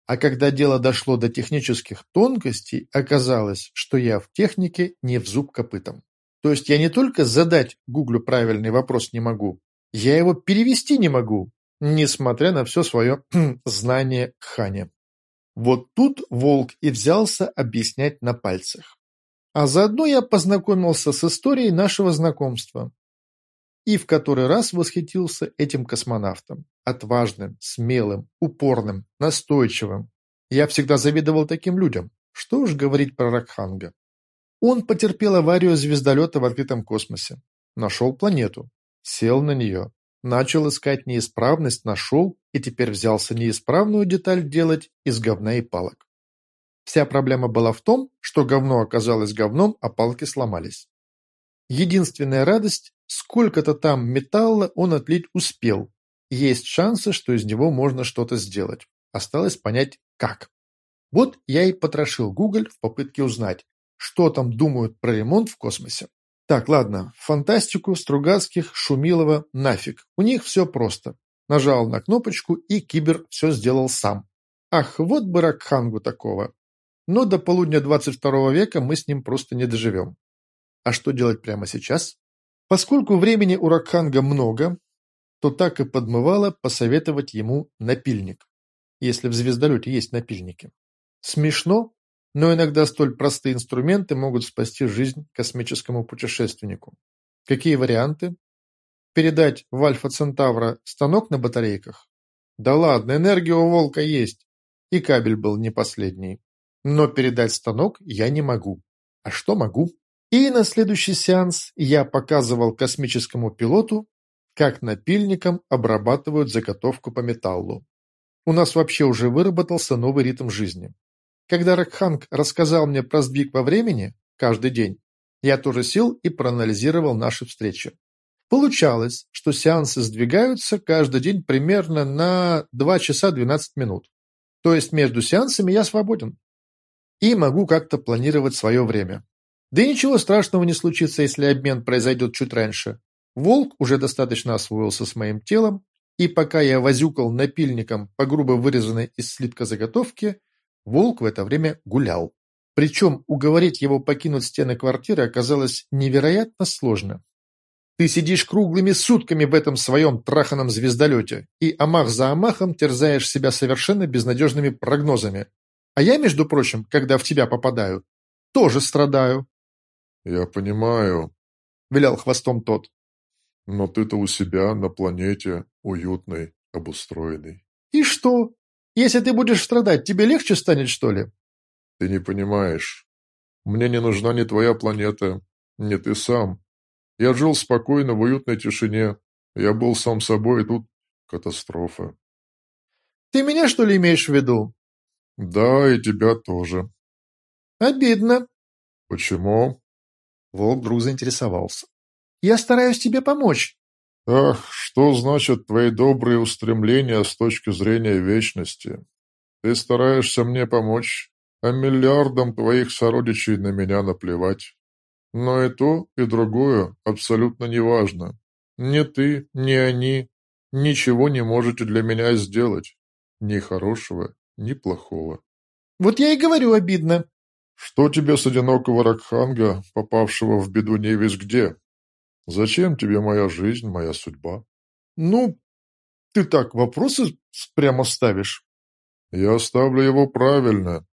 А когда дело дошло до технических тонкостей, оказалось, что я в технике не в зуб копытом. То есть я не только задать Гуглю правильный вопрос не могу, я его перевести не могу, несмотря на все свое знание Кхане. Вот тут Волк и взялся объяснять на пальцах. А заодно я познакомился с историей нашего знакомства, и в который раз восхитился этим космонавтом. Отважным, смелым, упорным, настойчивым. Я всегда завидовал таким людям. Что уж говорить про Ракханга. Он потерпел аварию звездолета в открытом космосе. Нашел планету. Сел на нее. Начал искать неисправность, нашел и теперь взялся неисправную деталь делать из говна и палок. Вся проблема была в том, что говно оказалось говном, а палки сломались. Единственная радость Сколько-то там металла он отлить успел. Есть шансы, что из него можно что-то сделать. Осталось понять, как. Вот я и потрошил Google в попытке узнать, что там думают про ремонт в космосе. Так, ладно, фантастику Стругацких, Шумилова нафиг. У них все просто. Нажал на кнопочку, и кибер все сделал сам. Ах, вот бы Ракхангу такого. Но до полудня 22 века мы с ним просто не доживем. А что делать прямо сейчас? Поскольку времени у Ракханга много, то так и подмывало посоветовать ему напильник, если в звездолете есть напильники. Смешно, но иногда столь простые инструменты могут спасти жизнь космическому путешественнику. Какие варианты? Передать в Альфа Центавра станок на батарейках? Да ладно, энергия у Волка есть, и кабель был не последний. Но передать станок я не могу. А что могу? И на следующий сеанс я показывал космическому пилоту, как напильником обрабатывают заготовку по металлу. У нас вообще уже выработался новый ритм жизни. Когда Ракханг рассказал мне про сдвиг во времени, каждый день, я тоже сел и проанализировал наши встречи. Получалось, что сеансы сдвигаются каждый день примерно на 2 часа 12 минут. То есть между сеансами я свободен. И могу как-то планировать свое время. Да и ничего страшного не случится, если обмен произойдет чуть раньше. Волк уже достаточно освоился с моим телом, и пока я возюкал напильником по грубо вырезанной из слитка заготовки, волк в это время гулял. Причем уговорить его покинуть стены квартиры оказалось невероятно сложно. Ты сидишь круглыми сутками в этом своем траханом звездолете и амах за амахом терзаешь себя совершенно безнадежными прогнозами. А я, между прочим, когда в тебя попадаю, тоже страдаю. — Я понимаю, — вилял хвостом тот. — Но ты-то у себя на планете уютной, обустроенной. — И что? Если ты будешь страдать, тебе легче станет, что ли? — Ты не понимаешь. Мне не нужна ни твоя планета, ни ты сам. Я жил спокойно в уютной тишине. Я был сам собой, и тут катастрофа. Ты меня, что ли, имеешь в виду? Да, и тебя тоже. Обидно. Почему? Волк вдруг заинтересовался. Я стараюсь тебе помочь. Ах, что значит твои добрые устремления с точки зрения вечности? Ты стараешься мне помочь, а миллиардам твоих сородичей на меня наплевать. Но и то, и другое абсолютно неважно. Ни ты, ни они ничего не можете для меня сделать. Ни хорошего, ни плохого. Вот я и говорю обидно. Что тебе с одинокого Ракханга, попавшего в беду не весь где? Зачем тебе моя жизнь, моя судьба? Ну, ты так вопросы прямо ставишь. Я ставлю его правильно.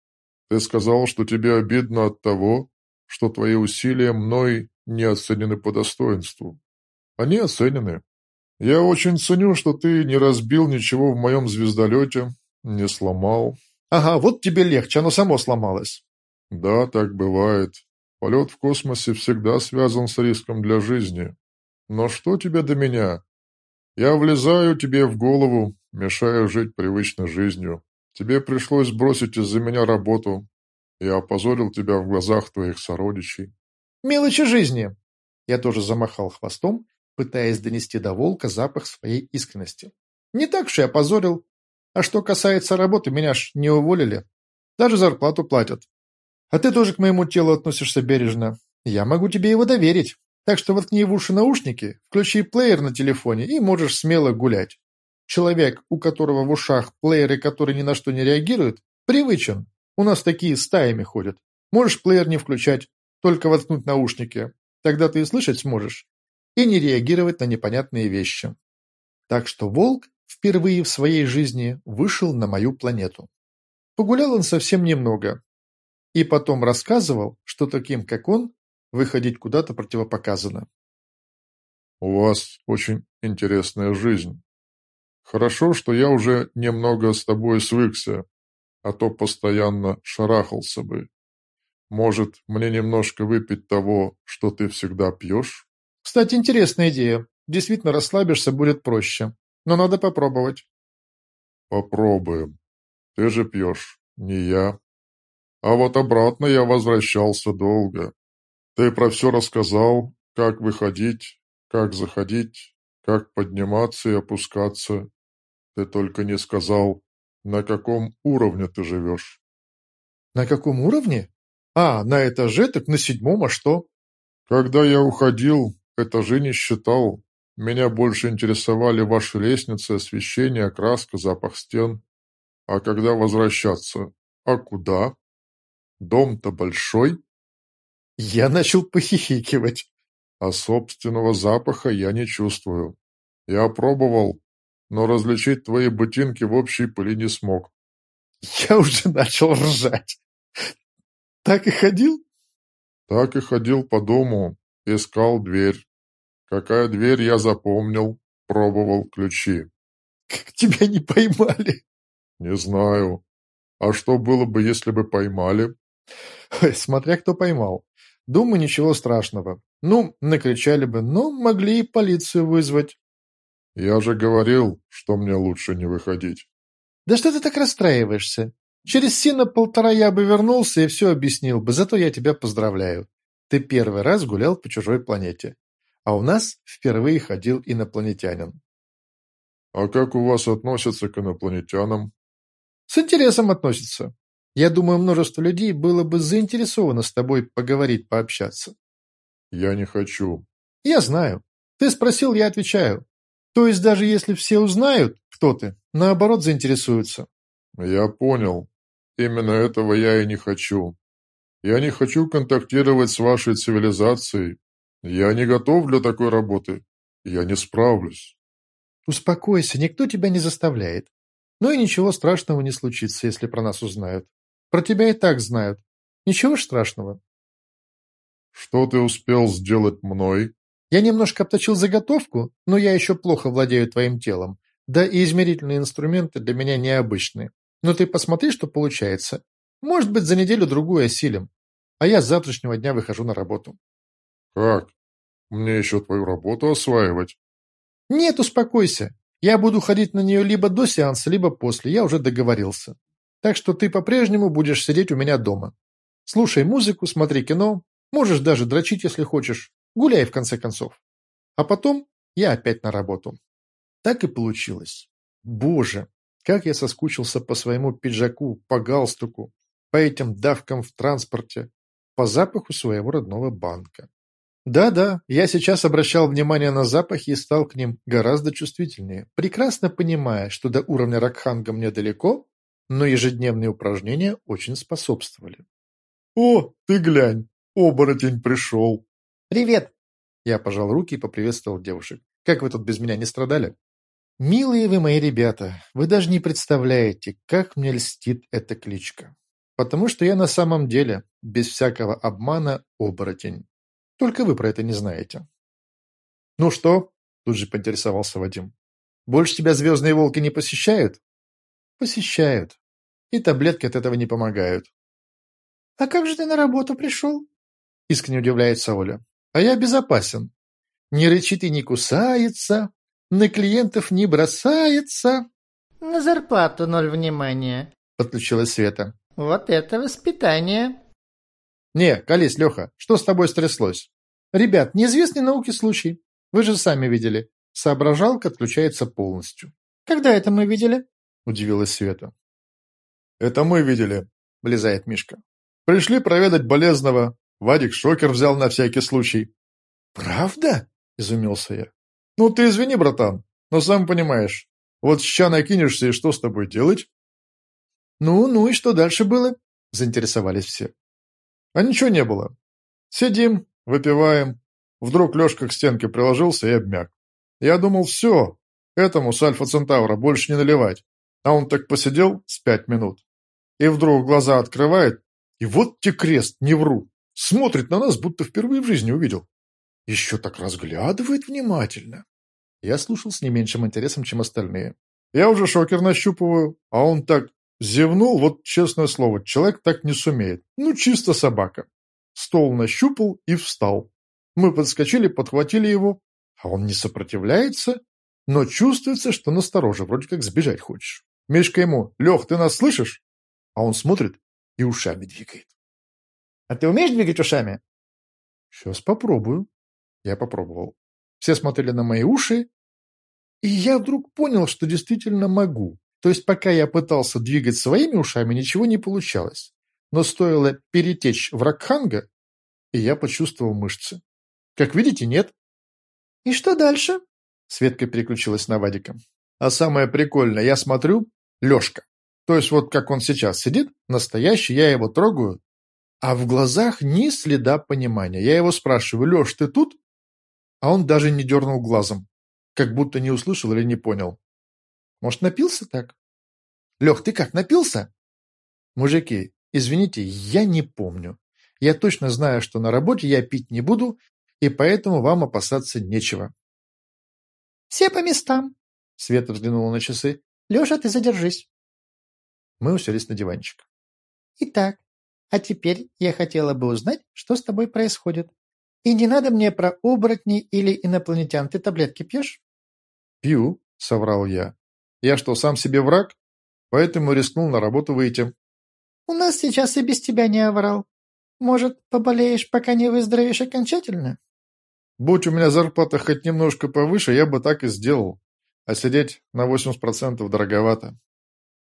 Ты сказал, что тебе обидно от того, что твои усилия мной не оценены по достоинству. Они оценены. Я очень ценю, что ты не разбил ничего в моем звездолете, не сломал. Ага, вот тебе легче, оно само сломалось. Да, так бывает. Полет в космосе всегда связан с риском для жизни. Но что тебе до меня? Я влезаю тебе в голову, мешаю жить привычной жизнью. Тебе пришлось бросить из-за меня работу, я опозорил тебя в глазах твоих сородичей. Мелочи жизни. Я тоже замахал хвостом, пытаясь донести до волка запах своей искренности. Не так уж и опозорил. А что касается работы, меня ж не уволили. Даже зарплату платят. А ты тоже к моему телу относишься бережно. Я могу тебе его доверить. Так что воткни в уши наушники, включи плеер на телефоне и можешь смело гулять. Человек, у которого в ушах плееры, которые ни на что не реагируют, привычен. У нас такие стаями ходят. Можешь плеер не включать, только воткнуть наушники. Тогда ты и слышать сможешь. И не реагировать на непонятные вещи. Так что волк впервые в своей жизни вышел на мою планету. Погулял он совсем немного. И потом рассказывал, что таким, как он, выходить куда-то противопоказано. «У вас очень интересная жизнь. Хорошо, что я уже немного с тобой свыкся, а то постоянно шарахался бы. Может, мне немножко выпить того, что ты всегда пьешь? Кстати, интересная идея. Действительно, расслабишься будет проще. Но надо попробовать. Попробуем. Ты же пьешь, не я. А вот обратно я возвращался долго. Ты про все рассказал, как выходить, как заходить, как подниматься и опускаться. Ты только не сказал, на каком уровне ты живешь? На каком уровне? А, на этаже, так на седьмом, а что? Когда я уходил, этажи не считал. Меня больше интересовали ваши лестницы, освещение, окраска, запах стен. А когда возвращаться? А куда? Дом-то большой? Я начал похихикивать. А собственного запаха я не чувствую. Я пробовал, но различить твои ботинки в общей пыли не смог. Я уже начал ржать. Так и ходил? Так и ходил по дому, искал дверь. Какая дверь я запомнил, пробовал ключи. Как тебя не поймали? Не знаю. А что было бы, если бы поймали? Смотря кто поймал. Думаю, ничего страшного. Ну, накричали бы, но могли и полицию вызвать. Я же говорил, что мне лучше не выходить. Да что ты так расстраиваешься? Через сина полтора я бы вернулся и все объяснил бы, зато я тебя поздравляю. Ты первый раз гулял по чужой планете. А у нас впервые ходил инопланетянин. А как у вас относятся к инопланетянам? С интересом относятся. Я думаю, множество людей было бы заинтересовано с тобой поговорить, пообщаться. Я не хочу. Я знаю. Ты спросил, я отвечаю. То есть даже если все узнают, кто ты, наоборот заинтересуются. Я понял. Именно этого я и не хочу. Я не хочу контактировать с вашей цивилизацией. Я не готов для такой работы. Я не справлюсь. Успокойся, никто тебя не заставляет. Ну и ничего страшного не случится, если про нас узнают. Про тебя и так знают. Ничего страшного. Что ты успел сделать мной? Я немножко обточил заготовку, но я еще плохо владею твоим телом. Да и измерительные инструменты для меня необычные. Но ты посмотри, что получается. Может быть, за неделю-другую осилим. А я с завтрашнего дня выхожу на работу. Как? Мне еще твою работу осваивать? Нет, успокойся. Я буду ходить на нее либо до сеанса, либо после. Я уже договорился. Так что ты по-прежнему будешь сидеть у меня дома. Слушай музыку, смотри кино. Можешь даже дрочить, если хочешь. Гуляй, в конце концов. А потом я опять на работу. Так и получилось. Боже, как я соскучился по своему пиджаку, по галстуку, по этим давкам в транспорте, по запаху своего родного банка. Да-да, я сейчас обращал внимание на запахи и стал к ним гораздо чувствительнее, прекрасно понимая, что до уровня Ракханга мне далеко, но ежедневные упражнения очень способствовали. «О, ты глянь, оборотень пришел!» «Привет!» Я пожал руки и поприветствовал девушек. «Как вы тут без меня не страдали?» «Милые вы мои ребята, вы даже не представляете, как мне льстит эта кличка. Потому что я на самом деле, без всякого обмана, оборотень. Только вы про это не знаете. «Ну что?» – тут же поинтересовался Вадим. «Больше тебя звездные волки не посещают?» «Посещают. И таблетки от этого не помогают». «А как же ты на работу пришел?» – искренне удивляется Оля. «А я безопасен. Не рычит и не кусается, на клиентов не бросается». «На зарплату ноль внимания», – подключилась Света. «Вот это воспитание!» «Не, колись, Леха, что с тобой стряслось?» «Ребят, неизвестный науке случай. Вы же сами видели. Соображалка отключается полностью». «Когда это мы видели?» – удивилась Света. «Это мы видели», – влезает Мишка. «Пришли проведать болезного. Вадик шокер взял на всякий случай». «Правда?» – изумился я. «Ну ты извини, братан, но сам понимаешь. Вот ща накинешься, и что с тобой делать?» «Ну, ну и что дальше было?» – заинтересовались все. А ничего не было. Сидим, выпиваем. Вдруг Лешка к стенке приложился и обмяк. Я думал, все, этому с Альфа-Центавра больше не наливать. А он так посидел с пять минут. И вдруг глаза открывает, и вот те крест, не вру. Смотрит на нас, будто впервые в жизни увидел. Еще так разглядывает внимательно. Я слушал с не меньшим интересом, чем остальные. Я уже шокер нащупываю, а он так Зевнул, вот честное слово, человек так не сумеет. Ну, чисто собака. Стол нащупал и встал. Мы подскочили, подхватили его, а он не сопротивляется, но чувствуется, что настороже, вроде как сбежать хочешь. Мишка ему, Лех, ты нас слышишь? А он смотрит и ушами двигает. А ты умеешь двигать ушами? Сейчас попробую. Я попробовал. Все смотрели на мои уши, и я вдруг понял, что действительно могу. То есть пока я пытался двигать своими ушами, ничего не получалось. Но стоило перетечь в Ракханга, и я почувствовал мышцы. Как видите, нет. «И что дальше?» Светка переключилась на Вадика. А самое прикольное, я смотрю, Лешка. То есть вот как он сейчас сидит, настоящий, я его трогаю, а в глазах ни следа понимания. Я его спрашиваю, Леш, ты тут? А он даже не дернул глазом, как будто не услышал или не понял. Может, напился так? Лех, ты как, напился? Мужики, извините, я не помню. Я точно знаю, что на работе я пить не буду, и поэтому вам опасаться нечего. Все по местам. Света взглянула на часы. Леша, ты задержись. Мы уселись на диванчик. Итак, а теперь я хотела бы узнать, что с тобой происходит. И не надо мне про оборотней или инопланетян. Ты таблетки пьешь? Пью, соврал я. Я что, сам себе враг? Поэтому рискнул на работу выйти. У нас сейчас и без тебя не оврал. Может, поболеешь, пока не выздоровеешь окончательно? Будь у меня зарплата хоть немножко повыше, я бы так и сделал. А сидеть на 80% дороговато.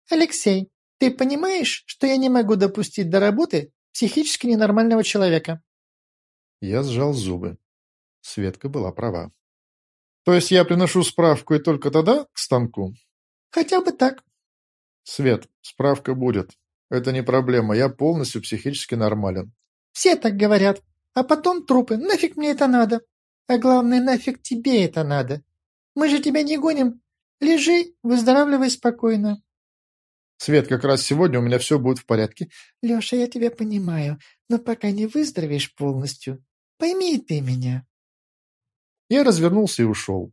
Алексей, ты понимаешь, что я не могу допустить до работы психически ненормального человека? Я сжал зубы. Светка была права. То есть я приношу справку и только тогда к станку? Хотя бы так. Свет, справка будет. Это не проблема, я полностью психически нормален. Все так говорят. А потом трупы. Нафиг мне это надо? А главное, нафиг тебе это надо? Мы же тебя не гоним. Лежи, выздоравливай спокойно. Свет, как раз сегодня у меня все будет в порядке. Леша, я тебя понимаю, но пока не выздоровеешь полностью, пойми ты меня. Я развернулся и ушел.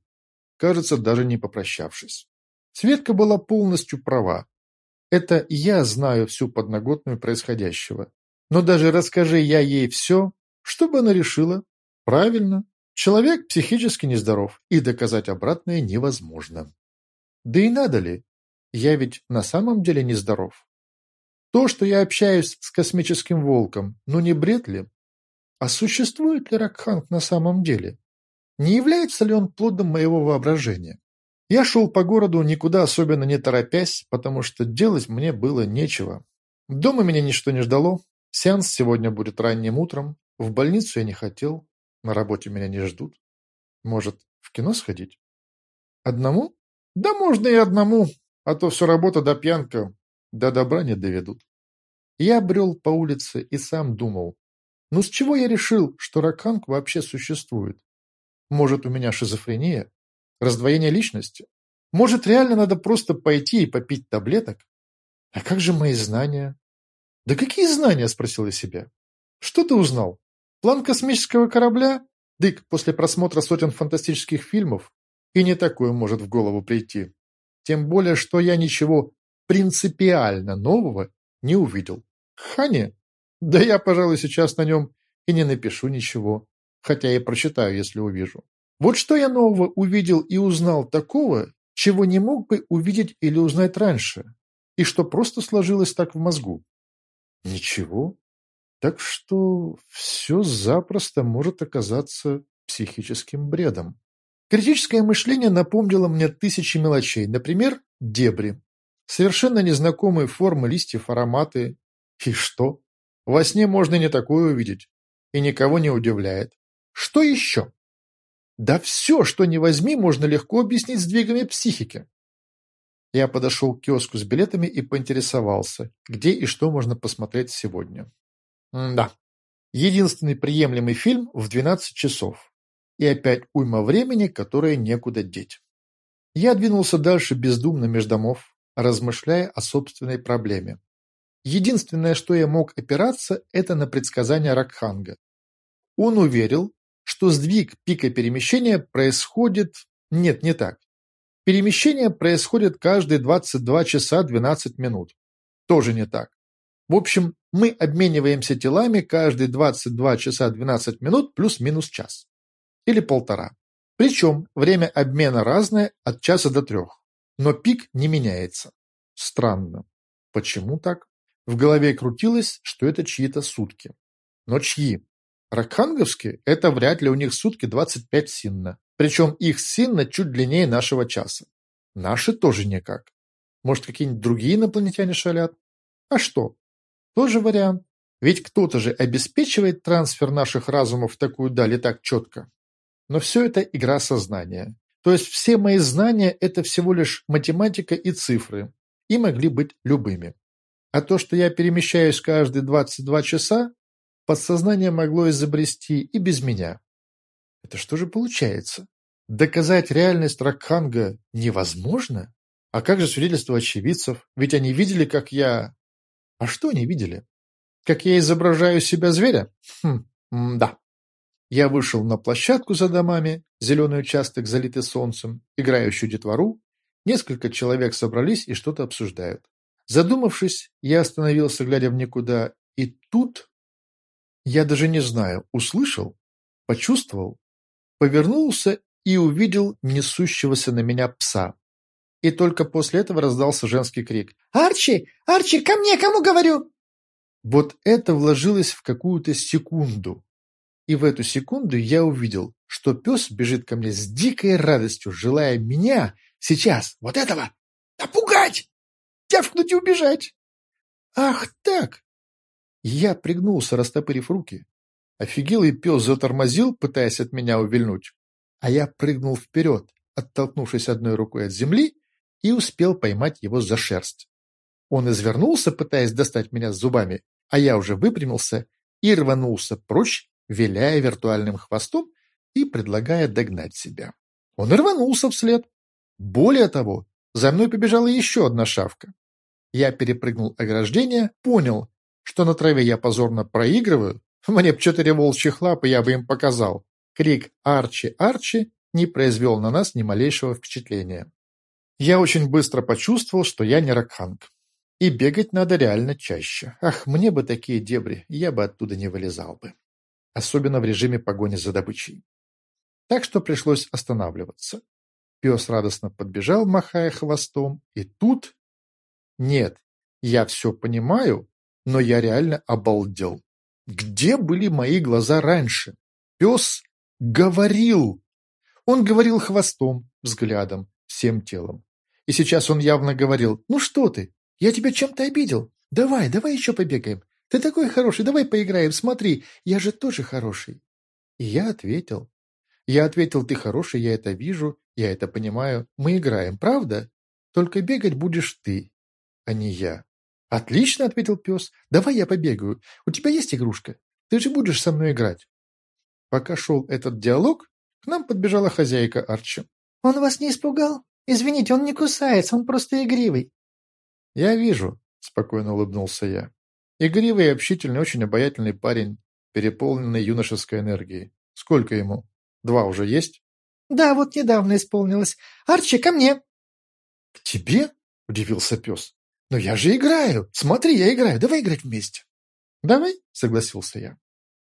Кажется, даже не попрощавшись. Светка была полностью права. Это я знаю всю подноготную происходящего. Но даже расскажи я ей все, что бы она решила? Правильно, человек психически нездоров, и доказать обратное невозможно. Да и надо ли? Я ведь на самом деле нездоров. То, что я общаюсь с космическим волком, ну не бред ли? А существует ли Ракханг на самом деле? Не является ли он плодом моего воображения? Я шел по городу, никуда особенно не торопясь, потому что делать мне было нечего. Дома меня ничто не ждало. Сеанс сегодня будет ранним утром. В больницу я не хотел. На работе меня не ждут. Может, в кино сходить? Одному? Да можно и одному, а то все работа да пьянка до добра не доведут. Я брел по улице и сам думал, ну с чего я решил, что Раканг вообще существует? Может, у меня шизофрения? Раздвоение личности? Может, реально надо просто пойти и попить таблеток? А как же мои знания? Да какие знания, спросил я себя. Что ты узнал? План космического корабля? Дык, после просмотра сотен фантастических фильмов и не такое может в голову прийти. Тем более, что я ничего принципиально нового не увидел. Хане? Да я, пожалуй, сейчас на нем и не напишу ничего хотя и прочитаю, если увижу. Вот что я нового увидел и узнал такого, чего не мог бы увидеть или узнать раньше, и что просто сложилось так в мозгу. Ничего. Так что все запросто может оказаться психическим бредом. Критическое мышление напомнило мне тысячи мелочей, например, дебри. Совершенно незнакомые формы листьев, ароматы. И что? Во сне можно не такое увидеть. И никого не удивляет. Что еще? Да все, что не возьми, можно легко объяснить сдвигами психики. Я подошел к киоску с билетами и поинтересовался, где и что можно посмотреть сегодня. Да, единственный приемлемый фильм в 12 часов. И опять уйма времени, которое некуда деть. Я двинулся дальше бездумно между домов, размышляя о собственной проблеме. Единственное, что я мог опираться, это на предсказания Ракханга. Он уверил, что сдвиг пика перемещения происходит... Нет, не так. Перемещение происходит каждые 22 часа 12 минут. Тоже не так. В общем, мы обмениваемся телами каждые 22 часа 12 минут плюс-минус час. Или полтора. Причем время обмена разное от часа до трех. Но пик не меняется. Странно. Почему так? В голове крутилось, что это чьи-то сутки. Но чьи? Ракханговские – это вряд ли у них сутки 25 синна. Причем их синна чуть длиннее нашего часа. Наши тоже никак. Может, какие-нибудь другие инопланетяне шалят? А что? Тоже вариант. Ведь кто-то же обеспечивает трансфер наших разумов в такую даль и так четко. Но все это игра сознания. То есть все мои знания – это всего лишь математика и цифры, и могли быть любыми. А то, что я перемещаюсь каждые 22 часа, подсознание могло изобрести и без меня. Это что же получается? Доказать реальность Ракханга невозможно? А как же свидетельство очевидцев? Ведь они видели, как я... А что они видели? Как я изображаю себя зверя? Хм, да. Я вышел на площадку за домами, зеленый участок, залитый солнцем, играющую детвору. Несколько человек собрались и что-то обсуждают. Задумавшись, я остановился, глядя в никуда, и тут я даже не знаю, услышал, почувствовал, повернулся и увидел несущегося на меня пса. И только после этого раздался женский крик. «Арчи! Арчи, ко мне, кому говорю?» Вот это вложилось в какую-то секунду. И в эту секунду я увидел, что пес бежит ко мне с дикой радостью, желая меня сейчас, вот этого, напугать, тявкнуть и убежать. Ах так! Я пригнулся, растопырив руки. Офигелый пес затормозил, пытаясь от меня увильнуть. А я прыгнул вперед, оттолкнувшись одной рукой от земли, и успел поймать его за шерсть. Он извернулся, пытаясь достать меня зубами, а я уже выпрямился и рванулся прочь, виляя виртуальным хвостом и предлагая догнать себя. Он рванулся вслед. Более того, за мной побежала еще одна шавка. Я перепрыгнул ограждение, понял, что на траве я позорно проигрываю. Мне б четыре волчьих лапы, я бы им показал. Крик «Арчи! Арчи!» не произвел на нас ни малейшего впечатления. Я очень быстро почувствовал, что я не Ракханг. И бегать надо реально чаще. Ах, мне бы такие дебри, я бы оттуда не вылезал бы. Особенно в режиме погони за добычей. Так что пришлось останавливаться. Пес радостно подбежал, махая хвостом, и тут... Нет, я все понимаю, но я реально обалдел. Где были мои глаза раньше? Пес говорил. Он говорил хвостом, взглядом, всем телом. И сейчас он явно говорил, ну что ты, я тебя чем-то обидел. Давай, давай еще побегаем. Ты такой хороший, давай поиграем, смотри, я же тоже хороший. И я ответил. Я ответил, ты хороший, я это вижу, я это понимаю. Мы играем, правда? Только бегать будешь ты, а не я. Отлично, ответил пес. Давай я побегаю. У тебя есть игрушка? Ты же будешь со мной играть. Пока шел этот диалог, к нам подбежала хозяйка Арчи. Он вас не испугал? Извините, он не кусается, он просто игривый. Я вижу, спокойно улыбнулся я. Игривый общительный, очень обаятельный парень, переполненный юношеской энергией. Сколько ему? Два уже есть? Да, вот недавно исполнилось. Арчи, ко мне. К тебе? Удивился пес. Но я же играю. Смотри, я играю. Давай играть вместе. Давай, согласился я.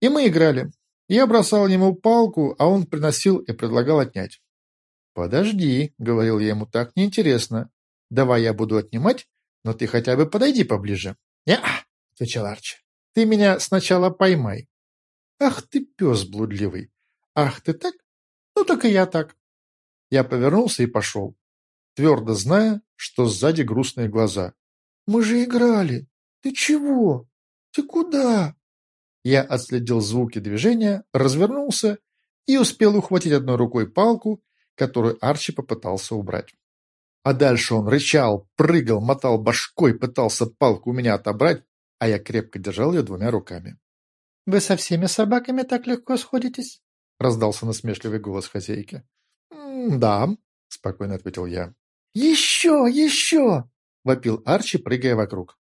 И мы играли. Я бросал ему палку, а он приносил и предлагал отнять. «Подожди», — говорил я ему, — «так неинтересно. Давай я буду отнимать, но ты хотя бы подойди поближе». «Не-а», — отвечал Арчи. «Ты меня сначала поймай». «Ах ты пес блудливый! Ах ты так? Ну так и я так». Я повернулся и пошел, твердо зная, что сзади грустные глаза. «Мы же играли! Ты чего? Ты куда?» Я отследил звуки движения, развернулся и успел ухватить одной рукой палку, которую Арчи попытался убрать. А дальше он рычал, прыгал, мотал башкой, пытался палку у меня отобрать, а я крепко держал ее двумя руками. «Вы со всеми собаками так легко сходитесь?» — раздался насмешливый голос хозяйки. «Да», — спокойно ответил я. «Еще, еще!» — вопил Арчи, прыгая вокруг.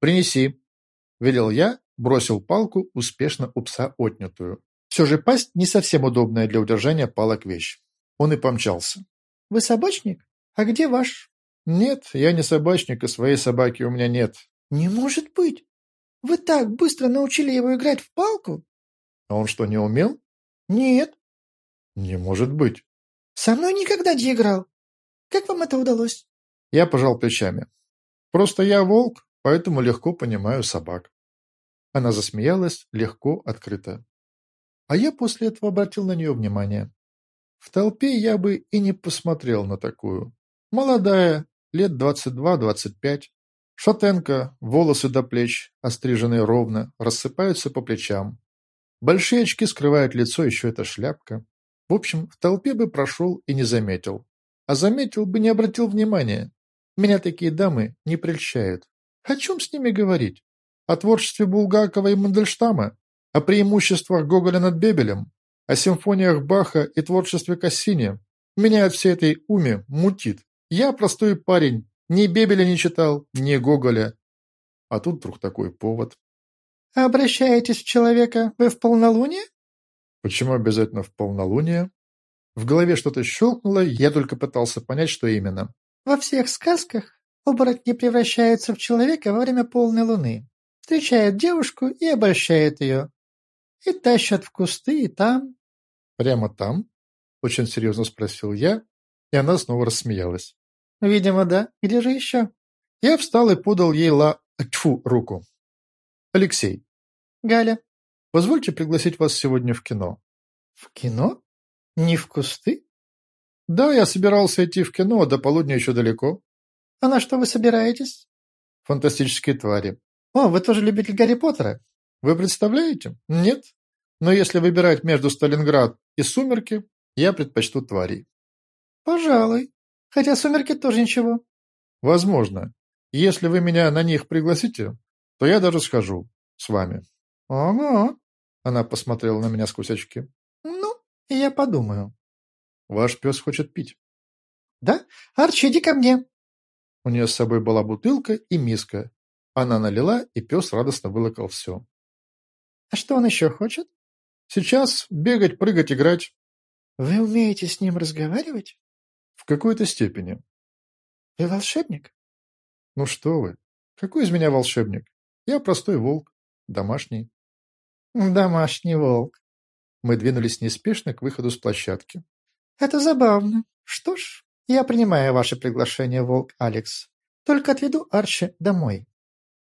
«Принеси», — велел я, бросил палку, успешно у пса отнятую. Все же пасть не совсем удобная для удержания палок вещь. Он и помчался. «Вы собачник? А где ваш?» «Нет, я не собачник, и своей собаки у меня нет». «Не может быть! Вы так быстро научили его играть в палку?» «А он что, не умел?» «Нет». «Не может быть». «Со мной никогда не играл. Как вам это удалось?» Я пожал плечами. «Просто я волк, поэтому легко понимаю собак». Она засмеялась, легко, открыто. А я после этого обратил на нее внимание. В толпе я бы и не посмотрел на такую. Молодая, лет двадцать два-двадцать пять. Шатенка, волосы до плеч, остриженные ровно, рассыпаются по плечам. Большие очки скрывают лицо, еще эта шляпка. В общем, в толпе бы прошел и не заметил. А заметил бы, не обратил внимания. Меня такие дамы не прельщают. О чем с ними говорить? О творчестве Булгакова и Мандельштама? О преимуществах Гоголя над Бебелем? О симфониях Баха и творчестве Кассини? Меня от всей этой уме мутит. Я простой парень, ни Бебеля не читал, ни Гоголя. А тут вдруг такой повод. «Обращаетесь в человека вы в полнолуние?» «Почему обязательно в полнолуние?» В голове что-то щелкнуло, я только пытался понять, что именно. «Во всех сказках оборотни превращаются в человека во время полной луны, встречают девушку и обольщают ее, и тащат в кусты, и там...» «Прямо там?» — очень серьезно спросил я, и она снова рассмеялась. «Видимо, да. Где же еще?» Я встал и подал ей ла... Тьфу, руку. «Алексей». «Галя». «Позвольте пригласить вас сегодня в кино». «В кино? Не в кусты?» «Да, я собирался идти в кино, а до полудня еще далеко». «А на что вы собираетесь?» «Фантастические твари». «О, вы тоже любитель Гарри Поттера?» «Вы представляете? Нет. Но если выбирать между Сталинград и Сумерки, я предпочту тварей». «Пожалуй. Хотя Сумерки тоже ничего». «Возможно. Если вы меня на них пригласите, то я даже схожу с вами». «Ого!» Она посмотрела на меня сквозь очки. «Ну, я подумаю». «Ваш пес хочет пить». «Да? Арчи, иди ко мне». У нее с собой была бутылка и миска. Она налила, и пес радостно вылокал все. «А что он еще хочет?» «Сейчас бегать, прыгать, играть». «Вы умеете с ним разговаривать?» «В какой-то степени». «Вы волшебник?» «Ну что вы, какой из меня волшебник? Я простой волк, домашний». «Домашний волк». Мы двинулись неспешно к выходу с площадки. «Это забавно. Что ж, я принимаю ваше приглашение, волк Алекс. Только отведу Арчи домой».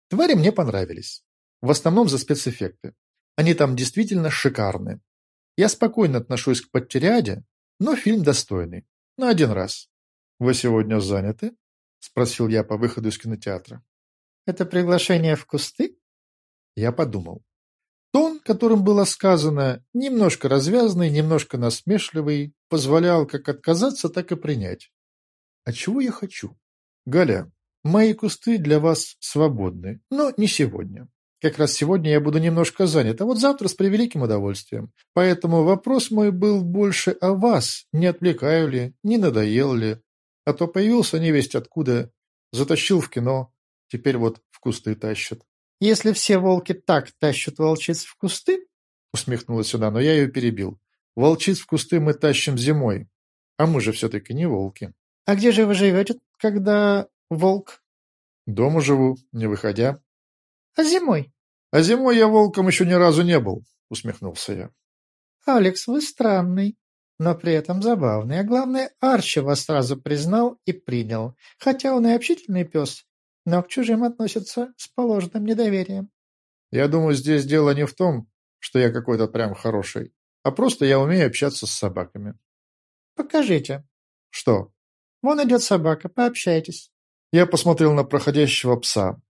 Твари мне понравились. В основном за спецэффекты. Они там действительно шикарные. Я спокойно отношусь к подтеряде, но фильм достойный. На один раз. «Вы сегодня заняты?» – спросил я по выходу из кинотеатра. «Это приглашение в кусты?» Я подумал. Тон, которым было сказано, немножко развязный, немножко насмешливый, позволял как отказаться, так и принять. А чего я хочу? Галя, мои кусты для вас свободны, но не сегодня. Как раз сегодня я буду немножко занят, а вот завтра с превеликим удовольствием. Поэтому вопрос мой был больше о вас, не отвлекаю ли, не надоел ли. А то появился невесть откуда, затащил в кино, теперь вот в кусты тащат. Если все волки так тащат волчиц в кусты, усмехнулась сюда, но я ее перебил. Волчиц в кусты мы тащим зимой, а мы же все-таки не волки. А где же вы живете, когда волк? Дома живу, не выходя. А зимой? А зимой я волком еще ни разу не был, усмехнулся я. Алекс, вы странный, но при этом забавный. А главное, Арчи вас сразу признал и принял. Хотя он и общительный пес, но к чужим относятся с положенным недоверием. Я думаю, здесь дело не в том, что я какой-то прям хороший, а просто я умею общаться с собаками. Покажите. Что? Вон идет собака, пообщайтесь. Я посмотрел на проходящего пса.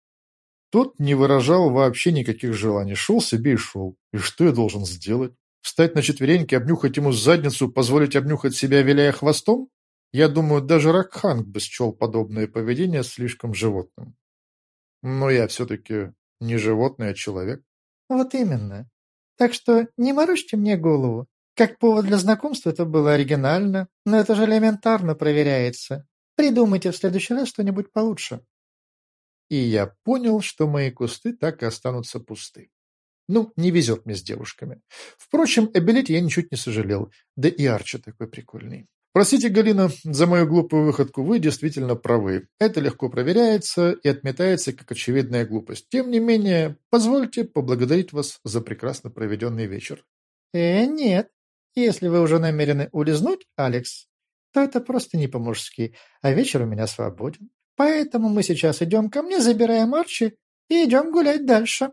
Тот не выражал вообще никаких желаний, шел себе и шел. И что я должен сделать? Встать на четвереньки, обнюхать ему задницу, позволить обнюхать себя, виляя хвостом? Я думаю, даже Ракханг бы счел подобное поведение слишком животным. Но я все-таки не животное, а человек. Вот именно. Так что не морочьте мне голову. Как повод для знакомства это было оригинально, но это же элементарно проверяется. Придумайте в следующий раз что-нибудь получше. И я понял, что мои кусты так и останутся пусты. Ну, не везет мне с девушками. Впрочем, о билете я ничуть не сожалел. Да и Арчи такой прикольный. Простите, Галина, за мою глупую выходку, вы действительно правы. Это легко проверяется и отметается как очевидная глупость. Тем не менее, позвольте поблагодарить вас за прекрасно проведенный вечер. Э, нет. Если вы уже намерены улизнуть, Алекс, то это просто не по-мужски, а вечер у меня свободен. Поэтому мы сейчас идем ко мне, забираем Арчи и идем гулять дальше.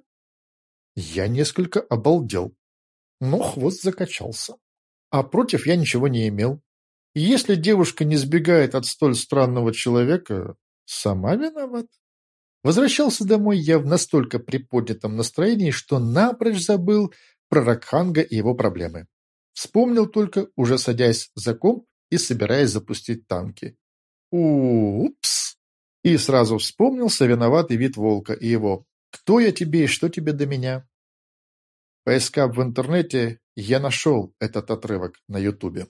Я несколько обалдел, но хвост закачался. А против я ничего не имел. Если девушка не сбегает от столь странного человека, сама виноват. Возвращался домой я в настолько приподнятом настроении, что напрочь забыл про Ракханга и его проблемы. Вспомнил только, уже садясь за комп и собираясь запустить танки. Упс! И сразу вспомнился виноватый вид волка и его «Кто я тебе и что тебе до меня?» Поискав в интернете, я нашел этот отрывок на ютубе.